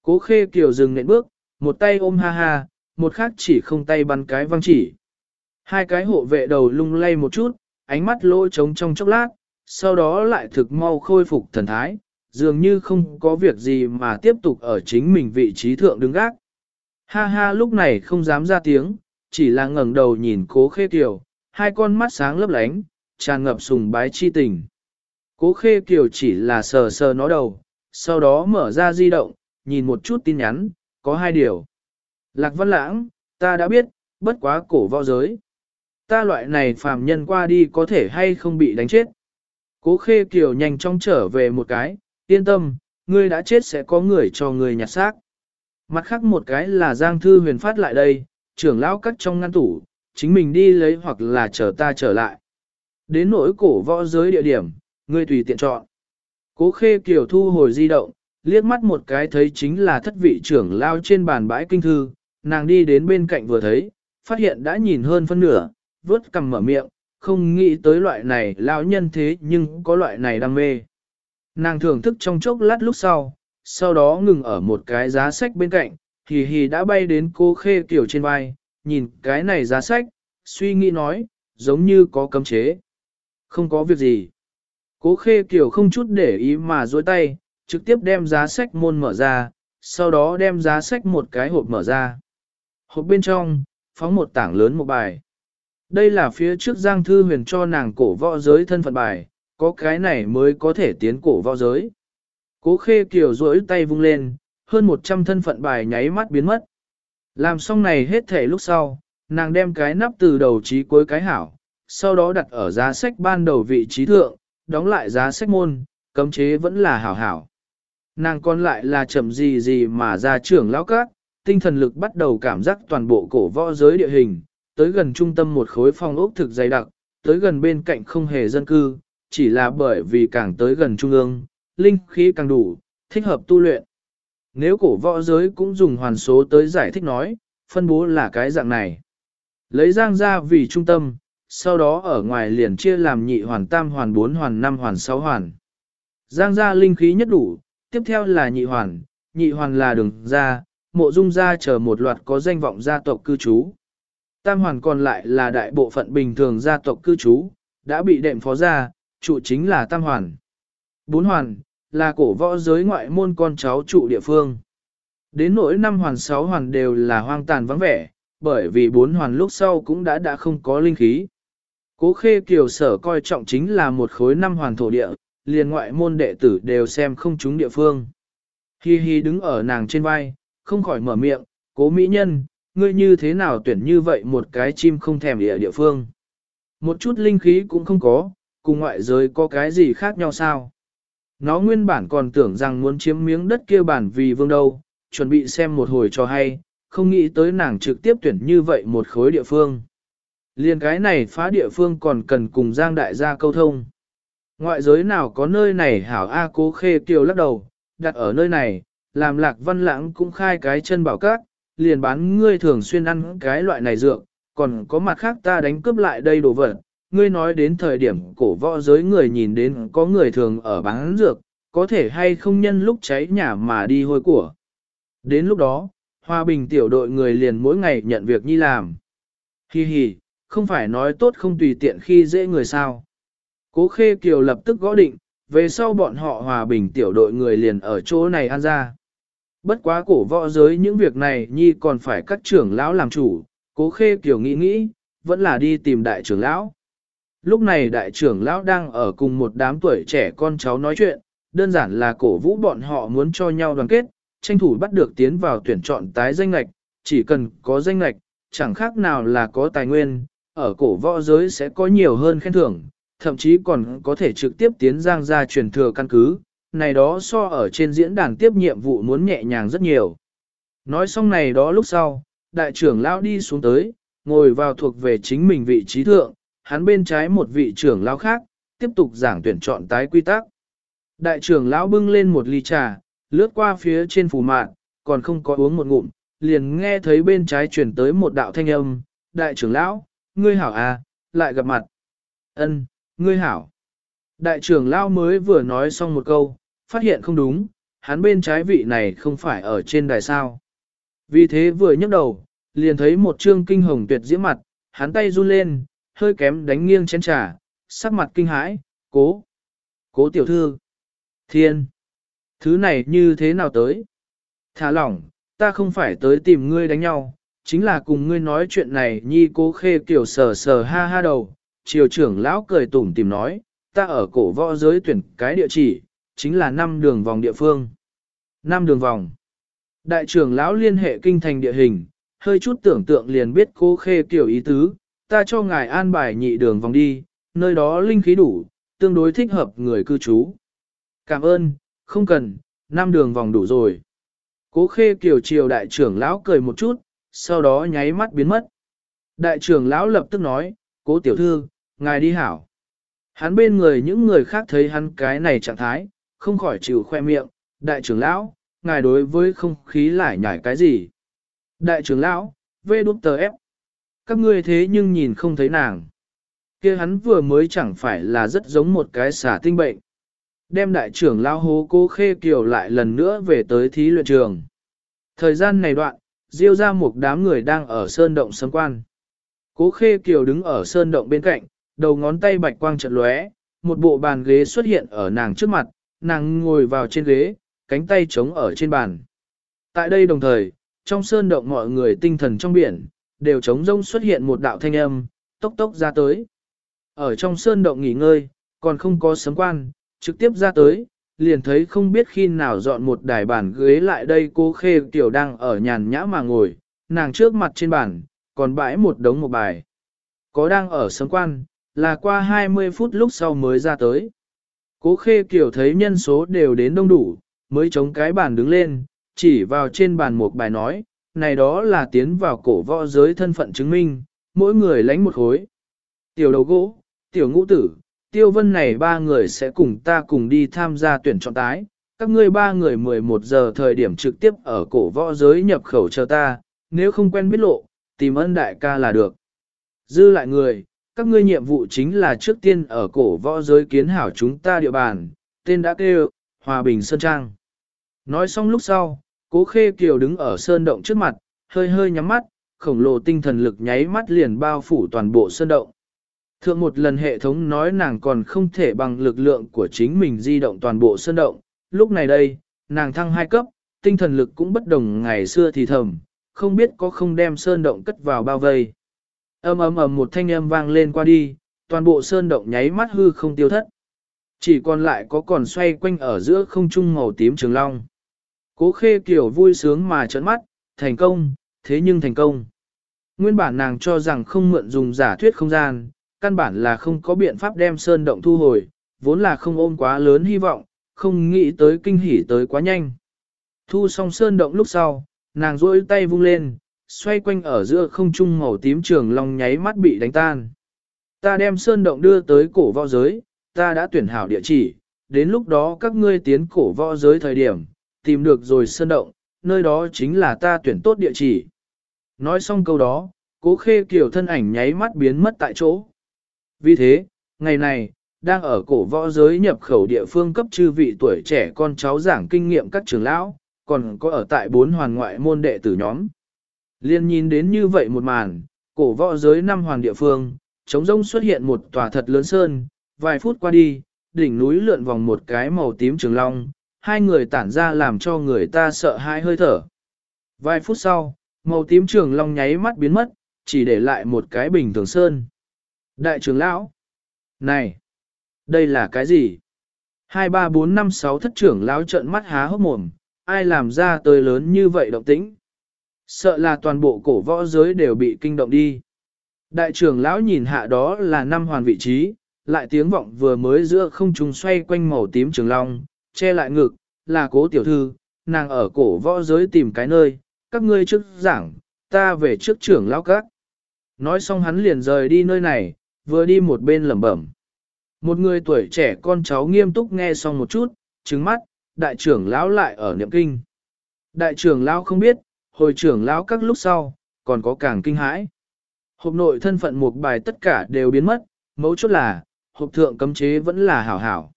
Speaker 1: Cố khê kiều dừng nện bước, một tay ôm ha ha, một khác chỉ không tay bắn cái văng chỉ. Hai cái hộ vệ đầu lung lay một chút, ánh mắt lỗ trống trong chốc lát, sau đó lại thực mau khôi phục thần thái, dường như không có việc gì mà tiếp tục ở chính mình vị trí thượng đứng gác. Ha ha lúc này không dám ra tiếng, chỉ là ngẩng đầu nhìn cố khê kiều, hai con mắt sáng lấp lánh, tràn ngập sùng bái chi tình. Cố khê kiều chỉ là sờ sờ nó đầu, sau đó mở ra di động, nhìn một chút tin nhắn, có hai điều. Lạc văn lãng, ta đã biết, bất quá cổ võ giới. Ta loại này phàm nhân qua đi có thể hay không bị đánh chết. Cố khê kiều nhanh chóng trở về một cái, yên tâm, ngươi đã chết sẽ có người cho ngươi nhặt xác. Mặt khác một cái là Giang Thư huyền phát lại đây, trưởng lão cắt trong ngăn tủ, chính mình đi lấy hoặc là chờ ta trở lại. Đến nỗi cổ võ giới địa điểm, ngươi tùy tiện chọn. Cố khê kiều thu hồi di động, liếc mắt một cái thấy chính là thất vị trưởng lao trên bàn bãi kinh thư, nàng đi đến bên cạnh vừa thấy, phát hiện đã nhìn hơn phân nửa, vớt cầm mở miệng, không nghĩ tới loại này lão nhân thế nhưng có loại này đam mê. Nàng thưởng thức trong chốc lát lúc sau, sau đó ngừng ở một cái giá sách bên cạnh, hì hì đã bay đến cô khê kiểu trên vai, nhìn cái này giá sách, suy nghĩ nói, giống như có cấm chế. Không có việc gì. Cố khê kiểu không chút để ý mà duỗi tay, trực tiếp đem giá sách môn mở ra, sau đó đem giá sách một cái hộp mở ra. Hộp bên trong, phóng một tảng lớn một bài. Đây là phía trước Giang Thư Huyền cho nàng cổ võ giới thân phận bài, có cái này mới có thể tiến cổ võ giới. Cố khê kiều rỗi tay vung lên, hơn 100 thân phận bài nháy mắt biến mất. Làm xong này hết thể lúc sau, nàng đem cái nắp từ đầu chí cuối cái hảo, sau đó đặt ở giá sách ban đầu vị trí thượng, đóng lại giá sách môn, cấm chế vẫn là hảo hảo. Nàng còn lại là chậm gì gì mà ra trưởng lão các, tinh thần lực bắt đầu cảm giác toàn bộ cổ võ giới địa hình, tới gần trung tâm một khối phong ốc thực dày đặc, tới gần bên cạnh không hề dân cư, chỉ là bởi vì càng tới gần trung ương, linh khí càng đủ, thích hợp tu luyện. Nếu cổ võ giới cũng dùng hoàn số tới giải thích nói, phân bố là cái dạng này. Lấy giang ra vì trung tâm, sau đó ở ngoài liền chia làm nhị hoàn tam hoàn bốn hoàn năm hoàn sáu hoàn. Giang ra linh khí nhất đủ, tiếp theo là nhị hoàn, nhị hoàn là đường ra, mộ dung ra chờ một loạt có danh vọng gia tộc cư trú. Tam hoàn còn lại là đại bộ phận bình thường gia tộc cư trú, đã bị đệm phó ra, trụ chính là tam hoàn. Bốn hoàn, là cổ võ giới ngoại môn con cháu trụ địa phương. Đến nỗi năm hoàn sáu hoàn đều là hoang tàn vắng vẻ, bởi vì bốn hoàn lúc sau cũng đã đã không có linh khí. Cố khê kiều sở coi trọng chính là một khối năm hoàn thổ địa, liền ngoại môn đệ tử đều xem không chúng địa phương. Hi hi đứng ở nàng trên vai, không khỏi mở miệng, cố mỹ nhân, ngươi như thế nào tuyển như vậy một cái chim không thèm địa địa phương. Một chút linh khí cũng không có, cùng ngoại giới có cái gì khác nhau sao? Nó nguyên bản còn tưởng rằng muốn chiếm miếng đất kia bản vì vương đâu, chuẩn bị xem một hồi cho hay, không nghĩ tới nàng trực tiếp tuyển như vậy một khối địa phương. Liên cái này phá địa phương còn cần cùng Giang đại gia câu thông. Ngoại giới nào có nơi này hảo A cố khê kiều lắc đầu, đặt ở nơi này, làm lạc văn lãng cũng khai cái chân bảo cát, liền bán ngươi thường xuyên ăn cái loại này dược, còn có mặt khác ta đánh cướp lại đây đồ vật. Ngươi nói đến thời điểm cổ võ giới người nhìn đến có người thường ở bán dược, có thể hay không nhân lúc cháy nhà mà đi hôi của. Đến lúc đó, Hòa Bình tiểu đội người liền mỗi ngày nhận việc nhi làm. Hi hi, không phải nói tốt không tùy tiện khi dễ người sao. Cố Khê Kiều lập tức gõ định, về sau bọn họ Hòa Bình tiểu đội người liền ở chỗ này ăn ra. Bất quá cổ võ giới những việc này nhi còn phải các trưởng lão làm chủ, cố Khê Kiều nghĩ nghĩ, vẫn là đi tìm đại trưởng lão. Lúc này đại trưởng lão đang ở cùng một đám tuổi trẻ con cháu nói chuyện, đơn giản là cổ vũ bọn họ muốn cho nhau đoàn kết, tranh thủ bắt được tiến vào tuyển chọn tái danh lạch, chỉ cần có danh lạch, chẳng khác nào là có tài nguyên, ở cổ võ giới sẽ có nhiều hơn khen thưởng, thậm chí còn có thể trực tiếp tiến giang ra truyền thừa căn cứ, này đó so ở trên diễn đàn tiếp nhiệm vụ muốn nhẹ nhàng rất nhiều. Nói xong này đó lúc sau, đại trưởng lão đi xuống tới, ngồi vào thuộc về chính mình vị trí thượng, hắn bên trái một vị trưởng lão khác, tiếp tục giảng tuyển chọn tái quy tắc. Đại trưởng lão bưng lên một ly trà, lướt qua phía trên phủ mạn, còn không có uống một ngụm, liền nghe thấy bên trái truyền tới một đạo thanh âm, đại trưởng lão, ngươi hảo à, lại gặp mặt. Ân, ngươi hảo. Đại trưởng lão mới vừa nói xong một câu, phát hiện không đúng, hắn bên trái vị này không phải ở trên đài sao. Vì thế vừa nhấc đầu, liền thấy một trương kinh hồng tuyệt diễm mặt, hắn tay run lên, hơi kém đánh nghiêng chén trà, sắc mặt kinh hãi, cố, cố tiểu thư, thiên. Thứ này như thế nào tới? Thả lỏng, ta không phải tới tìm ngươi đánh nhau, chính là cùng ngươi nói chuyện này nhi cố khê kiểu sờ sờ ha ha đầu. Triều trưởng lão cười tủm tìm nói, ta ở cổ võ giới tuyển cái địa chỉ, chính là năm đường vòng địa phương. Năm đường vòng. Đại trưởng lão liên hệ kinh thành địa hình, hơi chút tưởng tượng liền biết cố khê kiểu ý tứ, ta cho ngài an bài nhị đường vòng đi, nơi đó linh khí đủ, tương đối thích hợp người cư trú. Cảm ơn, không cần, năm đường vòng đủ rồi. Cố khê kiều triều đại trưởng lão cười một chút, sau đó nháy mắt biến mất. Đại trưởng lão lập tức nói, cố tiểu thư, ngài đi hảo. Hắn bên người những người khác thấy hắn cái này trạng thái, không khỏi chịu khoe miệng, đại trưởng lão, ngài đối với không khí lại nhảy cái gì. Đại trưởng lão, vê đút tờ ép. Các ngươi thế nhưng nhìn không thấy nàng. kia hắn vừa mới chẳng phải là rất giống một cái xả tinh bệnh đem đại trưởng lão hố cố khê kiều lại lần nữa về tới thí luyện trường. Thời gian này đoạn, diêu ra một đám người đang ở sơn động sấm quan. Cố khê kiều đứng ở sơn động bên cạnh, đầu ngón tay bạch quang trận lóe, một bộ bàn ghế xuất hiện ở nàng trước mặt, nàng ngồi vào trên ghế, cánh tay trống ở trên bàn. Tại đây đồng thời, trong sơn động mọi người tinh thần trong biển, đều trống rông xuất hiện một đạo thanh âm, tốc tốc ra tới. Ở trong sơn động nghỉ ngơi, còn không có sấm quan, trực tiếp ra tới, liền thấy không biết khi nào dọn một đài bàn ghế lại đây cô khê tiểu đang ở nhàn nhã mà ngồi, nàng trước mặt trên bàn, còn bãi một đống một bài. Có đang ở sấm quan, là qua 20 phút lúc sau mới ra tới. Cố khê kiểu thấy nhân số đều đến đông đủ, mới chống cái bàn đứng lên, chỉ vào trên bàn một bài nói, này đó là tiến vào cổ võ giới thân phận chứng minh, mỗi người lãnh một khối. Tiểu đầu gỗ, tiểu ngũ tử, tiêu vân này ba người sẽ cùng ta cùng đi tham gia tuyển chọn tái, các ngươi ba người 11 giờ thời điểm trực tiếp ở cổ võ giới nhập khẩu chờ ta, nếu không quen biết lộ, tìm ân đại ca là được. Dư lại người, các ngươi nhiệm vụ chính là trước tiên ở cổ võ giới kiến hảo chúng ta địa bàn, tên đã kêu, Hòa Bình Sơn Trang. Nói xong lúc sau, cố khê kiều đứng ở sơn động trước mặt, hơi hơi nhắm mắt, khổng lồ tinh thần lực nháy mắt liền bao phủ toàn bộ sơn động. Thượng một lần hệ thống nói nàng còn không thể bằng lực lượng của chính mình di động toàn bộ sơn động, lúc này đây, nàng thăng hai cấp, tinh thần lực cũng bất đồng ngày xưa thì thầm, không biết có không đem sơn động cất vào bao vây. Âm ầm ầm một thanh âm vang lên qua đi, toàn bộ sơn động nháy mắt hư không tiêu thất. Chỉ còn lại có còn xoay quanh ở giữa không trung màu tím trường long. Cố khê kiểu vui sướng mà trợn mắt, thành công, thế nhưng thành công. Nguyên bản nàng cho rằng không mượn dùng giả thuyết không gian, căn bản là không có biện pháp đem sơn động thu hồi, vốn là không ôm quá lớn hy vọng, không nghĩ tới kinh hỉ tới quá nhanh. Thu xong sơn động lúc sau, nàng rôi tay vung lên, xoay quanh ở giữa không trung màu tím trường long nháy mắt bị đánh tan. Ta đem sơn động đưa tới cổ võ giới, ta đã tuyển hảo địa chỉ, đến lúc đó các ngươi tiến cổ võ giới thời điểm, tìm được rồi sơn động, nơi đó chính là ta tuyển tốt địa chỉ. Nói xong câu đó, cố khê kiểu thân ảnh nháy mắt biến mất tại chỗ. Vì thế, ngày này, đang ở cổ võ giới nhập khẩu địa phương cấp chư vị tuổi trẻ con cháu giảng kinh nghiệm các trường lão, còn có ở tại bốn hoàn ngoại môn đệ tử nhóm. Liên nhìn đến như vậy một màn, cổ võ giới năm hoàng địa phương, trống rông xuất hiện một tòa thật lớn sơn, vài phút qua đi, đỉnh núi lượn vòng một cái màu tím trường long, hai người tản ra làm cho người ta sợ hãi hơi thở. Vài phút sau, màu tím trường long nháy mắt biến mất, chỉ để lại một cái bình thường sơn. Đại trưởng lão, này, đây là cái gì? Hai ba bốn năm sáu thất trưởng lão trợn mắt há hốc mồm, ai làm ra tới lớn như vậy động tĩnh? Sợ là toàn bộ cổ võ giới đều bị kinh động đi. Đại trưởng lão nhìn hạ đó là năm hoàn vị trí, lại tiếng vọng vừa mới giữa không trung xoay quanh màu tím trường long, che lại ngực, là cố tiểu thư, nàng ở cổ võ giới tìm cái nơi, các ngươi trước giảng, ta về trước trưởng lão các. Nói xong hắn liền rời đi nơi này, vừa đi một bên lẩm bẩm. Một người tuổi trẻ con cháu nghiêm túc nghe xong một chút, trứng mắt, đại trưởng lão lại ở niệm kinh. Đại trưởng lão không biết, hồi trưởng lão các lúc sau, còn có càng kinh hãi. Hộp nội thân phận một bài tất cả đều biến mất, mấu chốt là, hộp thượng cấm chế vẫn là hảo hảo.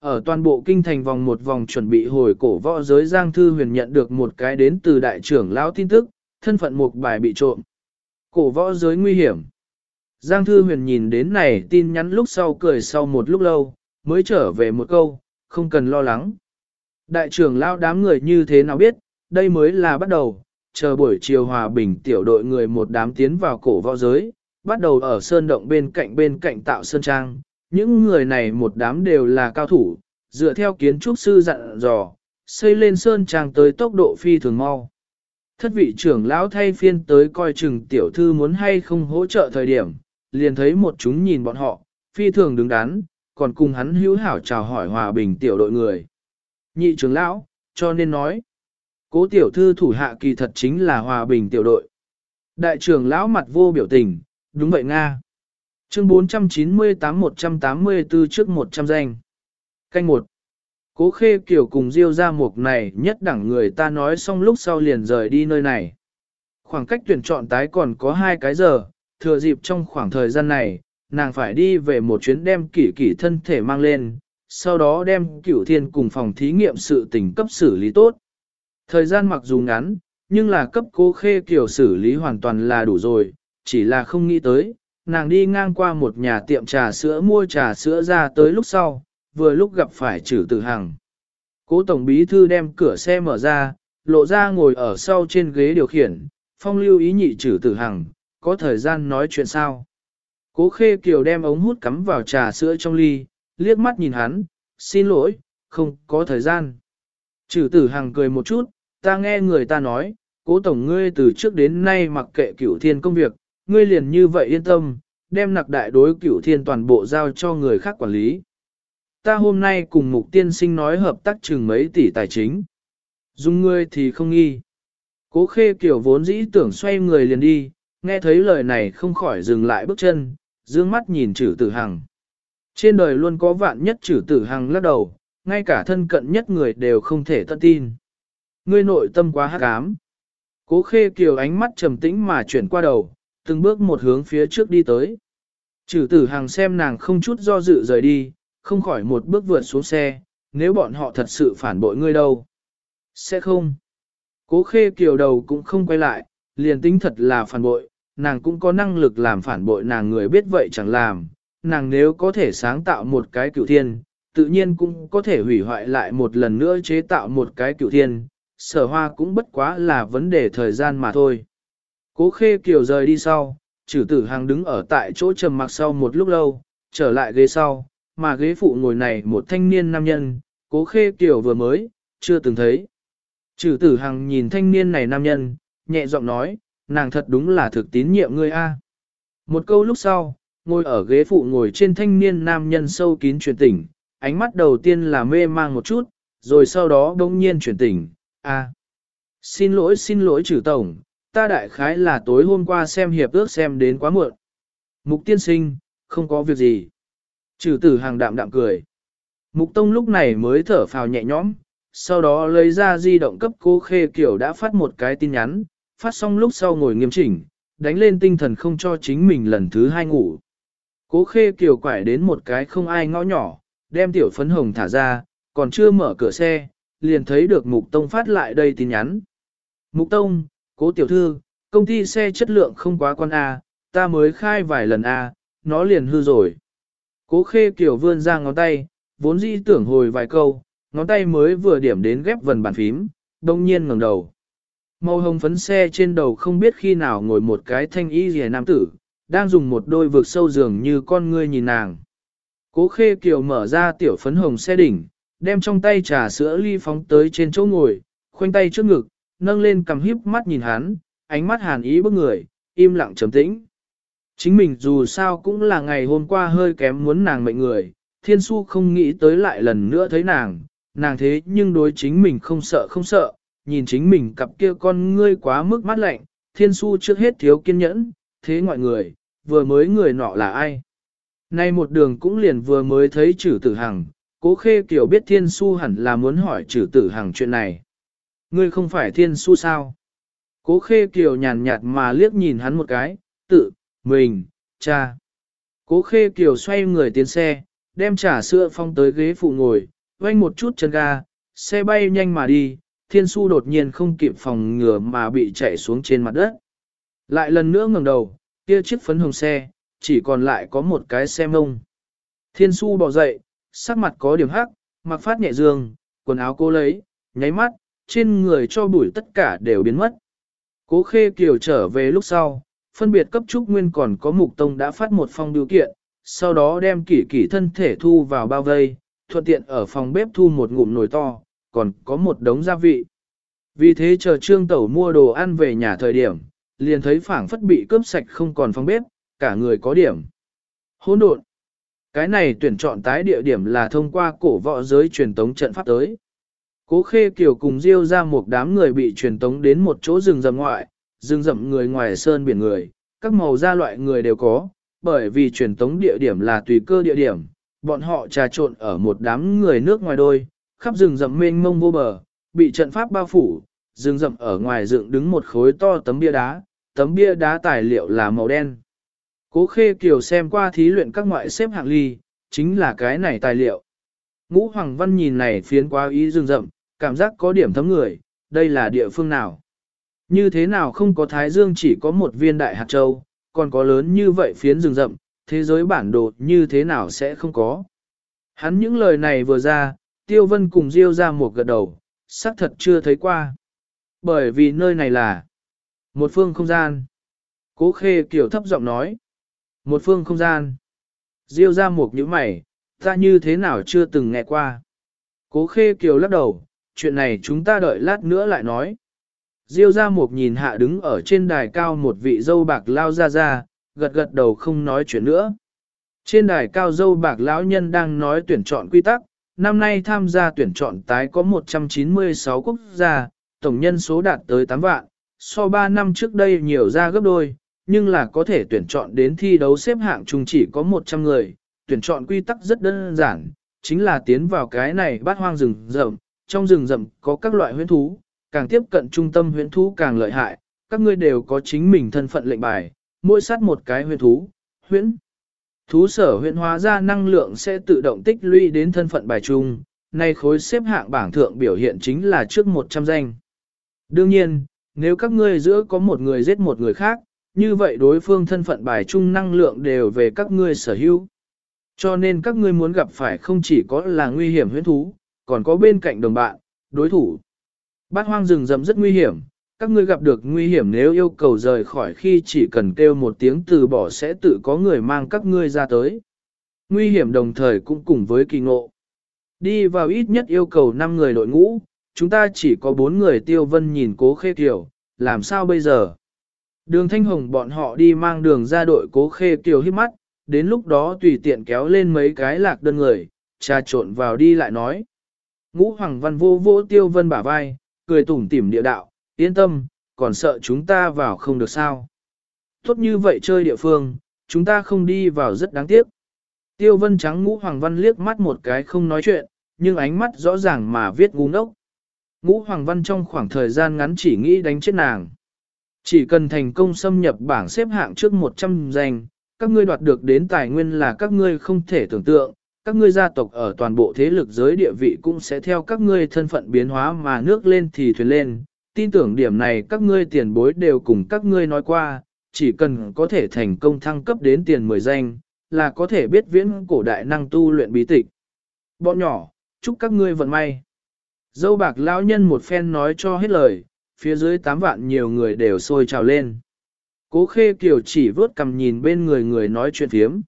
Speaker 1: Ở toàn bộ kinh thành vòng một vòng chuẩn bị hồi cổ võ giới Giang Thư Huyền nhận được một cái đến từ đại trưởng lão tin tức, thân phận một bài bị trộm. Cổ võ giới nguy hiểm. Giang Thư Huyền nhìn đến này tin nhắn lúc sau cười sau một lúc lâu, mới trở về một câu, không cần lo lắng. Đại trưởng lão đám người như thế nào biết, đây mới là bắt đầu, chờ buổi chiều hòa bình tiểu đội người một đám tiến vào cổ võ giới, bắt đầu ở sơn động bên cạnh bên cạnh tạo sơn trang. Những người này một đám đều là cao thủ, dựa theo kiến trúc sư dặn dò, xây lên sơn trang tới tốc độ phi thường mau. Thất vị trưởng lão thay phiên tới coi chừng tiểu thư muốn hay không hỗ trợ thời điểm, liền thấy một chúng nhìn bọn họ, phi thường đứng đắn, còn cùng hắn hữu hảo chào hỏi hòa bình tiểu đội người. Nhị trưởng lão, cho nên nói, cố tiểu thư thủ hạ kỳ thật chính là hòa bình tiểu đội. Đại trưởng lão mặt vô biểu tình, đúng vậy Nga. Chương 498-184 trước 100 danh. Canh 1. Cố khê kiểu cùng diêu ra mục này nhất đẳng người ta nói xong lúc sau liền rời đi nơi này. Khoảng cách tuyển chọn tái còn có hai cái giờ, thừa dịp trong khoảng thời gian này, nàng phải đi về một chuyến đem kỷ kỷ thân thể mang lên, sau đó đem cửu thiên cùng phòng thí nghiệm sự tình cấp xử lý tốt. Thời gian mặc dù ngắn, nhưng là cấp cố khê kiểu xử lý hoàn toàn là đủ rồi, chỉ là không nghĩ tới, nàng đi ngang qua một nhà tiệm trà sữa mua trà sữa ra tới lúc sau, vừa lúc gặp phải trừ tử hằng. Cố tổng bí thư đem cửa xe mở ra, lộ ra ngồi ở sau trên ghế điều khiển, phong lưu ý nhị trừ tử hằng, có thời gian nói chuyện sao. Cố khê kiều đem ống hút cắm vào trà sữa trong ly, liếc mắt nhìn hắn, xin lỗi, không có thời gian. Trừ tử hằng cười một chút, ta nghe người ta nói, cố tổng ngươi từ trước đến nay mặc kệ cửu thiên công việc, ngươi liền như vậy yên tâm, đem nặc đại đối cửu thiên toàn bộ giao cho người khác quản lý. Ta hôm nay cùng mục tiên sinh nói hợp tác chừng mấy tỷ tài chính. Dùng ngươi thì không nghi. Cố khê kiểu vốn dĩ tưởng xoay người liền đi, nghe thấy lời này không khỏi dừng lại bước chân, dương mắt nhìn chử tử hằng. Trên đời luôn có vạn nhất chử tử hằng lắc đầu, ngay cả thân cận nhất người đều không thể tận tin. Ngươi nội tâm quá hắc ám. Cố khê kiều ánh mắt trầm tĩnh mà chuyển qua đầu, từng bước một hướng phía trước đi tới. Chử tử hàng xem nàng không chút do dự rời đi, không khỏi một bước vượt xuống xe, nếu bọn họ thật sự phản bội ngươi đâu. Sẽ không. Cố khê kiều đầu cũng không quay lại, liền tính thật là phản bội, nàng cũng có năng lực làm phản bội nàng người biết vậy chẳng làm, nàng nếu có thể sáng tạo một cái cựu thiên, tự nhiên cũng có thể hủy hoại lại một lần nữa chế tạo một cái cựu thiên, sở hoa cũng bất quá là vấn đề thời gian mà thôi. Cố khê kiều rời đi sau, trừ tử hàng đứng ở tại chỗ trầm mặc sau một lúc lâu, trở lại ghế sau, mà ghế phụ ngồi này một thanh niên nam nhân, cố khê kiều vừa mới, chưa từng thấy. Trừ tử hằng nhìn thanh niên này nam nhân, nhẹ giọng nói, nàng thật đúng là thực tín nhiệm ngươi a. Một câu lúc sau, ngồi ở ghế phụ ngồi trên thanh niên nam nhân sâu kín truyền tỉnh, ánh mắt đầu tiên là mê mang một chút, rồi sau đó đông nhiên chuyển tỉnh, a. Xin lỗi xin lỗi trừ tổng, ta đại khái là tối hôm qua xem hiệp ước xem đến quá muộn. Mục tiên sinh, không có việc gì. Trừ tử hàng đạm đạm cười. Mục tông lúc này mới thở phào nhẹ nhõm, sau đó lấy ra di động cấp cô khê kiểu đã phát một cái tin nhắn, phát xong lúc sau ngồi nghiêm chỉnh, đánh lên tinh thần không cho chính mình lần thứ hai ngủ. Cố khê kiều quải đến một cái không ai ngõ nhỏ, đem tiểu phấn hồng thả ra, còn chưa mở cửa xe, liền thấy được Mục Tông phát lại đây tin nhắn. Mục Tông, cố tiểu thư, công ty xe chất lượng không quá quan A, ta mới khai vài lần A, nó liền hư rồi. Cố khê kiểu vươn ra ngón tay, vốn dĩ tưởng hồi vài câu, ngón tay mới vừa điểm đến ghép vần bàn phím, đông nhiên ngẩng đầu. Màu hồng phấn xe trên đầu không biết khi nào ngồi một cái thanh y rìa nam tử, đang dùng một đôi vực sâu dường như con ngươi nhìn nàng. Cố khê kiều mở ra tiểu phấn hồng xe đỉnh, đem trong tay trà sữa ly phóng tới trên chỗ ngồi, khoanh tay trước ngực, nâng lên cầm híp mắt nhìn hắn, ánh mắt hàn ý bức người, im lặng trầm tĩnh. Chính mình dù sao cũng là ngày hôm qua hơi kém muốn nàng mệnh người, thiên su không nghĩ tới lại lần nữa thấy nàng, nàng thế nhưng đối chính mình không sợ không sợ, nhìn chính mình cặp kia con ngươi quá mức mắt lạnh, thiên su trước hết thiếu kiên nhẫn, thế ngoại người, vừa mới người nọ là ai. Nay một đường cũng liền vừa mới thấy chữ tử hằng, cố khê kiểu biết thiên su hẳn là muốn hỏi chữ tử hằng chuyện này. Ngươi không phải thiên su sao? Cố khê kiều nhàn nhạt mà liếc nhìn hắn một cái, tự, mình, cha. Cố khê kiều xoay người tiến xe, đem trà sữa phong tới ghế phụ ngồi, quanh một chút chân ga, xe bay nhanh mà đi, thiên su đột nhiên không kịp phòng ngừa mà bị chạy xuống trên mặt đất. Lại lần nữa ngẩng đầu, kia chiếc phấn hồng xe, chỉ còn lại có một cái xe mông. Thiên su bỏ dậy, sắc mặt có điểm hắc, mặc phát nhẹ dương, quần áo cô lấy, nháy mắt, trên người cho bụi tất cả đều biến mất. Cố khê kiều trở về lúc sau, phân biệt cấp trúc nguyên còn có mục tông đã phát một phong điều kiện, sau đó đem kỷ kỷ thân thể thu vào bao vây, thuận tiện ở phòng bếp thu một ngụm nồi to, còn có một đống gia vị. Vì thế chờ trương tẩu mua đồ ăn về nhà thời điểm, liền thấy phảng phất bị cướp sạch không còn phòng bếp, cả người có điểm. Hỗn độn. Cái này tuyển chọn tái địa điểm là thông qua cổ võ giới truyền tống trận pháp tới. Cố khê kiều cùng diêu ra một đám người bị truyền tống đến một chỗ rừng rậm ngoại, rừng rậm người ngoài sơn biển người, các màu da loại người đều có, bởi vì truyền tống địa điểm là tùy cơ địa điểm, bọn họ trà trộn ở một đám người nước ngoài đôi, khắp rừng rậm mênh mông vô bờ, bị trận pháp bao phủ, rừng rậm ở ngoài dựng đứng một khối to tấm bia đá, tấm bia đá tài liệu là màu đen. Cố khê kiều xem qua thí luyện các ngoại xếp hạng ly, chính là cái này tài liệu. Ngũ Hoàng Văn nhìn này phiến quá ý rừng rậm, cảm giác có điểm thấm người, đây là địa phương nào. Như thế nào không có Thái Dương chỉ có một viên đại hạt châu, còn có lớn như vậy phiến rừng rậm, thế giới bản đồ như thế nào sẽ không có. Hắn những lời này vừa ra, Tiêu Vân cùng Diêu ra một gật đầu, xác thật chưa thấy qua. Bởi vì nơi này là một phương không gian. Cố khê Kiều thấp giọng nói. Một phương không gian. Diêu ra một những mày, ta như thế nào chưa từng nghe qua. Cố khê kiều lắc đầu, chuyện này chúng ta đợi lát nữa lại nói. Diêu ra một nhìn hạ đứng ở trên đài cao một vị dâu bạc lao ra ra, gật gật đầu không nói chuyện nữa. Trên đài cao dâu bạc lão nhân đang nói tuyển chọn quy tắc, năm nay tham gia tuyển chọn tái có 196 quốc gia, tổng nhân số đạt tới 8 vạn, so 3 năm trước đây nhiều ra gấp đôi, nhưng là có thể tuyển chọn đến thi đấu xếp hạng chung chỉ có 100 người, tuyển chọn quy tắc rất đơn giản, chính là tiến vào cái này bát hoang rừng rậm, trong rừng rậm có các loại huyễn thú, càng tiếp cận trung tâm huyễn thú càng lợi hại, các ngươi đều có chính mình thân phận lệnh bài, mỗi sát một cái huyễn thú, huyễn. Thú sở huyễn hóa ra năng lượng sẽ tự động tích lũy đến thân phận bài chung, nay khối xếp hạng bảng thượng biểu hiện chính là trước 100 danh. Đương nhiên, nếu các ngươi giữa có một người giết một người khác, như vậy đối phương thân phận bài chung năng lượng đều về các ngươi sở hữu. Cho nên các ngươi muốn gặp phải không chỉ có là nguy hiểm huyễn thú, còn có bên cạnh đồng bạn, đối thủ. Bát hoang rừng rậm rất nguy hiểm, các ngươi gặp được nguy hiểm nếu yêu cầu rời khỏi khi chỉ cần kêu một tiếng từ bỏ sẽ tự có người mang các ngươi ra tới. Nguy hiểm đồng thời cũng cùng với kỳ ngộ. Đi vào ít nhất yêu cầu 5 người đội ngũ, chúng ta chỉ có 4 người tiêu vân nhìn cố khê kiểu, làm sao bây giờ? Đường Thanh Hồng bọn họ đi mang đường ra đội cố khê kiều hít mắt, đến lúc đó tùy tiện kéo lên mấy cái lạc đơn người, trà trộn vào đi lại nói. Ngũ Hoàng Văn vô vô tiêu vân bả vai, cười tủm tỉm địa đạo, yên tâm, còn sợ chúng ta vào không được sao. Tốt như vậy chơi địa phương, chúng ta không đi vào rất đáng tiếc. Tiêu vân trắng ngũ Hoàng Văn liếc mắt một cái không nói chuyện, nhưng ánh mắt rõ ràng mà viết ngu ngốc. Ngũ Hoàng Văn trong khoảng thời gian ngắn chỉ nghĩ đánh chết nàng. Chỉ cần thành công xâm nhập bảng xếp hạng trước 100 danh, các ngươi đoạt được đến tài nguyên là các ngươi không thể tưởng tượng, các ngươi gia tộc ở toàn bộ thế lực giới địa vị cũng sẽ theo các ngươi thân phận biến hóa mà nước lên thì thuyền lên. Tin tưởng điểm này các ngươi tiền bối đều cùng các ngươi nói qua, chỉ cần có thể thành công thăng cấp đến tiền 10 danh, là có thể biết viễn cổ đại năng tu luyện bí tịch. Bọn nhỏ, chúc các ngươi vận may. Dâu bạc lão nhân một phen nói cho hết lời, phía dưới tám vạn nhiều người đều sôi trào lên. Cố khê kiều chỉ vớt cầm nhìn bên người người nói chuyện thiếm.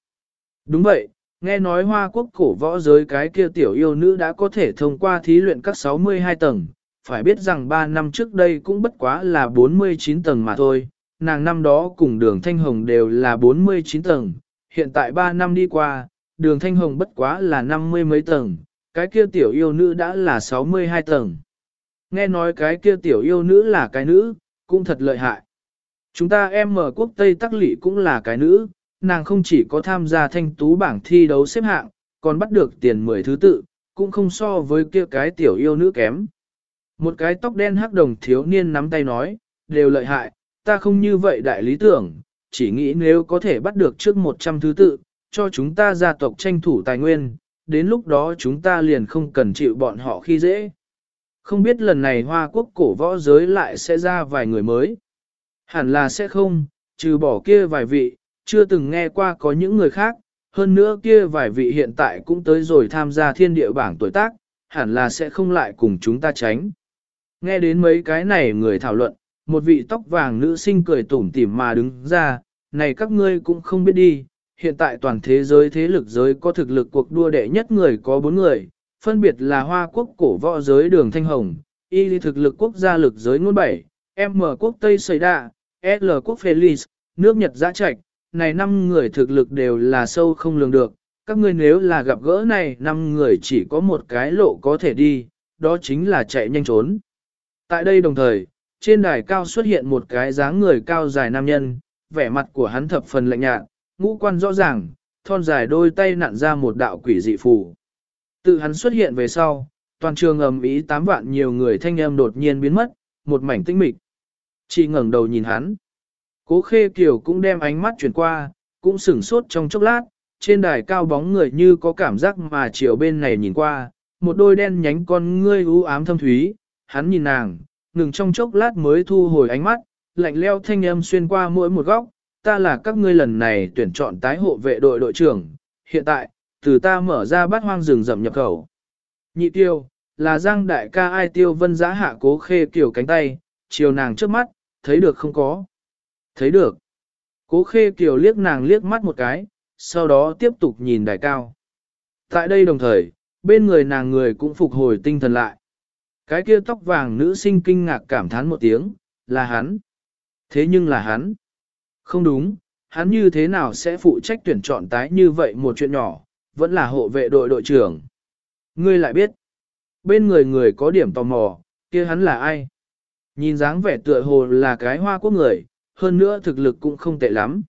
Speaker 1: Đúng vậy, nghe nói hoa quốc cổ võ giới cái kia tiểu yêu nữ đã có thể thông qua thí luyện các 62 tầng, phải biết rằng 3 năm trước đây cũng bất quá là 49 tầng mà thôi, nàng năm đó cùng đường Thanh Hồng đều là 49 tầng, hiện tại 3 năm đi qua, đường Thanh Hồng bất quá là 50 mấy tầng, cái kia tiểu yêu nữ đã là 62 tầng. Nghe nói cái kia tiểu yêu nữ là cái nữ, cũng thật lợi hại. Chúng ta em mở quốc Tây Tắc Lị cũng là cái nữ, nàng không chỉ có tham gia thanh tú bảng thi đấu xếp hạng, còn bắt được tiền 10 thứ tự, cũng không so với kia cái tiểu yêu nữ kém. Một cái tóc đen hắc đồng thiếu niên nắm tay nói, đều lợi hại, ta không như vậy đại lý tưởng, chỉ nghĩ nếu có thể bắt được trước 100 thứ tự, cho chúng ta gia tộc tranh thủ tài nguyên, đến lúc đó chúng ta liền không cần chịu bọn họ khi dễ. Không biết lần này Hoa Quốc cổ võ giới lại sẽ ra vài người mới. Hẳn là sẽ không, trừ bỏ kia vài vị, chưa từng nghe qua có những người khác, hơn nữa kia vài vị hiện tại cũng tới rồi tham gia thiên địa bảng tuổi tác, hẳn là sẽ không lại cùng chúng ta tránh. Nghe đến mấy cái này người thảo luận, một vị tóc vàng nữ sinh cười tủm tỉm mà đứng ra, này các ngươi cũng không biết đi, hiện tại toàn thế giới thế lực giới có thực lực cuộc đua đệ nhất người có bốn người, phân biệt là Hoa quốc cổ võ giới đường Thanh Hồng, Y thực lực quốc gia lực giới ngôn bảy, M quốc Tây Sầy Đạ, L quốc Felix, nước Nhật Giã Trạch, này năm người thực lực đều là sâu không lường được, các ngươi nếu là gặp gỡ này năm người chỉ có một cái lộ có thể đi, đó chính là chạy nhanh trốn. Tại đây đồng thời, trên đài cao xuất hiện một cái dáng người cao dài nam nhân, vẻ mặt của hắn thập phần lạnh nhạt, ngũ quan rõ ràng, thon dài đôi tay nặn ra một đạo quỷ dị phù. Tự hắn xuất hiện về sau, toàn trường ầm ý tám vạn nhiều người thanh âm đột nhiên biến mất, một mảnh tĩnh mịch. Chỉ ngẩng đầu nhìn hắn. Cố khê kiều cũng đem ánh mắt chuyển qua, cũng sửng sốt trong chốc lát, trên đài cao bóng người như có cảm giác mà chiều bên này nhìn qua, một đôi đen nhánh con ngươi u ám thâm thúy, hắn nhìn nàng, ngừng trong chốc lát mới thu hồi ánh mắt, lạnh leo thanh âm xuyên qua mỗi một góc, ta là các ngươi lần này tuyển chọn tái hộ vệ đội đội trưởng, hiện tại, từ ta mở ra bát hoang rừng rậm nhập khẩu. Nhị tiêu, là giang đại ca ai tiêu vân giã hạ cố khê kiểu cánh tay, chiều nàng trước mắt, thấy được không có? Thấy được. Cố khê kiều liếc nàng liếc mắt một cái, sau đó tiếp tục nhìn đại cao. Tại đây đồng thời, bên người nàng người cũng phục hồi tinh thần lại. Cái kia tóc vàng nữ sinh kinh ngạc cảm thán một tiếng, là hắn. Thế nhưng là hắn. Không đúng, hắn như thế nào sẽ phụ trách tuyển chọn tái như vậy một chuyện nhỏ, vẫn là hộ vệ đội đội trưởng. Ngươi lại biết, bên người người có điểm tò mò, kia hắn là ai? Nhìn dáng vẻ tựa hồ là cái hoa quốc người, hơn nữa thực lực cũng không tệ lắm.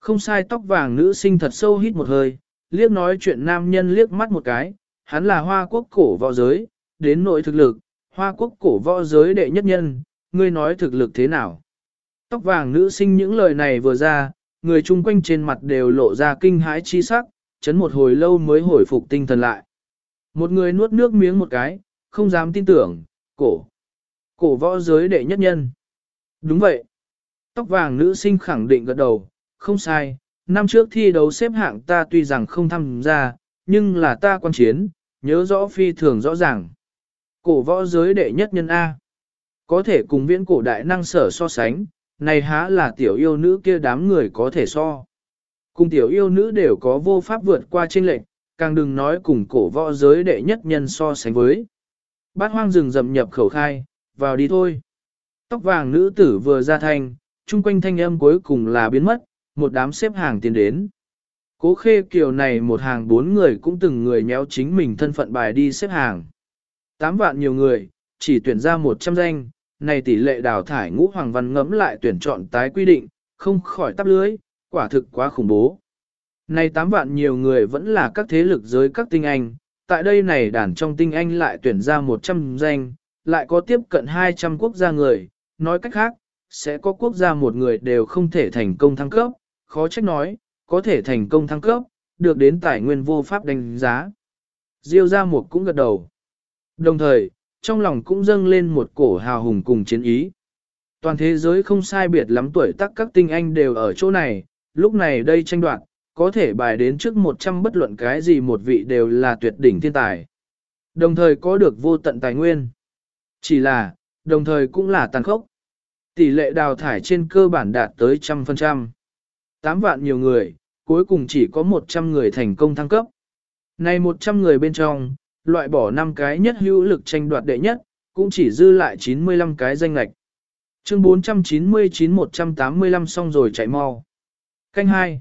Speaker 1: Không sai tóc vàng nữ sinh thật sâu hít một hơi, liếc nói chuyện nam nhân liếc mắt một cái, hắn là hoa quốc cổ võ giới, đến nội thực lực, hoa quốc cổ võ giới đệ nhất nhân, ngươi nói thực lực thế nào? Tóc vàng nữ sinh những lời này vừa ra, người chung quanh trên mặt đều lộ ra kinh hãi chi sắc, chấn một hồi lâu mới hồi phục tinh thần lại. Một người nuốt nước miếng một cái, không dám tin tưởng, cổ. Cổ võ giới đệ nhất nhân. Đúng vậy. Tóc vàng nữ sinh khẳng định gật đầu, không sai, năm trước thi đấu xếp hạng ta tuy rằng không tham gia, nhưng là ta quan chiến, nhớ rõ phi thường rõ ràng. Cổ võ giới đệ nhất nhân A. Có thể cùng viễn cổ đại năng sở so sánh, này há là tiểu yêu nữ kia đám người có thể so. Cùng tiểu yêu nữ đều có vô pháp vượt qua trên lệnh, càng đừng nói cùng cổ võ giới đệ nhất nhân so sánh với. Bát hoang rừng rậm nhập khẩu khai, vào đi thôi. Tóc vàng nữ tử vừa ra thành, chung quanh thanh âm cuối cùng là biến mất, một đám xếp hàng tiến đến. Cố khê kiều này một hàng bốn người cũng từng người nhéo chính mình thân phận bài đi xếp hàng. Tám vạn nhiều người, chỉ tuyển ra một trăm danh, này tỷ lệ đào thải ngũ hoàng văn ngẫm lại tuyển chọn tái quy định, không khỏi tắp lưới, quả thực quá khủng bố. Này tám vạn nhiều người vẫn là các thế lực giới các tinh anh, tại đây này đàn trong tinh anh lại tuyển ra một trăm danh, lại có tiếp cận hai trăm quốc gia người, nói cách khác, sẽ có quốc gia một người đều không thể thành công thăng cấp, khó trách nói, có thể thành công thăng cấp, được đến tài nguyên vô pháp đánh giá. Diêu gia một cũng gật đầu. Đồng thời, trong lòng cũng dâng lên một cổ hào hùng cùng chiến ý. Toàn thế giới không sai biệt lắm tuổi tác các tinh anh đều ở chỗ này, lúc này đây tranh đoạt, có thể bài đến trước 100 bất luận cái gì một vị đều là tuyệt đỉnh thiên tài. Đồng thời có được vô tận tài nguyên. Chỉ là, đồng thời cũng là tàn khốc. Tỷ lệ đào thải trên cơ bản đạt tới trăm phần trăm. tám vạn nhiều người, cuối cùng chỉ có 100 người thành công thăng cấp. Này 100 người bên trong, loại bỏ 5 cái nhất hữu lực tranh đoạt đệ nhất, cũng chỉ dư lại 95 cái danh lạch. Chương 499-185 xong rồi chạy mau. Canh 2.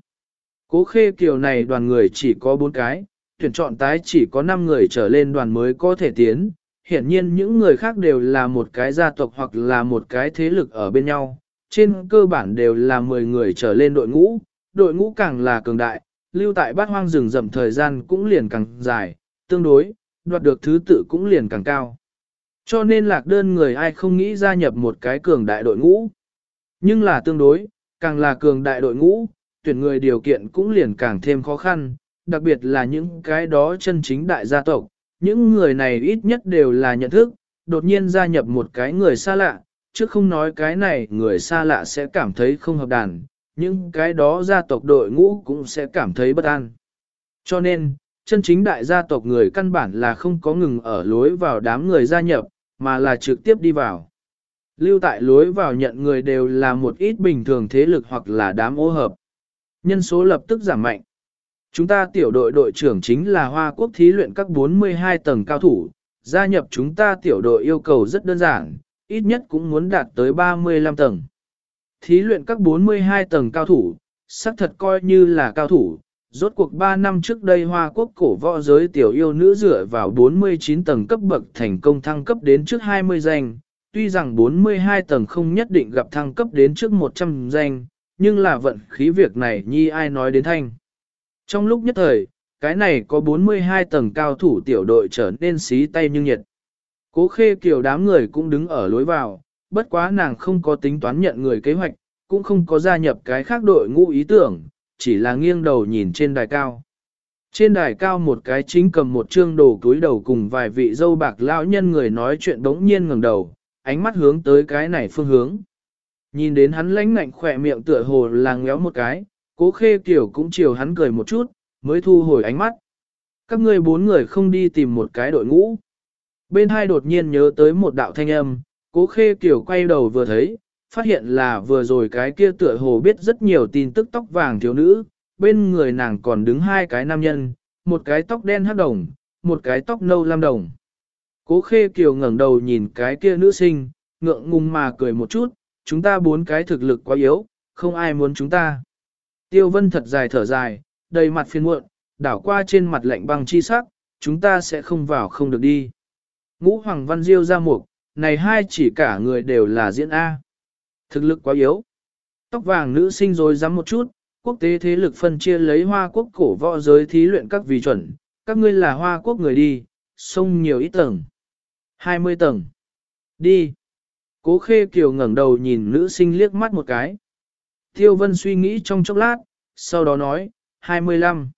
Speaker 1: Cố khê kiều này đoàn người chỉ có 4 cái, tuyển chọn tái chỉ có 5 người trở lên đoàn mới có thể tiến. Hiển nhiên những người khác đều là một cái gia tộc hoặc là một cái thế lực ở bên nhau. Trên cơ bản đều là 10 người trở lên đội ngũ, đội ngũ càng là cường đại, lưu tại bát hoang rừng rậm thời gian cũng liền càng dài, tương đối, đoạt được thứ tự cũng liền càng cao. Cho nên lạc đơn người ai không nghĩ gia nhập một cái cường đại đội ngũ. Nhưng là tương đối, càng là cường đại đội ngũ, tuyển người điều kiện cũng liền càng thêm khó khăn, đặc biệt là những cái đó chân chính đại gia tộc. Những người này ít nhất đều là nhận thức, đột nhiên gia nhập một cái người xa lạ, chứ không nói cái này người xa lạ sẽ cảm thấy không hợp đàn, những cái đó gia tộc đội ngũ cũng sẽ cảm thấy bất an. Cho nên, chân chính đại gia tộc người căn bản là không có ngừng ở lối vào đám người gia nhập, mà là trực tiếp đi vào. Lưu tại lối vào nhận người đều là một ít bình thường thế lực hoặc là đám ô hợp. Nhân số lập tức giảm mạnh. Chúng ta tiểu đội đội trưởng chính là Hoa Quốc thí luyện các 42 tầng cao thủ, gia nhập chúng ta tiểu đội yêu cầu rất đơn giản, ít nhất cũng muốn đạt tới 35 tầng. Thí luyện các 42 tầng cao thủ, xác thật coi như là cao thủ, rốt cuộc 3 năm trước đây Hoa Quốc cổ võ giới tiểu yêu nữ dựa vào 49 tầng cấp bậc thành công thăng cấp đến trước 20 danh, tuy rằng 42 tầng không nhất định gặp thăng cấp đến trước 100 danh, nhưng là vận khí việc này nhi ai nói đến thanh. Trong lúc nhất thời, cái này có 42 tầng cao thủ tiểu đội trở nên xí tay như nhiệt. Cố khê kiểu đám người cũng đứng ở lối vào, bất quá nàng không có tính toán nhận người kế hoạch, cũng không có gia nhập cái khác đội ngũ ý tưởng, chỉ là nghiêng đầu nhìn trên đài cao. Trên đài cao một cái chính cầm một trương đồ túi đầu cùng vài vị dâu bạc lão nhân người nói chuyện đống nhiên ngẩng đầu, ánh mắt hướng tới cái này phương hướng. Nhìn đến hắn lãnh ngạnh khỏe miệng tựa hồ là ngéo một cái, cố khê kiểu cũng chiều hắn cười một chút, mới thu hồi ánh mắt. Các ngươi bốn người không đi tìm một cái đội ngũ. Bên hai đột nhiên nhớ tới một đạo thanh âm, cố khê kiểu quay đầu vừa thấy, phát hiện là vừa rồi cái kia tựa hồ biết rất nhiều tin tức tóc vàng thiếu nữ, bên người nàng còn đứng hai cái nam nhân, một cái tóc đen hắc đồng, một cái tóc nâu lam đồng. Cố khê kiều ngẩng đầu nhìn cái kia nữ sinh, ngượng ngùng mà cười một chút, chúng ta bốn cái thực lực quá yếu, không ai muốn chúng ta. Tiêu vân thật dài thở dài, đầy mặt phiền muộn, đảo qua trên mặt lạnh băng chi sắc, chúng ta sẽ không vào không được đi. Ngũ Hoàng Văn Diêu ra mục, này hai chỉ cả người đều là diễn A. Thực lực quá yếu. Tóc vàng nữ sinh rồi dám một chút, quốc tế thế lực phân chia lấy hoa quốc cổ võ giới thí luyện các vì chuẩn, các ngươi là hoa quốc người đi, sông nhiều ít tầng. 20 tầng. Đi. Cố khê kiều ngẩng đầu nhìn nữ sinh liếc mắt một cái. Tiêu vân suy nghĩ trong chốc lát, sau đó nói, 25.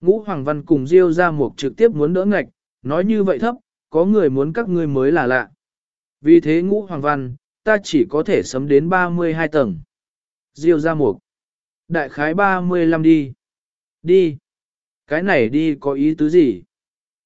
Speaker 1: Ngũ Hoàng Văn cùng Diêu ra một trực tiếp muốn đỡ ngạch, nói như vậy thấp, có người muốn các ngươi mới là lạ. Vì thế Ngũ Hoàng Văn, ta chỉ có thể sấm đến 32 tầng. Diêu ra mục. Đại khái 35 đi. Đi. Cái này đi có ý tứ gì?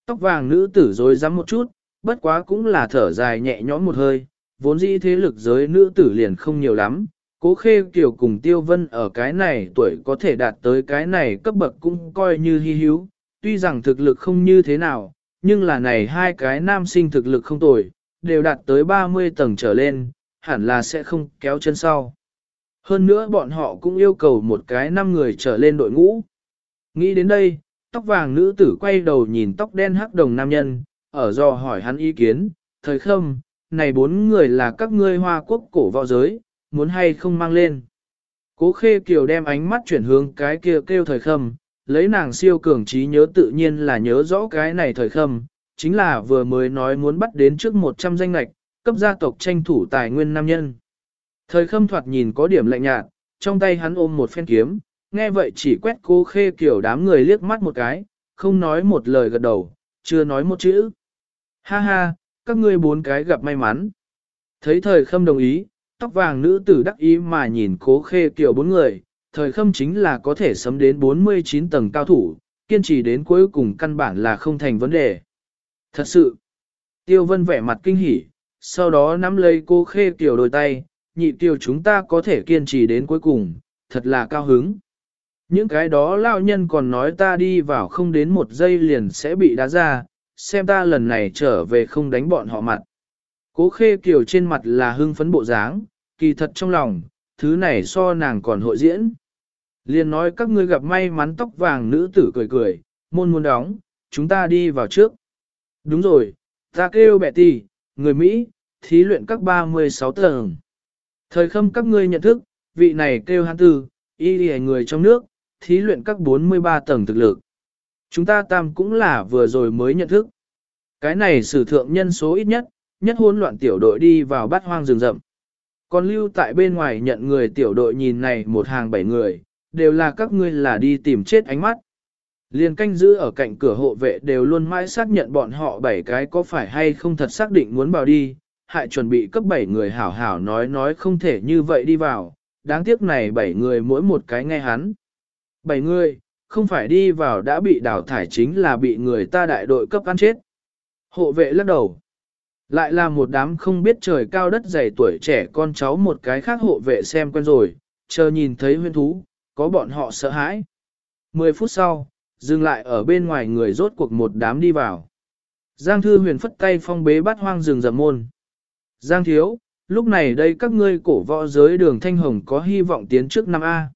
Speaker 1: Tóc vàng nữ tử rồi dám một chút, bất quá cũng là thở dài nhẹ nhõm một hơi, vốn dĩ thế lực giới nữ tử liền không nhiều lắm. Cố khê kiểu cùng tiêu vân ở cái này tuổi có thể đạt tới cái này cấp bậc cũng coi như hy hữu, tuy rằng thực lực không như thế nào, nhưng là này hai cái nam sinh thực lực không tồi, đều đạt tới 30 tầng trở lên, hẳn là sẽ không kéo chân sau. Hơn nữa bọn họ cũng yêu cầu một cái năm người trở lên đội ngũ. Nghĩ đến đây, tóc vàng nữ tử quay đầu nhìn tóc đen hắc đồng nam nhân, ở do hỏi hắn ý kiến, thời không này bốn người là các ngươi hoa quốc cổ võ giới, muốn hay không mang lên. Cố khê kiều đem ánh mắt chuyển hướng cái kia kêu thời khâm, lấy nàng siêu cường trí nhớ tự nhiên là nhớ rõ cái này thời khâm, chính là vừa mới nói muốn bắt đến trước 100 danh lạch, cấp gia tộc tranh thủ tài nguyên nam nhân. Thời khâm thoạt nhìn có điểm lạnh nhạt, trong tay hắn ôm một phen kiếm, nghe vậy chỉ quét cố khê kiểu đám người liếc mắt một cái, không nói một lời gật đầu, chưa nói một chữ. Ha ha, các ngươi bốn cái gặp may mắn. Thấy thời khâm đồng ý, tóc vàng nữ tử đắc ý mà nhìn cố khê kiểu bốn người, thời khâm chính là có thể sấm đến 49 tầng cao thủ, kiên trì đến cuối cùng căn bản là không thành vấn đề. Thật sự, tiêu vân vẻ mặt kinh hỉ, sau đó nắm lấy cô khê kiểu đôi tay, nhị tiêu chúng ta có thể kiên trì đến cuối cùng, thật là cao hứng. Những cái đó lao nhân còn nói ta đi vào không đến một giây liền sẽ bị đá ra, xem ta lần này trở về không đánh bọn họ mặt. Cố khê kiều trên mặt là hưng phấn bộ dáng, kỳ thật trong lòng, thứ này so nàng còn hội diễn. Liền nói các ngươi gặp may mắn tóc vàng nữ tử cười cười, môn muốn đóng, chúng ta đi vào trước. Đúng rồi, ta kêu bẻ tì, người Mỹ, thí luyện các 36 tầng. Thời khâm các ngươi nhận thức, vị này kêu hắn tư, y đi người trong nước, thí luyện các 43 tầng thực lực. Chúng ta tam cũng là vừa rồi mới nhận thức. Cái này sử thượng nhân số ít nhất, nhất hỗn loạn tiểu đội đi vào bát hoang rừng rậm. Còn lưu tại bên ngoài nhận người tiểu đội nhìn này một hàng bảy người, đều là các ngươi là đi tìm chết ánh mắt. Liên canh giữ ở cạnh cửa hộ vệ đều luôn mãi xác nhận bọn họ bảy cái có phải hay không thật xác định muốn vào đi, hại chuẩn bị cấp bảy người hảo hảo nói nói không thể như vậy đi vào, đáng tiếc này bảy người mỗi một cái nghe hắn. Bảy người, không phải đi vào đã bị đào thải chính là bị người ta đại đội cấp ăn chết. Hộ vệ lắc đầu. Lại là một đám không biết trời cao đất dày tuổi trẻ con cháu một cái khác hộ vệ xem quen rồi, chờ nhìn thấy huyên thú, có bọn họ sợ hãi. Mười phút sau, dừng lại ở bên ngoài người rốt cuộc một đám đi vào. Giang thư huyền phất tay phong bế bắt hoang rừng rậm môn. Giang thiếu, lúc này đây các ngươi cổ võ giới đường thanh hồng có hy vọng tiến trước năm A.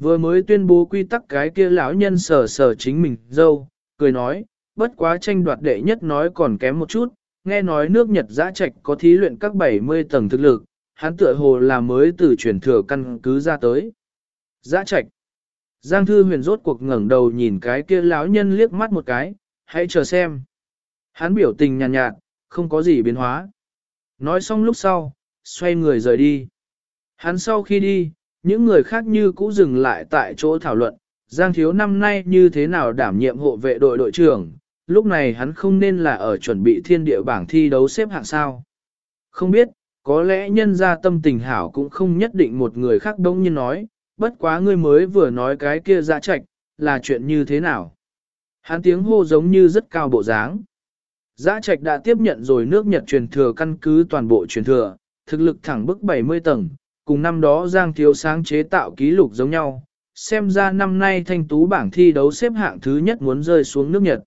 Speaker 1: Vừa mới tuyên bố quy tắc cái kia lão nhân sờ sờ chính mình, dâu, cười nói, bất quá tranh đoạt đệ nhất nói còn kém một chút, nghe nói nước Nhật giã trạch có thí luyện các 70 tầng thực lực, hắn tựa hồ là mới từ chuyển thừa căn cứ ra tới. Giã trạch. Giang thư huyền rốt cuộc ngẩng đầu nhìn cái kia lão nhân liếc mắt một cái, hãy chờ xem. Hắn biểu tình nhàn nhạt, nhạt, không có gì biến hóa. Nói xong lúc sau, xoay người rời đi. Hắn sau khi đi, những người khác như cũ dừng lại tại chỗ thảo luận, Giang Thiếu năm nay như thế nào đảm nhiệm hộ vệ đội đội trưởng, lúc này hắn không nên là ở chuẩn bị thiên địa bảng thi đấu xếp hạng sao. Không biết, có lẽ nhân ra tâm tình hảo cũng không nhất định một người khác đông như nói, bất quá ngươi mới vừa nói cái kia ra trạch, là chuyện như thế nào. Hắn tiếng hô giống như rất cao bộ dáng. Giã trạch đã tiếp nhận rồi nước Nhật truyền thừa căn cứ toàn bộ truyền thừa, thực lực thẳng bức 70 tầng, cùng năm đó Giang Thiếu sáng chế tạo ký lục giống nhau. Xem ra năm nay thanh tú bảng thi đấu xếp hạng thứ nhất muốn rơi xuống nước Nhật.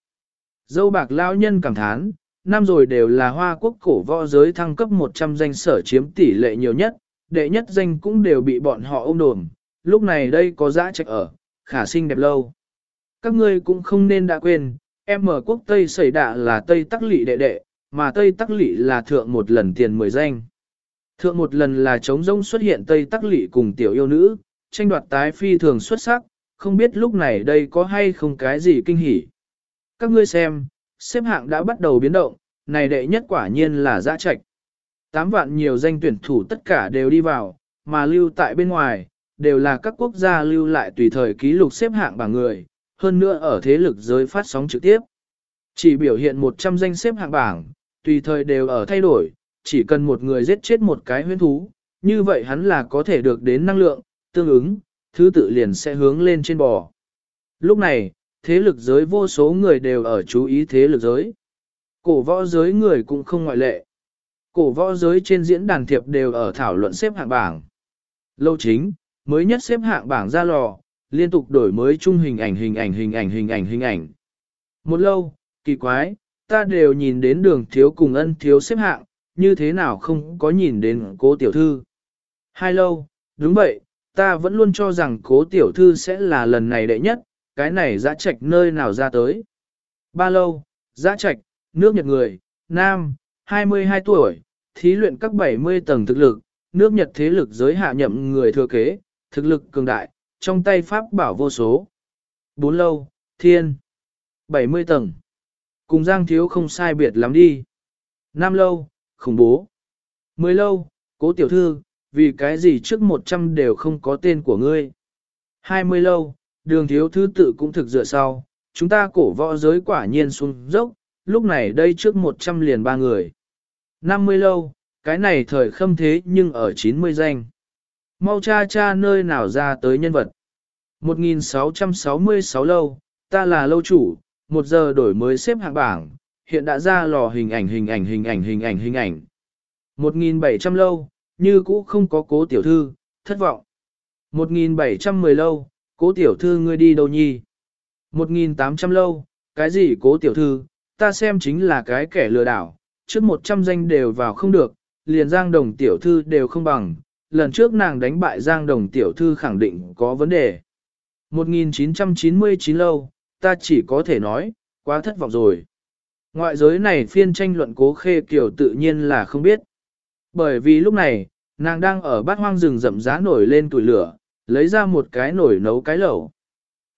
Speaker 1: Dâu bạc lao nhân cảm thán, năm rồi đều là hoa quốc cổ võ giới thăng cấp 100 danh sở chiếm tỷ lệ nhiều nhất, đệ nhất danh cũng đều bị bọn họ ôm đồm, lúc này đây có dã trạch ở, khả sinh đẹp lâu. Các ngươi cũng không nên đã quên, em ở quốc Tây xảy đạ là Tây Tắc Lị đệ đệ, mà Tây Tắc Lị là thượng một lần tiền mười danh. Thượng một lần là chống rông xuất hiện Tây Tắc Lị cùng tiểu yêu nữ, tranh đoạt tái phi thường xuất sắc, không biết lúc này đây có hay không cái gì kinh hỉ. Các ngươi xem, xếp hạng đã bắt đầu biến động, này đệ nhất quả nhiên là dã trạch. Tám vạn nhiều danh tuyển thủ tất cả đều đi vào, mà lưu tại bên ngoài, đều là các quốc gia lưu lại tùy thời ký lục xếp hạng bảng người, hơn nữa ở thế lực giới phát sóng trực tiếp. Chỉ biểu hiện 100 danh xếp hạng bảng, tùy thời đều ở thay đổi, chỉ cần một người giết chết một cái huyễn thú, như vậy hắn là có thể được đến năng lượng, tương ứng, thứ tự liền sẽ hướng lên trên bò. Lúc này, thế lực giới vô số người đều ở chú ý thế lực giới. Cổ võ giới người cũng không ngoại lệ. Cổ võ giới trên diễn đàn thiệp đều ở thảo luận xếp hạng bảng. Lâu chính, mới nhất xếp hạng bảng ra lò, liên tục đổi mới chung hình ảnh hình ảnh hình ảnh hình ảnh hình ảnh. Một lâu, kỳ quái, ta đều nhìn đến đường thiếu cùng ân thiếu xếp hạng, như thế nào không có nhìn đến cố tiểu thư. Hai lâu, đúng vậy, ta vẫn luôn cho rằng cố tiểu thư sẽ là lần này đệ nhất, cái này giã trạch nơi nào ra tới. Ba lâu, giã trạch, nước Nhật người, nam, 22 tuổi, thí luyện các 70 tầng thực lực, nước Nhật thế lực giới hạ nhậm người thừa kế, thực lực cường đại, trong tay pháp bảo vô số. Bốn lâu, thiên, 70 tầng. Cùng Giang Thiếu không sai biệt lắm đi. Năm lâu, khủng bố. Mới lâu, cố tiểu thư, vì cái gì trước 100 đều không có tên của ngươi. 20 lâu, đường thiếu thứ tự cũng thực dựa sau, chúng ta cổ võ giới quả nhiên xuống dốc, lúc này đây trước 100 liền ba người. 50 lâu, cái này thời khâm thế nhưng ở 90 danh. Mau cha cha nơi nào ra tới nhân vật. 1666 lâu, ta là lâu chủ, một giờ đổi mới xếp hạng bảng, hiện đã ra lò hình ảnh hình ảnh hình ảnh hình ảnh hình ảnh. 1700 lâu, như cũ không có cố tiểu thư, thất vọng. 1710 lâu, cố tiểu thư ngươi đi đâu nhi? 1800 lâu, cái gì cố tiểu thư, ta xem chính là cái kẻ lừa đảo, trước 100 danh đều vào không được, liền giang đồng tiểu thư đều không bằng, lần trước nàng đánh bại giang đồng tiểu thư khẳng định có vấn đề. 1999 lâu, ta chỉ có thể nói, quá thất vọng rồi. Ngoại giới này phiên tranh luận cố khê kiểu tự nhiên là không biết. Bởi vì lúc này, nàng đang ở bát hoang rừng rậm giá nổi lên tuổi lửa, lấy ra một cái nổi nấu cái lẩu.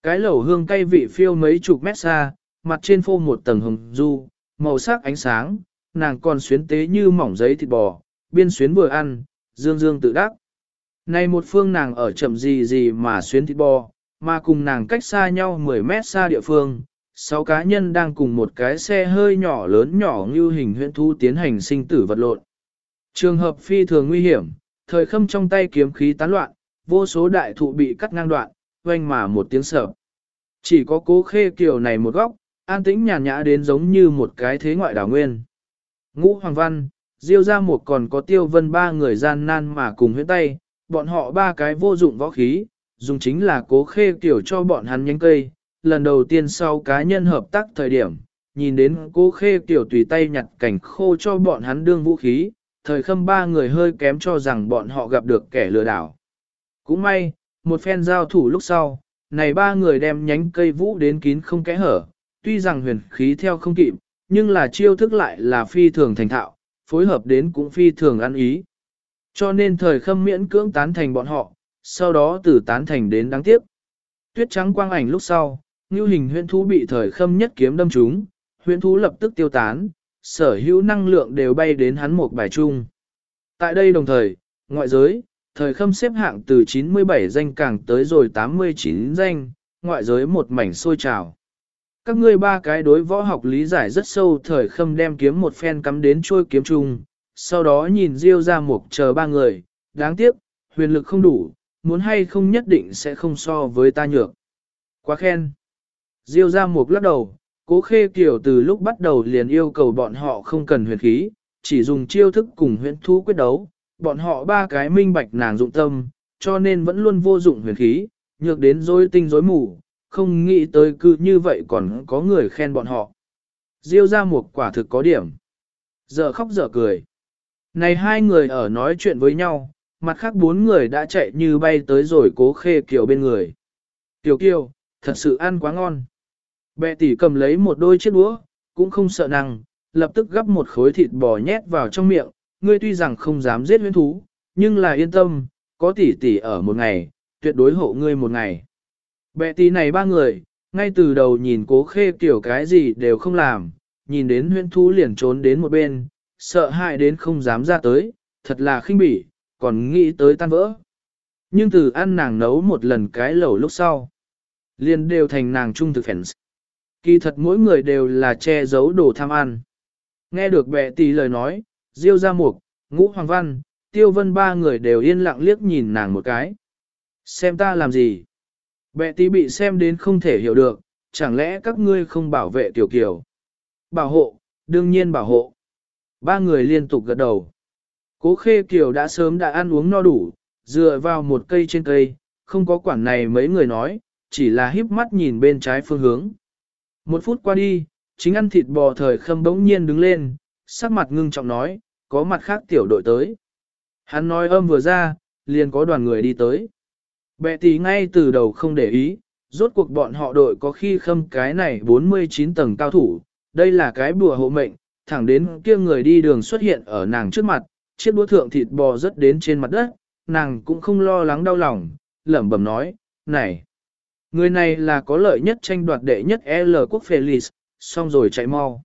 Speaker 1: Cái lẩu hương cay vị phiêu mấy chục mét xa, mặt trên phô một tầng hồng du, màu sắc ánh sáng, nàng còn xuyến tế như mỏng giấy thịt bò, biên xuyến vừa ăn, dương dương tự đắc. Này một phương nàng ở chậm gì gì mà xuyến thịt bò, mà cùng nàng cách xa nhau 10 mét xa địa phương, sáu cá nhân đang cùng một cái xe hơi nhỏ lớn nhỏ như hình huyện thu tiến hành sinh tử vật lộn. Trường hợp phi thường nguy hiểm, thời khâm trong tay kiếm khí tán loạn, vô số đại thụ bị cắt ngang đoạn, oanh mà một tiếng sợ. Chỉ có cố khê kiểu này một góc, an tĩnh nhàn nhã đến giống như một cái thế ngoại đảo nguyên. Ngũ Hoàng Văn, Diêu ra một còn có tiêu vân ba người gian nan mà cùng huyễn tay, bọn họ ba cái vô dụng võ khí, dùng chính là cố khê kiểu cho bọn hắn nhánh cây. Lần đầu tiên sau cá nhân hợp tác thời điểm, nhìn đến cố khê tiểu tùy tay nhặt cảnh khô cho bọn hắn đương vũ khí, thời khâm ba người hơi kém cho rằng bọn họ gặp được kẻ lừa đảo. Cũng may, một phen giao thủ lúc sau, này ba người đem nhánh cây vũ đến kín không kẽ hở, tuy rằng huyền khí theo không kịp, nhưng là chiêu thức lại là phi thường thành thạo, phối hợp đến cũng phi thường ăn ý. Cho nên thời khâm miễn cưỡng tán thành bọn họ, sau đó từ tán thành đến đáng tiếc. Tuyết trắng quang ảnh lúc sau, như hình huyễn thú bị thời khâm nhất kiếm đâm trúng, huyễn thú lập tức tiêu tán, sở hữu năng lượng đều bay đến hắn một bài chung. Tại đây đồng thời, ngoại giới, thời khâm xếp hạng từ 97 danh càng tới rồi 89 danh, ngoại giới một mảnh sôi trào. Các ngươi ba cái đối võ học lý giải rất sâu thời khâm đem kiếm một phen cắm đến trôi kiếm chung, sau đó nhìn Diêu ra một chờ ba người, đáng tiếc, huyền lực không đủ, muốn hay không nhất định sẽ không so với ta nhược. Quá khen. Diêu ra một lắc đầu, cố khê kiểu từ lúc bắt đầu liền yêu cầu bọn họ không cần huyền khí, chỉ dùng chiêu thức cùng huyền thú quyết đấu, bọn họ ba cái minh bạch nàng dụng tâm, cho nên vẫn luôn vô dụng huyền khí, nhược đến rối tinh rối mù, không nghĩ tới cứ như vậy còn có người khen bọn họ. Diêu ra một quả thực có điểm. Giờ khóc giờ cười. Này hai người ở nói chuyện với nhau, mặt khác bốn người đã chạy như bay tới rồi cố khê kiều bên người. Kiều kiều, thật sự ăn quá ngon. Bệ tỷ cầm lấy một đôi chiếc đũa, cũng không sợ năng, lập tức gắp một khối thịt bò nhét vào trong miệng, ngươi tuy rằng không dám giết huyến thú, nhưng là yên tâm, có tỷ tỷ ở một ngày, tuyệt đối hộ ngươi một ngày. Bệ tỷ này ba người, ngay từ đầu nhìn cố khê kiểu cái gì đều không làm, nhìn đến Huyên thú liền trốn đến một bên, sợ hãi đến không dám ra tới, thật là khinh bỉ, còn nghĩ tới tan vỡ. Nhưng từ ăn nàng nấu một lần cái lẩu lúc sau, liền đều thành nàng trung thực fans. Kỳ thật mỗi người đều là che giấu đồ tham ăn. Nghe được bệ tỷ lời nói, Diêu Gia Mục, Ngũ Hoàng Văn, Tiêu Vân ba người đều yên lặng liếc nhìn nàng một cái. Xem ta làm gì? Bệ tỷ bị xem đến không thể hiểu được, chẳng lẽ các ngươi không bảo vệ tiểu kiều? Bảo hộ, đương nhiên bảo hộ. Ba người liên tục gật đầu. Cố khê kiều đã sớm đã ăn uống no đủ, dựa vào một cây trên cây, không có quản này mấy người nói, chỉ là híp mắt nhìn bên trái phương hướng. Một phút qua đi, chính ăn thịt bò thời khâm bỗng nhiên đứng lên, sắc mặt ngưng trọng nói, có mặt khác tiểu đội tới. Hắn nói âm vừa ra, liền có đoàn người đi tới. Bệ tí ngay từ đầu không để ý, rốt cuộc bọn họ đội có khi khâm cái này 49 tầng cao thủ, đây là cái bùa hộ mệnh, thẳng đến kia người đi đường xuất hiện ở nàng trước mặt, chiếc đũa thượng thịt bò rất đến trên mặt đất, nàng cũng không lo lắng đau lòng, lẩm bẩm nói, này, người này là có lợi nhất tranh đoạt đệ nhất L quốc Felix, xong rồi chạy mau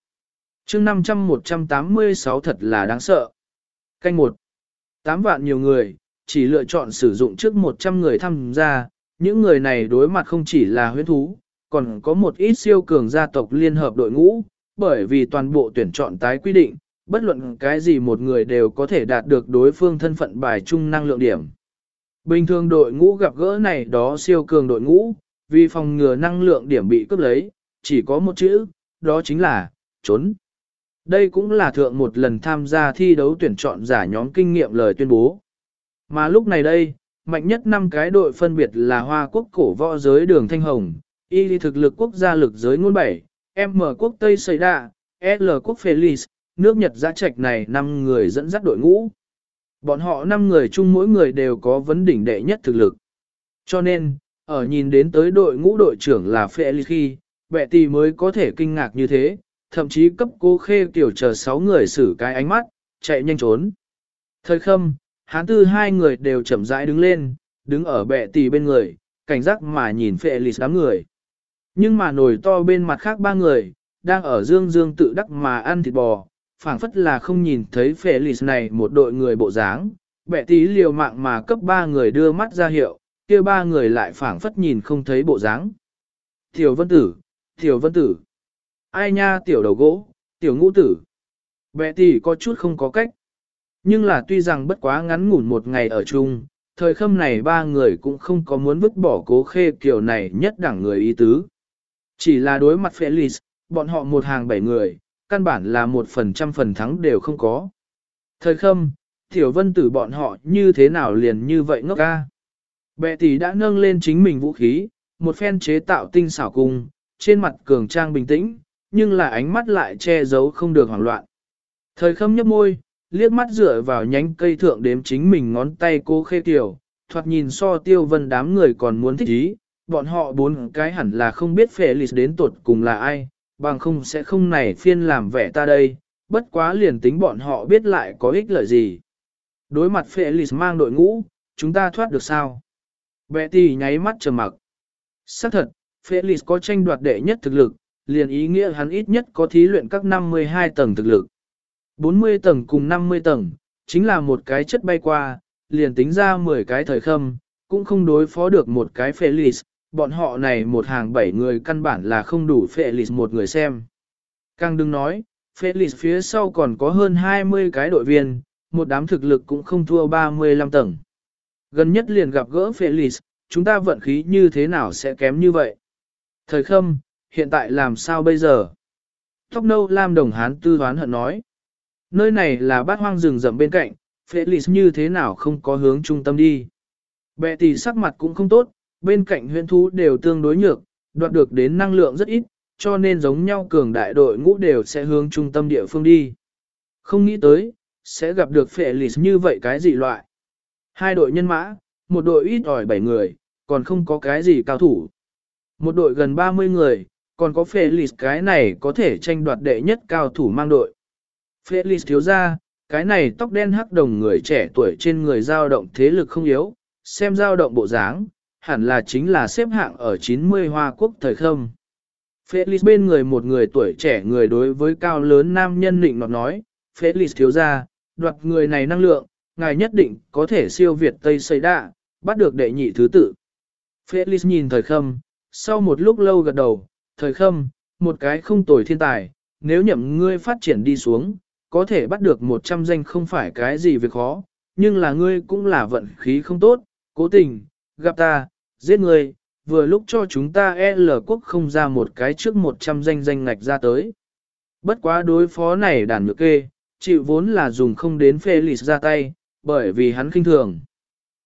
Speaker 1: chương 500-186 thật là đáng sợ. Canh một, tám vạn nhiều người, chỉ lựa chọn sử dụng trước 100 người tham gia, những người này đối mặt không chỉ là huyễn thú, còn có một ít siêu cường gia tộc liên hợp đội ngũ, bởi vì toàn bộ tuyển chọn tái quy định, bất luận cái gì một người đều có thể đạt được đối phương thân phận bài chung năng lượng điểm. Bình thường đội ngũ gặp gỡ này đó siêu cường đội ngũ, vì phòng ngừa năng lượng điểm bị cướp lấy, chỉ có một chữ, đó chính là, trốn. Đây cũng là thượng một lần tham gia thi đấu tuyển chọn giả nhóm kinh nghiệm lời tuyên bố. Mà lúc này đây, mạnh nhất năm cái đội phân biệt là Hoa Quốc cổ võ giới đường Thanh Hồng, Y thực lực quốc gia lực giới ngôn 7, M quốc Tây Sầy Đạ, L quốc Felix, nước Nhật giã trạch này 5 người dẫn dắt đội ngũ. Bọn họ 5 người chung mỗi người đều có vấn đỉnh đệ nhất thực lực. Cho nên, ở nhìn đến tới đội ngũ đội trưởng là Felix khi, bệ tì mới có thể kinh ngạc như thế, thậm chí cấp cô khê tiểu chờ 6 người xử cái ánh mắt, chạy nhanh trốn. Thời khâm, hán tư hai người đều chậm rãi đứng lên, đứng ở bệ tì bên người, cảnh giác mà nhìn Felix đám người. Nhưng mà nổi to bên mặt khác ba người, đang ở dương dương tự đắc mà ăn thịt bò, phảng phất là không nhìn thấy Felix này một đội người bộ dáng, bệ tí liều mạng mà cấp ba người đưa mắt ra hiệu, kia ba người lại phảng phất nhìn không thấy bộ dáng. Tiểu vân tử, tiểu vân tử, ai nha tiểu đầu gỗ, tiểu ngũ tử. Bẻ tỷ có chút không có cách. Nhưng là tuy rằng bất quá ngắn ngủn một ngày ở chung, thời khâm này ba người cũng không có muốn vứt bỏ cố khê kiểu này nhất đẳng người ý tứ. Chỉ là đối mặt Felix, bọn họ một hàng bảy người, căn bản là một phần trăm phần thắng đều không có. Thời khâm, tiểu vân tử bọn họ như thế nào liền như vậy ngốc ca. Bệ tỷ đã nâng lên chính mình vũ khí, một phen chế tạo tinh xảo cung, trên mặt cường trang bình tĩnh, nhưng là ánh mắt lại che giấu không được hoảng loạn. Thời khâm nhấp môi, liếc mắt dựa vào nhánh cây thượng đếm chính mình ngón tay cô khê tiểu, thoạt nhìn so tiêu vân đám người còn muốn thích ý, bọn họ bốn cái hẳn là không biết Felix đến tuột cùng là ai, bằng không sẽ không này phiên làm vẻ ta đây, bất quá liền tính bọn họ biết lại có ích lợi gì. Đối mặt Felix mang đội ngũ, chúng ta thoát được sao? Betty nháy mắt trầm mặc. Xác thật, Felix có tranh đoạt đệ nhất thực lực, liền ý nghĩa hắn ít nhất có thí luyện các 52 tầng thực lực. 40 tầng cùng 50 tầng, chính là một cái chất bay qua, liền tính ra 10 cái thời khâm, cũng không đối phó được một cái Felix, bọn họ này một hàng bảy người căn bản là không đủ Felix một người xem. Càng đừng nói, Felix phía sau còn có hơn 20 cái đội viên, một đám thực lực cũng không thua 35 tầng. Gần nhất liền gặp gỡ Felix, chúng ta vận khí như thế nào sẽ kém như vậy? Thời khâm, hiện tại làm sao bây giờ? Tóc nâu lam đồng hán tư đoán hận nói. Nơi này là bát hoang rừng rậm bên cạnh, Felix như thế nào không có hướng trung tâm đi. Bệ tỷ sắc mặt cũng không tốt, bên cạnh huyện thú đều tương đối nhược, đoạt được đến năng lượng rất ít, cho nên giống nhau cường đại đội ngũ đều sẽ hướng trung tâm địa phương đi. Không nghĩ tới, sẽ gặp được Felix như vậy cái gì loại. Hai đội nhân mã, một đội ít ỏi 7 người, còn không có cái gì cao thủ. Một đội gần 30 người, còn có Felix cái này có thể tranh đoạt đệ nhất cao thủ mang đội. Felix thiếu ra, cái này tóc đen hắc đồng người trẻ tuổi trên người dao động thế lực không yếu, xem dao động bộ dáng, hẳn là chính là xếp hạng ở 90 Hoa Quốc thời không. Felix bên người một người tuổi trẻ người đối với cao lớn nam nhân định nọt nói, Felix thiếu ra, đoạt người này năng lượng, ngài nhất định có thể siêu việt Tây Xây Đạ, bắt được đệ nhị thứ tự. Felix nhìn thời khâm, sau một lúc lâu gật đầu, thời khâm, một cái không tồi thiên tài, nếu nhậm ngươi phát triển đi xuống, có thể bắt được 100 danh không phải cái gì việc khó, nhưng là ngươi cũng là vận khí không tốt, cố tình, gặp ta, giết ngươi. vừa lúc cho chúng ta L quốc không ra một cái trước 100 danh danh ngạch ra tới. Bất quá đối phó này đàn nhược kê, chịu vốn là dùng không đến Felix ra tay, bởi vì hắn kinh thường.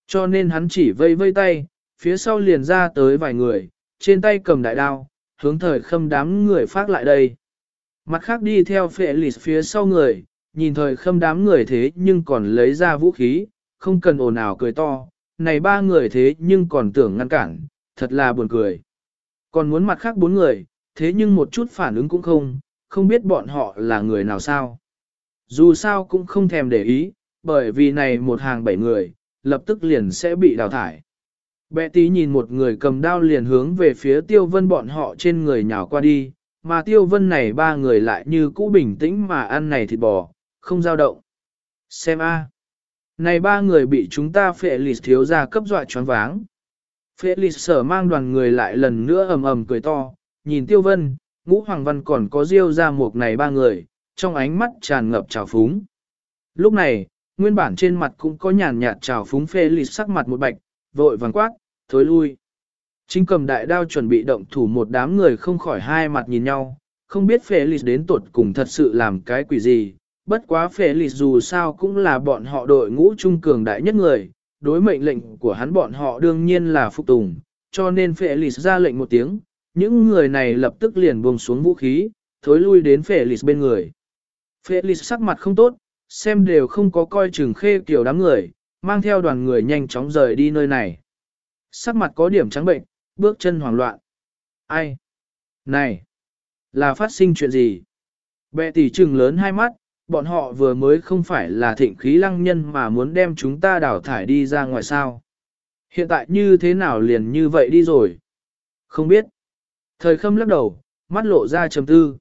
Speaker 1: Cho nên hắn chỉ vây vây tay, phía sau liền ra tới vài người, trên tay cầm đại đao, hướng thời khâm đám người phát lại đây. Mặt khác đi theo Felix phía sau người, nhìn thời khâm đám người thế nhưng còn lấy ra vũ khí, không cần ồn ào cười to, này ba người thế nhưng còn tưởng ngăn cản, thật là buồn cười. Còn muốn mặt khác bốn người, thế nhưng một chút phản ứng cũng không, không biết bọn họ là người nào sao. Dù sao cũng không thèm để ý, bởi vì này một hàng bảy người, lập tức liền sẽ bị đào thải. Bệ tí nhìn một người cầm đao liền hướng về phía tiêu vân bọn họ trên người nhào qua đi, mà tiêu vân này ba người lại như cũ bình tĩnh mà ăn này thịt bò, không dao động. Xem a, Này ba người bị chúng ta phệ lịt thiếu ra cấp dọa choáng váng. Phệ lịt sở mang đoàn người lại lần nữa ầm ầm cười to, nhìn tiêu vân, ngũ hoàng văn còn có riêu ra một này ba người, trong ánh mắt tràn ngập trào phúng. Lúc này, nguyên bản trên mặt cũng có nhàn nhạt trào phúng phê lịt sắc mặt một bạch, vội vàng quát, thối lui. Chính cầm đại đao chuẩn bị động thủ một đám người không khỏi hai mặt nhìn nhau, không biết phê lịt đến tuột cùng thật sự làm cái quỷ gì, bất quá phê lịt dù sao cũng là bọn họ đội ngũ trung cường đại nhất người, đối mệnh lệnh của hắn bọn họ đương nhiên là phục tùng, cho nên phê lịt ra lệnh một tiếng, những người này lập tức liền buông xuống vũ khí, thối lui đến phê lịt bên người. Phê lịt sắc mặt không tốt, xem đều không có coi chừng khê kiểu đám người, mang theo đoàn người nhanh chóng rời đi nơi này. Sắc mặt có điểm trắng bệnh, bước chân hoảng loạn. Ai? Này! Là phát sinh chuyện gì? Bệ tỷ trừng lớn hai mắt, bọn họ vừa mới không phải là thịnh khí lăng nhân mà muốn đem chúng ta đào thải đi ra ngoài sao. Hiện tại như thế nào liền như vậy đi rồi? Không biết. Thời khâm lắc đầu, mắt lộ ra trầm tư.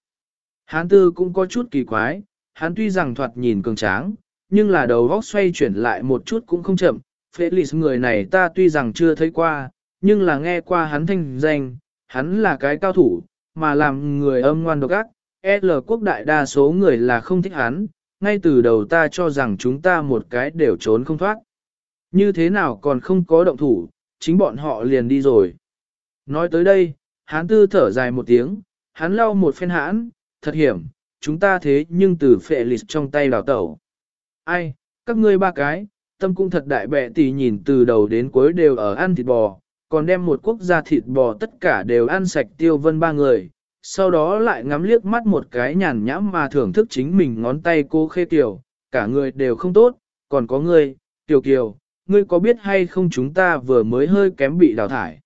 Speaker 1: Hán tư cũng có chút kỳ quái, hắn tuy rằng thoạt nhìn cường tráng, nhưng là đầu góc xoay chuyển lại một chút cũng không chậm. Felix người này ta tuy rằng chưa thấy qua, nhưng là nghe qua hắn thanh danh, hắn là cái cao thủ, mà làm người âm ngoan độc ác. L quốc đại đa số người là không thích hắn, ngay từ đầu ta cho rằng chúng ta một cái đều trốn không thoát. Như thế nào còn không có động thủ, chính bọn họ liền đi rồi. Nói tới đây, hắn tư thở dài một tiếng, hắn lau một phen hãn, thật hiểm, chúng ta thế nhưng từ phệ lịch trong tay đào tẩu. Ai, các ngươi ba cái, tâm cũng thật đại bệ tỷ nhìn từ đầu đến cuối đều ở ăn thịt bò, còn đem một quốc gia thịt bò tất cả đều ăn sạch tiêu vân ba người, sau đó lại ngắm liếc mắt một cái nhàn nhãm mà thưởng thức chính mình ngón tay cô khê tiểu, cả người đều không tốt, còn có ngươi, tiểu kiều, ngươi có biết hay không chúng ta vừa mới hơi kém bị đào thải.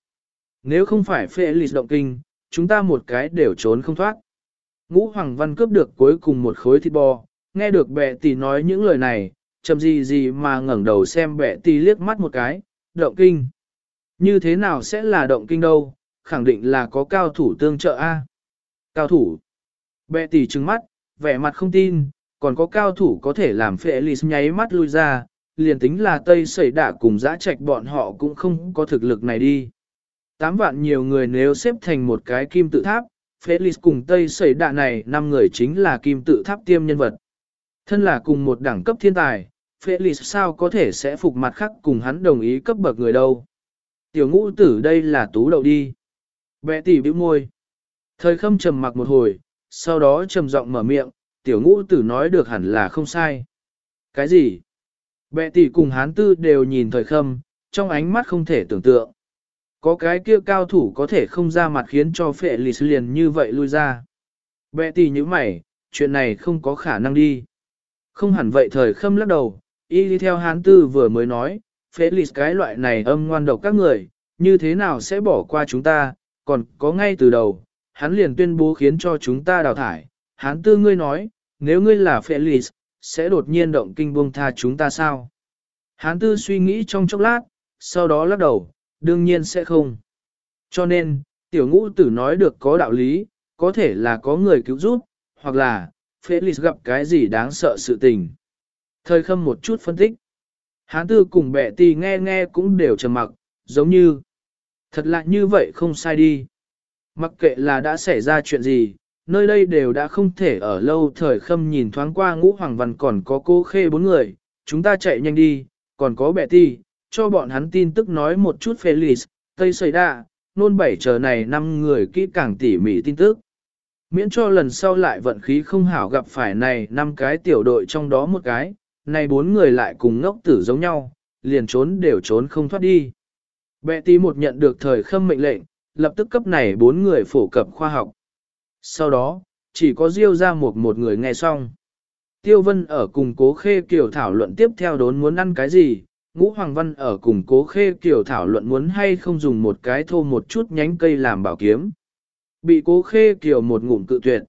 Speaker 1: Nếu không phải phệ lịch động kinh, chúng ta một cái đều trốn không thoát. Ngũ Hoàng Văn cướp được cuối cùng một khối thịt bò, nghe được bệ tỷ nói những lời này, chầm gì gì mà ngẩng đầu xem bệ tỷ liếc mắt một cái, động kinh. Như thế nào sẽ là động kinh đâu, khẳng định là có cao thủ tương trợ A. Cao thủ. Bệ tỷ trừng mắt, vẻ mặt không tin, còn có cao thủ có thể làm phệ lì nháy mắt lui ra, liền tính là Tây Sẩy Đạ cùng giã trạch bọn họ cũng không có thực lực này đi. Tám vạn nhiều người nếu xếp thành một cái kim tự tháp, Felix cùng Tây Sẩy Đạ này năm người chính là kim tự tháp tiêm nhân vật. Thân là cùng một đẳng cấp thiên tài, Felix sao có thể sẽ phục mặt khác cùng hắn đồng ý cấp bậc người đâu. Tiểu ngũ tử đây là tú đậu đi. Bệ tỷ bĩu môi. Thời khâm trầm mặc một hồi, sau đó trầm giọng mở miệng, tiểu ngũ tử nói được hẳn là không sai. Cái gì? Bệ tỷ cùng hán tư đều nhìn thời khâm, trong ánh mắt không thể tưởng tượng. Có cái kia cao thủ có thể không ra mặt khiến cho phệ lì liền như vậy lui ra. Bệ tỷ như mày, chuyện này không có khả năng đi. Không hẳn vậy thời khâm lắc đầu, y đi theo hán tư vừa mới nói, phệ lì cái loại này âm ngoan độc các người, như thế nào sẽ bỏ qua chúng ta, còn có ngay từ đầu, hắn liền tuyên bố khiến cho chúng ta đào thải. Hán tư ngươi nói, nếu ngươi là Felix, sẽ đột nhiên động kinh buông tha chúng ta sao? Hán tư suy nghĩ trong chốc lát, sau đó lắc đầu, đương nhiên sẽ không. Cho nên, tiểu ngũ tử nói được có đạo lý, có thể là có người cứu giúp, hoặc là, Felix gặp cái gì đáng sợ sự tình. Thời khâm một chút phân tích. Hán tư cùng bệ tì nghe nghe cũng đều trầm mặc, giống như. Thật lạ như vậy không sai đi. Mặc kệ là đã xảy ra chuyện gì, nơi đây đều đã không thể ở lâu thời khâm nhìn thoáng qua ngũ hoàng văn còn có cô khê bốn người, chúng ta chạy nhanh đi, còn có bệ ti, cho bọn hắn tin tức nói một chút Felix, Tây Sầy Đạ, nôn bảy chờ này năm người kỹ càng tỉ mỉ tin tức. Miễn cho lần sau lại vận khí không hảo gặp phải này năm cái tiểu đội trong đó một cái, này bốn người lại cùng ngốc tử giống nhau, liền trốn đều trốn không thoát đi. Bệ tí một nhận được thời khâm mệnh lệnh, lập tức cấp này bốn người phổ cập khoa học. Sau đó, chỉ có Diêu ra một một người nghe xong. Tiêu Vân ở cùng cố khê kiểu thảo luận tiếp theo đốn muốn ăn cái gì, Ngũ Hoàng Văn ở cùng cố khê kiểu thảo luận muốn hay không dùng một cái thô một chút nhánh cây làm bảo kiếm. Bị cố khê kiểu một ngụm cự tuyệt.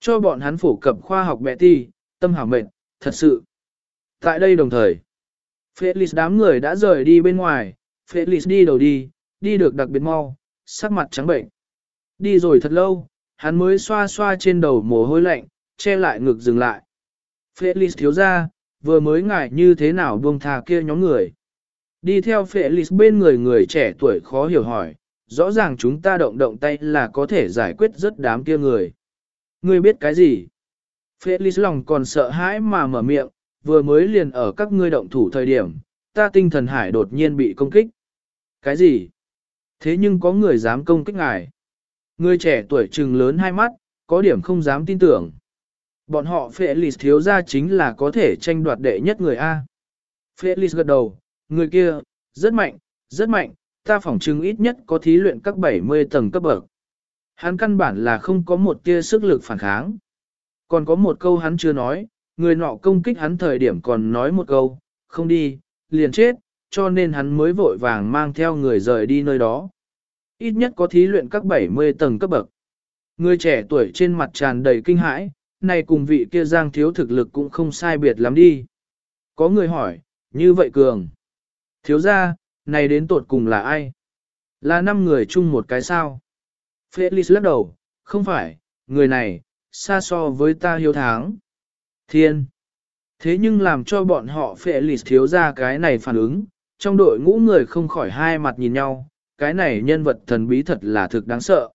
Speaker 1: Cho bọn hắn phổ cập khoa học bẹ ti, tâm hảo mệnh, thật sự. Tại đây đồng thời, Felix đám người đã rời đi bên ngoài, Felix đi đầu đi, đi được đặc biệt mau, sắc mặt trắng bệnh. Đi rồi thật lâu, hắn mới xoa xoa trên đầu mồ hôi lạnh, che lại ngực dừng lại. Felix thiếu ra, vừa mới ngại như thế nào buông thà kia nhóm người. Đi theo Felix bên người người trẻ tuổi khó hiểu hỏi, rõ ràng chúng ta động động tay là có thể giải quyết rất đám kia người. Ngươi biết cái gì? Felix lòng còn sợ hãi mà mở miệng, vừa mới liền ở các ngươi động thủ thời điểm, ta tinh thần hải đột nhiên bị công kích. Cái gì? Thế nhưng có người dám công kích ngài. Người trẻ tuổi trừng lớn hai mắt, có điểm không dám tin tưởng. Bọn họ Felix thiếu ra chính là có thể tranh đoạt đệ nhất người A. Felix gật đầu, người kia, rất mạnh, rất mạnh, ta phỏng chứng ít nhất có thí luyện các 70 tầng cấp bậc. Hắn căn bản là không có một tia sức lực phản kháng. Còn có một câu hắn chưa nói, người nọ công kích hắn thời điểm còn nói một câu, không đi, liền chết, cho nên hắn mới vội vàng mang theo người rời đi nơi đó. Ít nhất có thí luyện các 70 tầng cấp bậc. Người trẻ tuổi trên mặt tràn đầy kinh hãi, này cùng vị kia giang thiếu thực lực cũng không sai biệt lắm đi. Có người hỏi, như vậy cường. Thiếu ra, này đến tột cùng là ai? Là năm người chung một cái sao? Felix lắc đầu, không phải, người này, xa so với ta hiếu tháng. Thiên. Thế nhưng làm cho bọn họ Felix thiếu ra cái này phản ứng, trong đội ngũ người không khỏi hai mặt nhìn nhau, cái này nhân vật thần bí thật là thực đáng sợ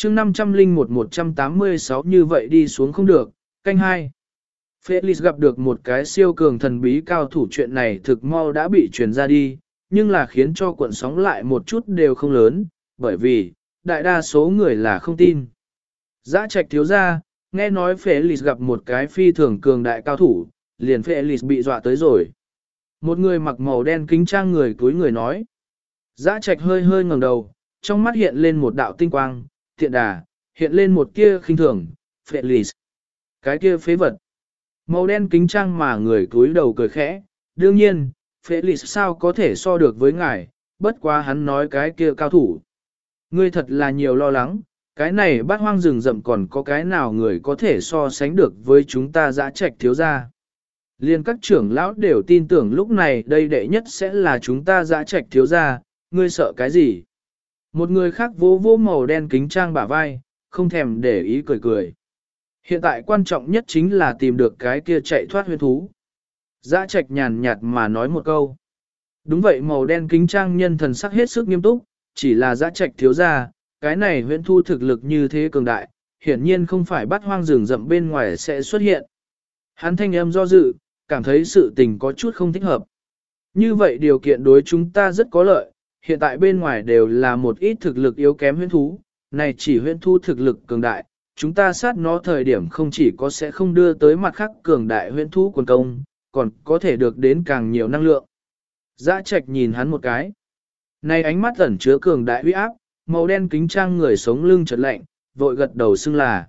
Speaker 1: chương 501-186 như vậy đi xuống không được, canh hai. Felix gặp được một cái siêu cường thần bí cao thủ chuyện này thực mau đã bị truyền ra đi, nhưng là khiến cho cuộn sóng lại một chút đều không lớn, bởi vì, đại đa số người là không tin. Giã trạch thiếu ra, nghe nói Felix gặp một cái phi thường cường đại cao thủ, liền Felix bị dọa tới rồi. Một người mặc màu đen kính trang người túi người nói. Giã trạch hơi hơi ngẩng đầu, trong mắt hiện lên một đạo tinh quang, tiện đà, hiện lên một kia khinh thường, Felix. Cái kia phế vật. Màu đen kính trang mà người cúi đầu cười khẽ, đương nhiên, Felix sao có thể so được với ngài, bất quá hắn nói cái kia cao thủ. Ngươi thật là nhiều lo lắng, cái này bát hoang rừng rậm còn có cái nào người có thể so sánh được với chúng ta dã trạch thiếu gia. Liên các trưởng lão đều tin tưởng lúc này đây đệ nhất sẽ là chúng ta dã trạch thiếu gia, ngươi sợ cái gì? Một người khác vô vô màu đen kính trang bả vai, không thèm để ý cười cười. Hiện tại quan trọng nhất chính là tìm được cái kia chạy thoát huyên thú. Dã trạch nhàn nhạt mà nói một câu. Đúng vậy màu đen kính trang nhân thần sắc hết sức nghiêm túc, chỉ là dã trạch thiếu ra, cái này huyễn thu thực lực như thế cường đại, hiển nhiên không phải bắt hoang rừng rậm bên ngoài sẽ xuất hiện. Hắn thanh âm do dự, cảm thấy sự tình có chút không thích hợp. Như vậy điều kiện đối chúng ta rất có lợi, hiện tại bên ngoài đều là một ít thực lực yếu kém huyễn thú, này chỉ huyễn thú thực lực cường đại, chúng ta sát nó thời điểm không chỉ có sẽ không đưa tới mặt khác cường đại huyễn thú quần công, còn có thể được đến càng nhiều năng lượng. Dã trạch nhìn hắn một cái. Này ánh mắt ẩn chứa cường đại uy áp, màu đen kính trang người sống lưng chợt lạnh, vội gật đầu xưng là.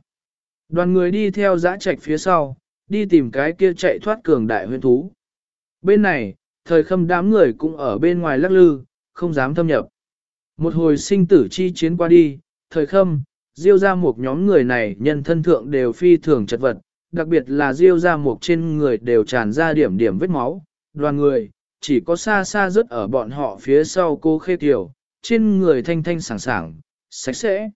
Speaker 1: Đoàn người đi theo dã trạch phía sau, đi tìm cái kia chạy thoát cường đại huyễn thú. Bên này, thời khâm đám người cũng ở bên ngoài lắc lư, không dám thâm nhập. Một hồi sinh tử chi chiến qua đi, thời khâm, diêu ra một nhóm người này nhân thân thượng đều phi thường chật vật, đặc biệt là diêu ra một trên người đều tràn ra điểm điểm vết máu, đoàn người, chỉ có xa xa rớt ở bọn họ phía sau cô khê tiểu, trên người thanh thanh sảng sảng, sạch sẽ.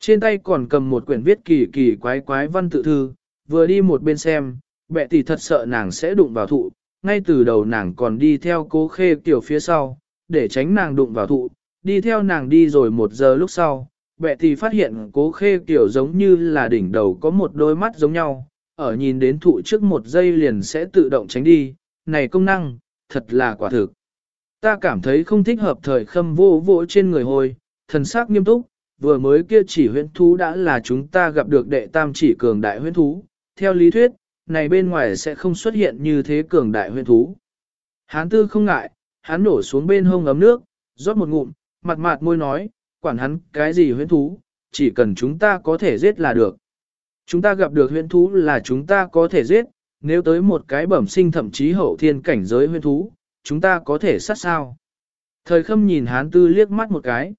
Speaker 1: Trên tay còn cầm một quyển viết kỳ kỳ quái quái văn tự thư, vừa đi một bên xem, bệ tỷ thật sợ nàng sẽ đụng vào thụ, ngay từ đầu nàng còn đi theo cô khê tiểu phía sau, để tránh nàng đụng vào thụ, đi theo nàng đi rồi một giờ lúc sau, bệ thì phát hiện cố khê kiểu giống như là đỉnh đầu có một đôi mắt giống nhau, ở nhìn đến thụ trước một giây liền sẽ tự động tránh đi, này công năng, thật là quả thực. Ta cảm thấy không thích hợp thời khâm vô vỗ trên người hồi, thần sắc nghiêm túc, vừa mới kia chỉ huyễn thú đã là chúng ta gặp được đệ tam chỉ cường đại huyễn thú, theo lý thuyết, này bên ngoài sẽ không xuất hiện như thế cường đại huyễn thú. Hán tư không ngại, hắn nổ xuống bên hông ấm nước, rót một ngụm, mặt mạt môi nói, quản hắn cái gì huyễn thú, chỉ cần chúng ta có thể giết là được. Chúng ta gặp được huyễn thú là chúng ta có thể giết, nếu tới một cái bẩm sinh thậm chí hậu thiên cảnh giới huyễn thú, chúng ta có thể sát sao. Thời khâm nhìn hán tư liếc mắt một cái.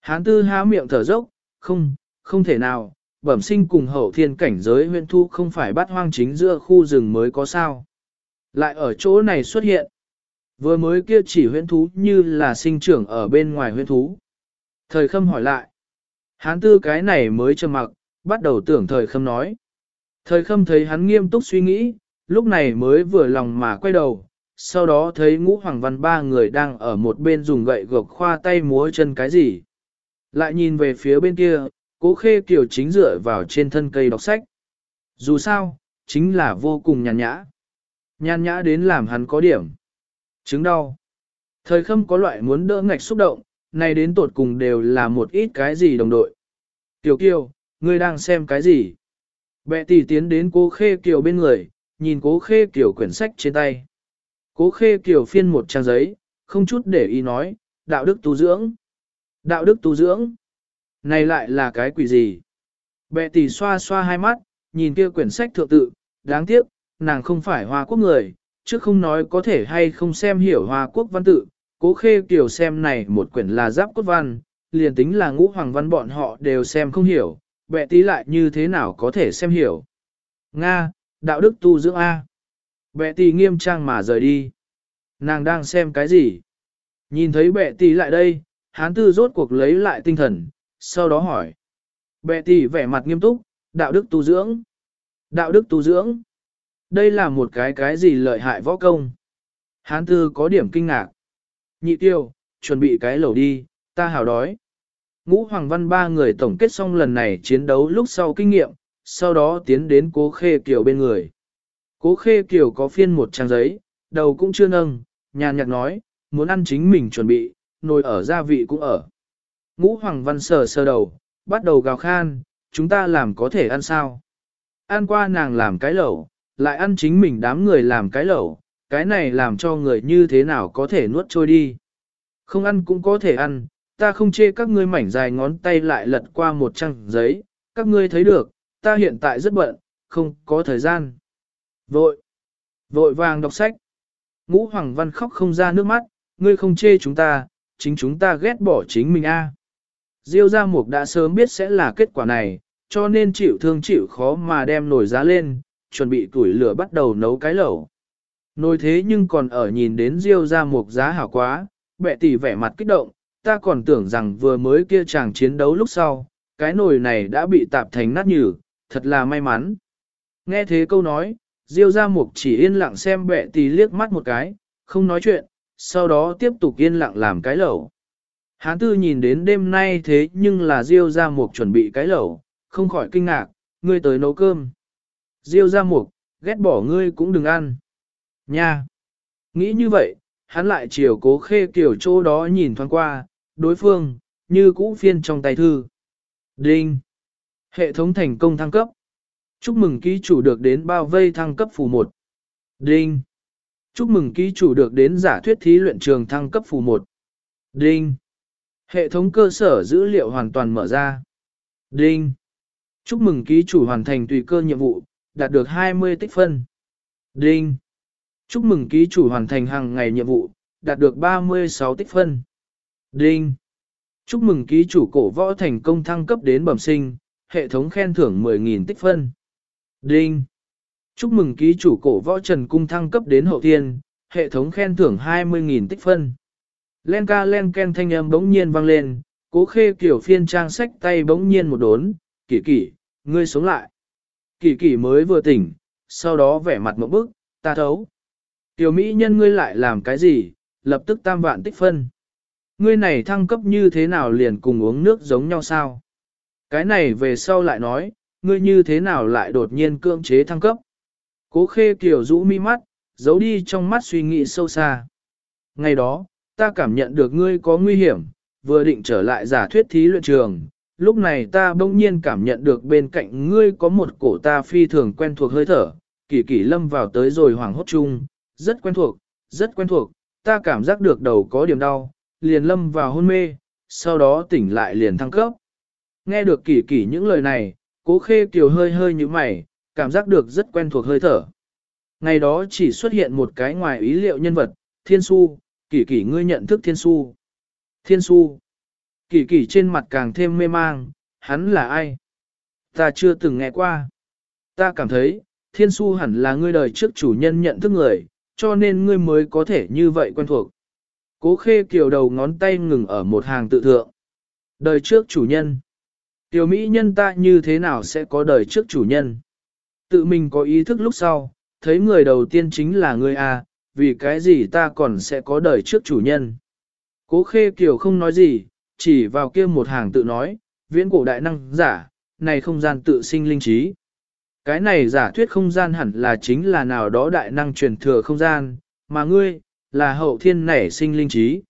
Speaker 1: Hán tư há miệng thở dốc, không, không thể nào, bẩm sinh cùng hậu thiên cảnh giới huyễn thú không phải bắt hoang chính giữa khu rừng mới có sao. Lại ở chỗ này xuất hiện. Vừa mới kia chỉ huyễn thú như là sinh trưởng ở bên ngoài huyễn thú. Thời khâm hỏi lại. Hán tư cái này mới trầm mặc, bắt đầu tưởng thời khâm nói. Thời khâm thấy hắn nghiêm túc suy nghĩ, lúc này mới vừa lòng mà quay đầu, sau đó thấy ngũ hoàng văn ba người đang ở một bên dùng gậy gộc khoa tay múa chân cái gì. Lại nhìn về phía bên kia, cố khê kiều chính dựa vào trên thân cây đọc sách. Dù sao, chính là vô cùng nhàn nhã. Nhàn nhã đến làm hắn có điểm. Chứng đau. Thời khâm có loại muốn đỡ ngạch xúc động, nay đến tột cùng đều là một ít cái gì đồng đội. Tiểu kiều, ngươi đang xem cái gì? Bệ tỷ tiến đến cố khê kiều bên người, nhìn cố khê kiều quyển sách trên tay. Cố khê kiều phiên một trang giấy, không chút để ý nói, đạo đức tu dưỡng. Đạo đức tu dưỡng. Này lại là cái quỷ gì? Bệ tỷ xoa xoa hai mắt, nhìn kia quyển sách thượng tự, đáng tiếc, nàng không phải hoa quốc người, chứ không nói có thể hay không xem hiểu hoa quốc văn tự, cố khê kiểu xem này một quyển là giáp cốt văn, liền tính là ngũ hoàng văn bọn họ đều xem không hiểu, bệ tí lại như thế nào có thể xem hiểu. Nga, đạo đức tu dưỡng A. Bệ tỷ nghiêm trang mà rời đi. Nàng đang xem cái gì? Nhìn thấy bệ tỷ lại đây, hán tư rốt cuộc lấy lại tinh thần, sau đó hỏi. Bệ tỷ vẻ mặt nghiêm túc, đạo đức tu dưỡng. Đạo đức tu dưỡng. Đây là một cái cái gì lợi hại võ công. Hán tư có điểm kinh ngạc. Nhị tiêu, chuẩn bị cái lẩu đi, ta hào đói. Ngũ Hoàng Văn ba người tổng kết xong lần này chiến đấu lúc sau kinh nghiệm, sau đó tiến đến cố khê kiều bên người. Cố khê kiều có phiên một trang giấy, đầu cũng chưa nâng, nhàn nhạt nói, muốn ăn chính mình chuẩn bị, nồi ở gia vị cũng ở. Ngũ Hoàng Văn sờ sờ đầu, bắt đầu gào khan, chúng ta làm có thể ăn sao? Ăn qua nàng làm cái lẩu, lại ăn chính mình đám người làm cái lẩu, cái này làm cho người như thế nào có thể nuốt trôi đi. Không ăn cũng có thể ăn, ta không chê các ngươi mảnh dài ngón tay lại lật qua một trang giấy, các ngươi thấy được, ta hiện tại rất bận, không có thời gian. Vội, vội vàng đọc sách. Ngũ Hoàng Văn khóc không ra nước mắt, ngươi không chê chúng ta, chính chúng ta ghét bỏ chính mình a. À. Diêu Gia Mục đã sớm biết sẽ là kết quả này, cho nên chịu thương chịu khó mà đem nổi giá lên, chuẩn bị củi lửa bắt đầu nấu cái lẩu. Nồi thế nhưng còn ở nhìn đến Diêu Gia Mục giá hảo quá, bệ tỷ vẻ mặt kích động, ta còn tưởng rằng vừa mới kia chàng chiến đấu lúc sau, cái nồi này đã bị tạp thành nát nhừ, thật là may mắn. Nghe thế câu nói, Diêu Gia Mục chỉ yên lặng xem bệ tỷ liếc mắt một cái, không nói chuyện, sau đó tiếp tục yên lặng làm cái lẩu. Hán tư nhìn đến đêm nay thế nhưng là Diêu Gia Mục chuẩn bị cái lẩu, không khỏi kinh ngạc, ngươi tới nấu cơm. Diêu ra Mục, ghét bỏ ngươi cũng đừng ăn. Nha! Nghĩ như vậy, hắn lại chiều cố khê kiểu chỗ đó nhìn thoáng qua, đối phương, như cũ phiên trong tay thư. Đinh! Hệ thống thành công thăng cấp. Chúc mừng ký chủ được đến bao vây thăng cấp phù 1. Đinh! Chúc mừng ký chủ được đến giả thuyết thí luyện trường thăng cấp phù 1. Đinh! Hệ thống cơ sở dữ liệu hoàn toàn mở ra. Đinh! Chúc mừng ký chủ hoàn thành tùy cơ nhiệm vụ, đạt được 20 tích phân. Đinh! Chúc mừng ký chủ hoàn thành hàng ngày nhiệm vụ, đạt được 36 tích phân. Đinh! Chúc mừng ký chủ cổ võ thành công thăng cấp đến bẩm sinh, hệ thống khen thưởng 10.000 tích phân. Đinh! Chúc mừng ký chủ cổ võ trần cung thăng cấp đến hậu thiên, hệ thống khen thưởng 20.000 tích phân. Len ca len ken thanh âm bỗng nhiên vang lên, cố khê kiểu phiên trang sách tay bỗng nhiên một đốn, kỳ kỳ, ngươi sống lại kỳ kỳ mới vừa tỉnh, sau đó vẻ mặt một bức, ta thấu. Tiểu Mỹ nhân ngươi lại làm cái gì, lập tức tam vạn tích phân. Ngươi này thăng cấp như thế nào liền cùng uống nước giống nhau sao? Cái này về sau lại nói, ngươi như thế nào lại đột nhiên cưỡng chế thăng cấp? Cố khê kiểu rũ mi mắt, giấu đi trong mắt suy nghĩ sâu xa. Ngày đó, ta cảm nhận được ngươi có nguy hiểm, vừa định trở lại giả thuyết thí luyện trường. Lúc này ta bỗng nhiên cảm nhận được bên cạnh ngươi có một cổ ta phi thường quen thuộc hơi thở, kỳ kỳ lâm vào tới rồi hoảng hốt chung, rất quen thuộc, rất quen thuộc, ta cảm giác được đầu có điểm đau, liền lâm vào hôn mê, sau đó tỉnh lại liền thăng cấp. Nghe được kỳ kỳ những lời này, cố khê kiều hơi hơi như mày, cảm giác được rất quen thuộc hơi thở. Ngày đó chỉ xuất hiện một cái ngoài ý liệu nhân vật, thiên su, kỳ kỳ ngươi nhận thức thiên su. Thiên su. Kỳ kỳ trên mặt càng thêm mê mang, hắn là ai? Ta chưa từng nghe qua. Ta cảm thấy, thiên su hẳn là ngươi đời trước chủ nhân nhận thức người, cho nên ngươi mới có thể như vậy quen thuộc. Cố khê kiều đầu ngón tay ngừng ở một hàng tự thượng. Đời trước chủ nhân. Tiểu Mỹ nhân ta như thế nào sẽ có đời trước chủ nhân? Tự mình có ý thức lúc sau, thấy người đầu tiên chính là ngươi à, vì cái gì ta còn sẽ có đời trước chủ nhân. Cố khê kiều không nói gì, chỉ vào kia một hàng tự nói, viễn cổ đại năng giả, này không gian tự sinh linh trí. Cái này giả thuyết không gian hẳn là chính là nào đó đại năng truyền thừa không gian, mà ngươi, là hậu thiên nảy sinh linh trí.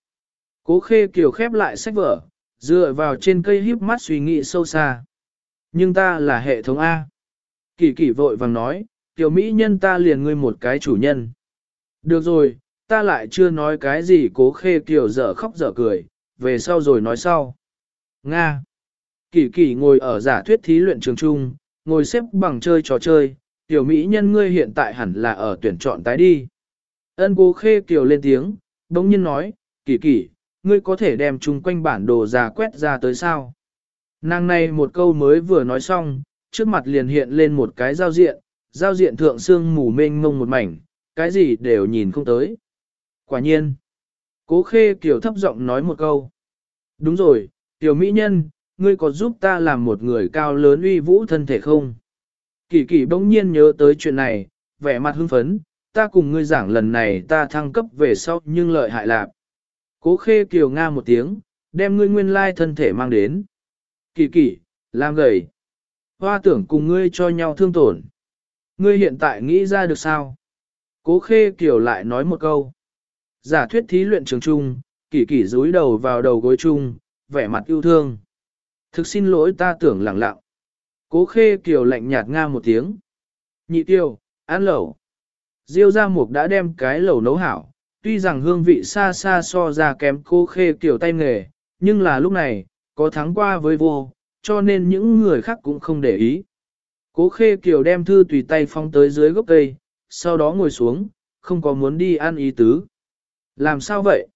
Speaker 1: Cố khê kiều khép lại sách vở, dựa vào trên cây híp mắt suy nghĩ sâu xa. Nhưng ta là hệ thống A. Kỳ kỳ vội vàng nói, tiểu mỹ nhân ta liền ngươi một cái chủ nhân. Được rồi, ta lại chưa nói cái gì cố khê kiều dở khóc dở cười, về sau rồi nói sau. Nga. Kỳ kỳ ngồi ở giả thuyết thí luyện trường trung, ngồi xếp bằng chơi trò chơi, tiểu mỹ nhân ngươi hiện tại hẳn là ở tuyển chọn tái đi. Ân cố khê kiều lên tiếng, đống nhiên nói, kỳ kỳ, ngươi có thể đem chung quanh bản đồ giả quét ra tới sao? Nàng này một câu mới vừa nói xong, trước mặt liền hiện lên một cái giao diện, giao diện thượng xương mù mênh mông một mảnh, cái gì đều nhìn không tới. Quả nhiên, cố khê kiều thấp giọng nói một câu. Đúng rồi, tiểu mỹ nhân, ngươi có giúp ta làm một người cao lớn uy vũ thân thể không? Kỳ kỳ bỗng nhiên nhớ tới chuyện này, vẻ mặt hưng phấn, ta cùng ngươi giảng lần này ta thăng cấp về sau nhưng lợi hại lạc. Cố khê kiều nga một tiếng, đem ngươi nguyên lai thân thể mang đến. Kỳ kỳ, làm gầy. Hoa tưởng cùng ngươi cho nhau thương tổn. Ngươi hiện tại nghĩ ra được sao? Cố khê kiều lại nói một câu. Giả thuyết thí luyện trường trung, kỳ kỳ rúi đầu vào đầu gối chung, vẻ mặt yêu thương. Thực xin lỗi ta tưởng lẳng lặng. Cố khê kiều lạnh nhạt nga một tiếng. Nhị tiêu, ăn lẩu. Diêu ra mục đã đem cái lẩu nấu hảo, tuy rằng hương vị xa xa so ra kém cố khê kiều tay nghề, nhưng là lúc này, có thắng qua với vô, cho nên những người khác cũng không để ý. Cố khê kiều đem thư tùy tay phong tới dưới gốc cây, sau đó ngồi xuống, không có muốn đi ăn ý tứ. Làm sao vậy?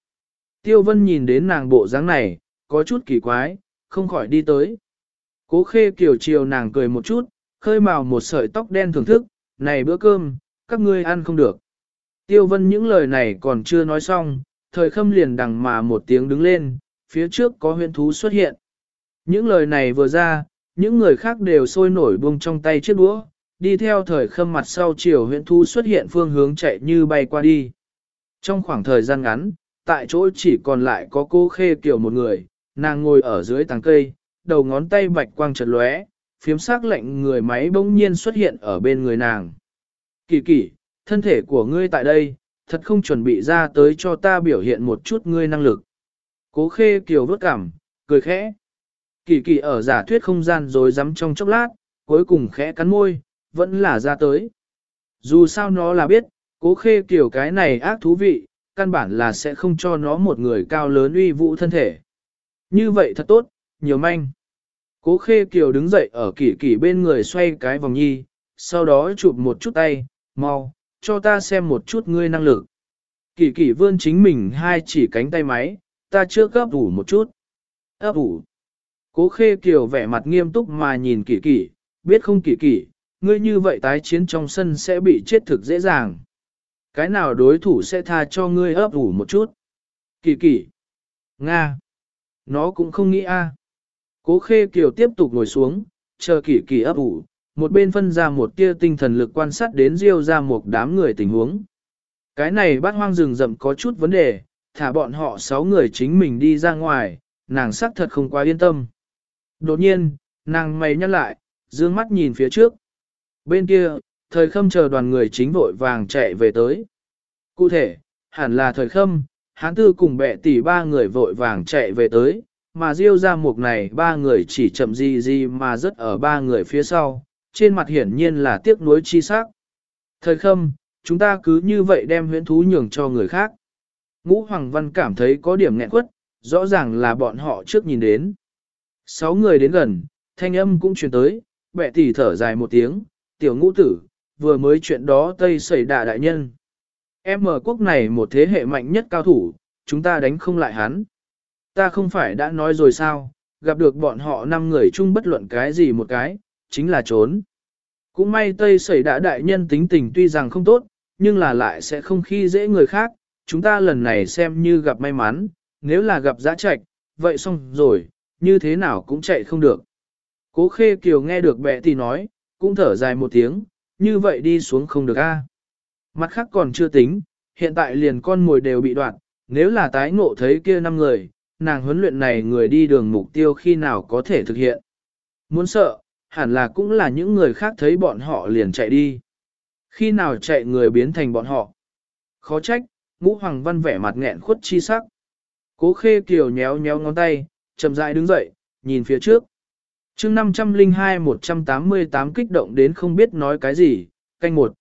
Speaker 1: Tiêu vân nhìn đến nàng bộ dáng này, có chút kỳ quái, không khỏi đi tới. Cố khê kiều chiều nàng cười một chút, khơi màu một sợi tóc đen thưởng thức, này bữa cơm, các ngươi ăn không được. Tiêu vân những lời này còn chưa nói xong, thời khâm liền đằng mà một tiếng đứng lên, phía trước có huyên thú xuất hiện. Những lời này vừa ra, những người khác đều sôi nổi buông trong tay chiếc đũa, đi theo thời khâm mặt sau chiều Huyễn thú xuất hiện phương hướng chạy như bay qua đi. Trong khoảng thời gian ngắn, tại chỗ chỉ còn lại có cô khê kiểu một người, nàng ngồi ở dưới tàng cây, đầu ngón tay bạch quang chật lóe, phiếm sắc lạnh người máy bỗng nhiên xuất hiện ở bên người nàng. Kỳ kỳ, thân thể của ngươi tại đây, thật không chuẩn bị ra tới cho ta biểu hiện một chút ngươi năng lực. Cố khê kiều vớt cảm, cười khẽ. Kỳ kỳ ở giả thuyết không gian rồi dám trong chốc lát, cuối cùng khẽ cắn môi, vẫn là ra tới. Dù sao nó là biết, cố khê kiểu cái này ác thú vị, căn bản là sẽ không cho nó một người cao lớn uy vũ thân thể. Như vậy thật tốt, nhiều manh. Cố khê kiều đứng dậy ở kỷ kỷ bên người xoay cái vòng nhi, sau đó chụp một chút tay, mau, cho ta xem một chút ngươi năng lực. Kỷ kỷ vươn chính mình hai chỉ cánh tay máy, ta chưa gấp ủ một chút. Ấp ủ. Cố khê kiều vẻ mặt nghiêm túc mà nhìn kỷ kỷ, biết không kỷ kỷ, ngươi như vậy tái chiến trong sân sẽ bị chết thực dễ dàng. Cái nào đối thủ sẽ tha cho ngươi ấp ủ một chút. Kỳ kỳ. Nga. Nó cũng không nghĩ a. Cố khê kiều tiếp tục ngồi xuống, chờ kỳ kỳ ấp ủ, một bên phân ra một tia tinh thần lực quan sát đến diêu ra một đám người tình huống. Cái này bát hoang rừng rậm có chút vấn đề, thả bọn họ sáu người chính mình đi ra ngoài, nàng xác thật không quá yên tâm. Đột nhiên, nàng mày nhăn lại, dương mắt nhìn phía trước. Bên kia, thời khâm chờ đoàn người chính vội vàng chạy về tới. Cụ thể, hẳn là thời khâm, hán tư cùng bệ tỷ ba người vội vàng chạy về tới, mà diêu ra mục này ba người chỉ chậm gì gì mà rất ở ba người phía sau, trên mặt hiển nhiên là tiếc nuối chi sắc. Thời khâm, chúng ta cứ như vậy đem huyễn thú nhường cho người khác. Ngũ Hoàng Văn cảm thấy có điểm nghẹn quất, rõ ràng là bọn họ trước nhìn đến. Sáu người đến gần, thanh âm cũng truyền tới, bệ tỷ thở dài một tiếng, tiểu ngũ tử, vừa mới chuyện đó Tây xảy đà đại nhân. Em ở quốc này một thế hệ mạnh nhất cao thủ, chúng ta đánh không lại hắn. Ta không phải đã nói rồi sao, gặp được bọn họ năm người chung bất luận cái gì một cái, chính là trốn. Cũng may Tây xảy đà đại nhân tính tình tuy rằng không tốt, nhưng là lại sẽ không khi dễ người khác, chúng ta lần này xem như gặp may mắn, nếu là gặp giã trạch, vậy xong rồi, như thế nào cũng chạy không được. Cố khê kiều nghe được bệ thì nói, cũng thở dài một tiếng, như vậy đi xuống không được a. Mặt khác còn chưa tính, hiện tại liền con mồi đều bị đoạn, nếu là tái ngộ thấy kia năm người, nàng huấn luyện này người đi đường mục tiêu khi nào có thể thực hiện. Muốn sợ, hẳn là cũng là những người khác thấy bọn họ liền chạy đi. Khi nào chạy người biến thành bọn họ. Khó trách, ngũ hoàng văn vẻ mặt nghẹn khuất chi sắc. Cố khê kiều nhéo nhéo ngón tay, chậm rãi đứng dậy, nhìn phía trước chương 502-188 kích động đến không biết nói cái gì, canh một.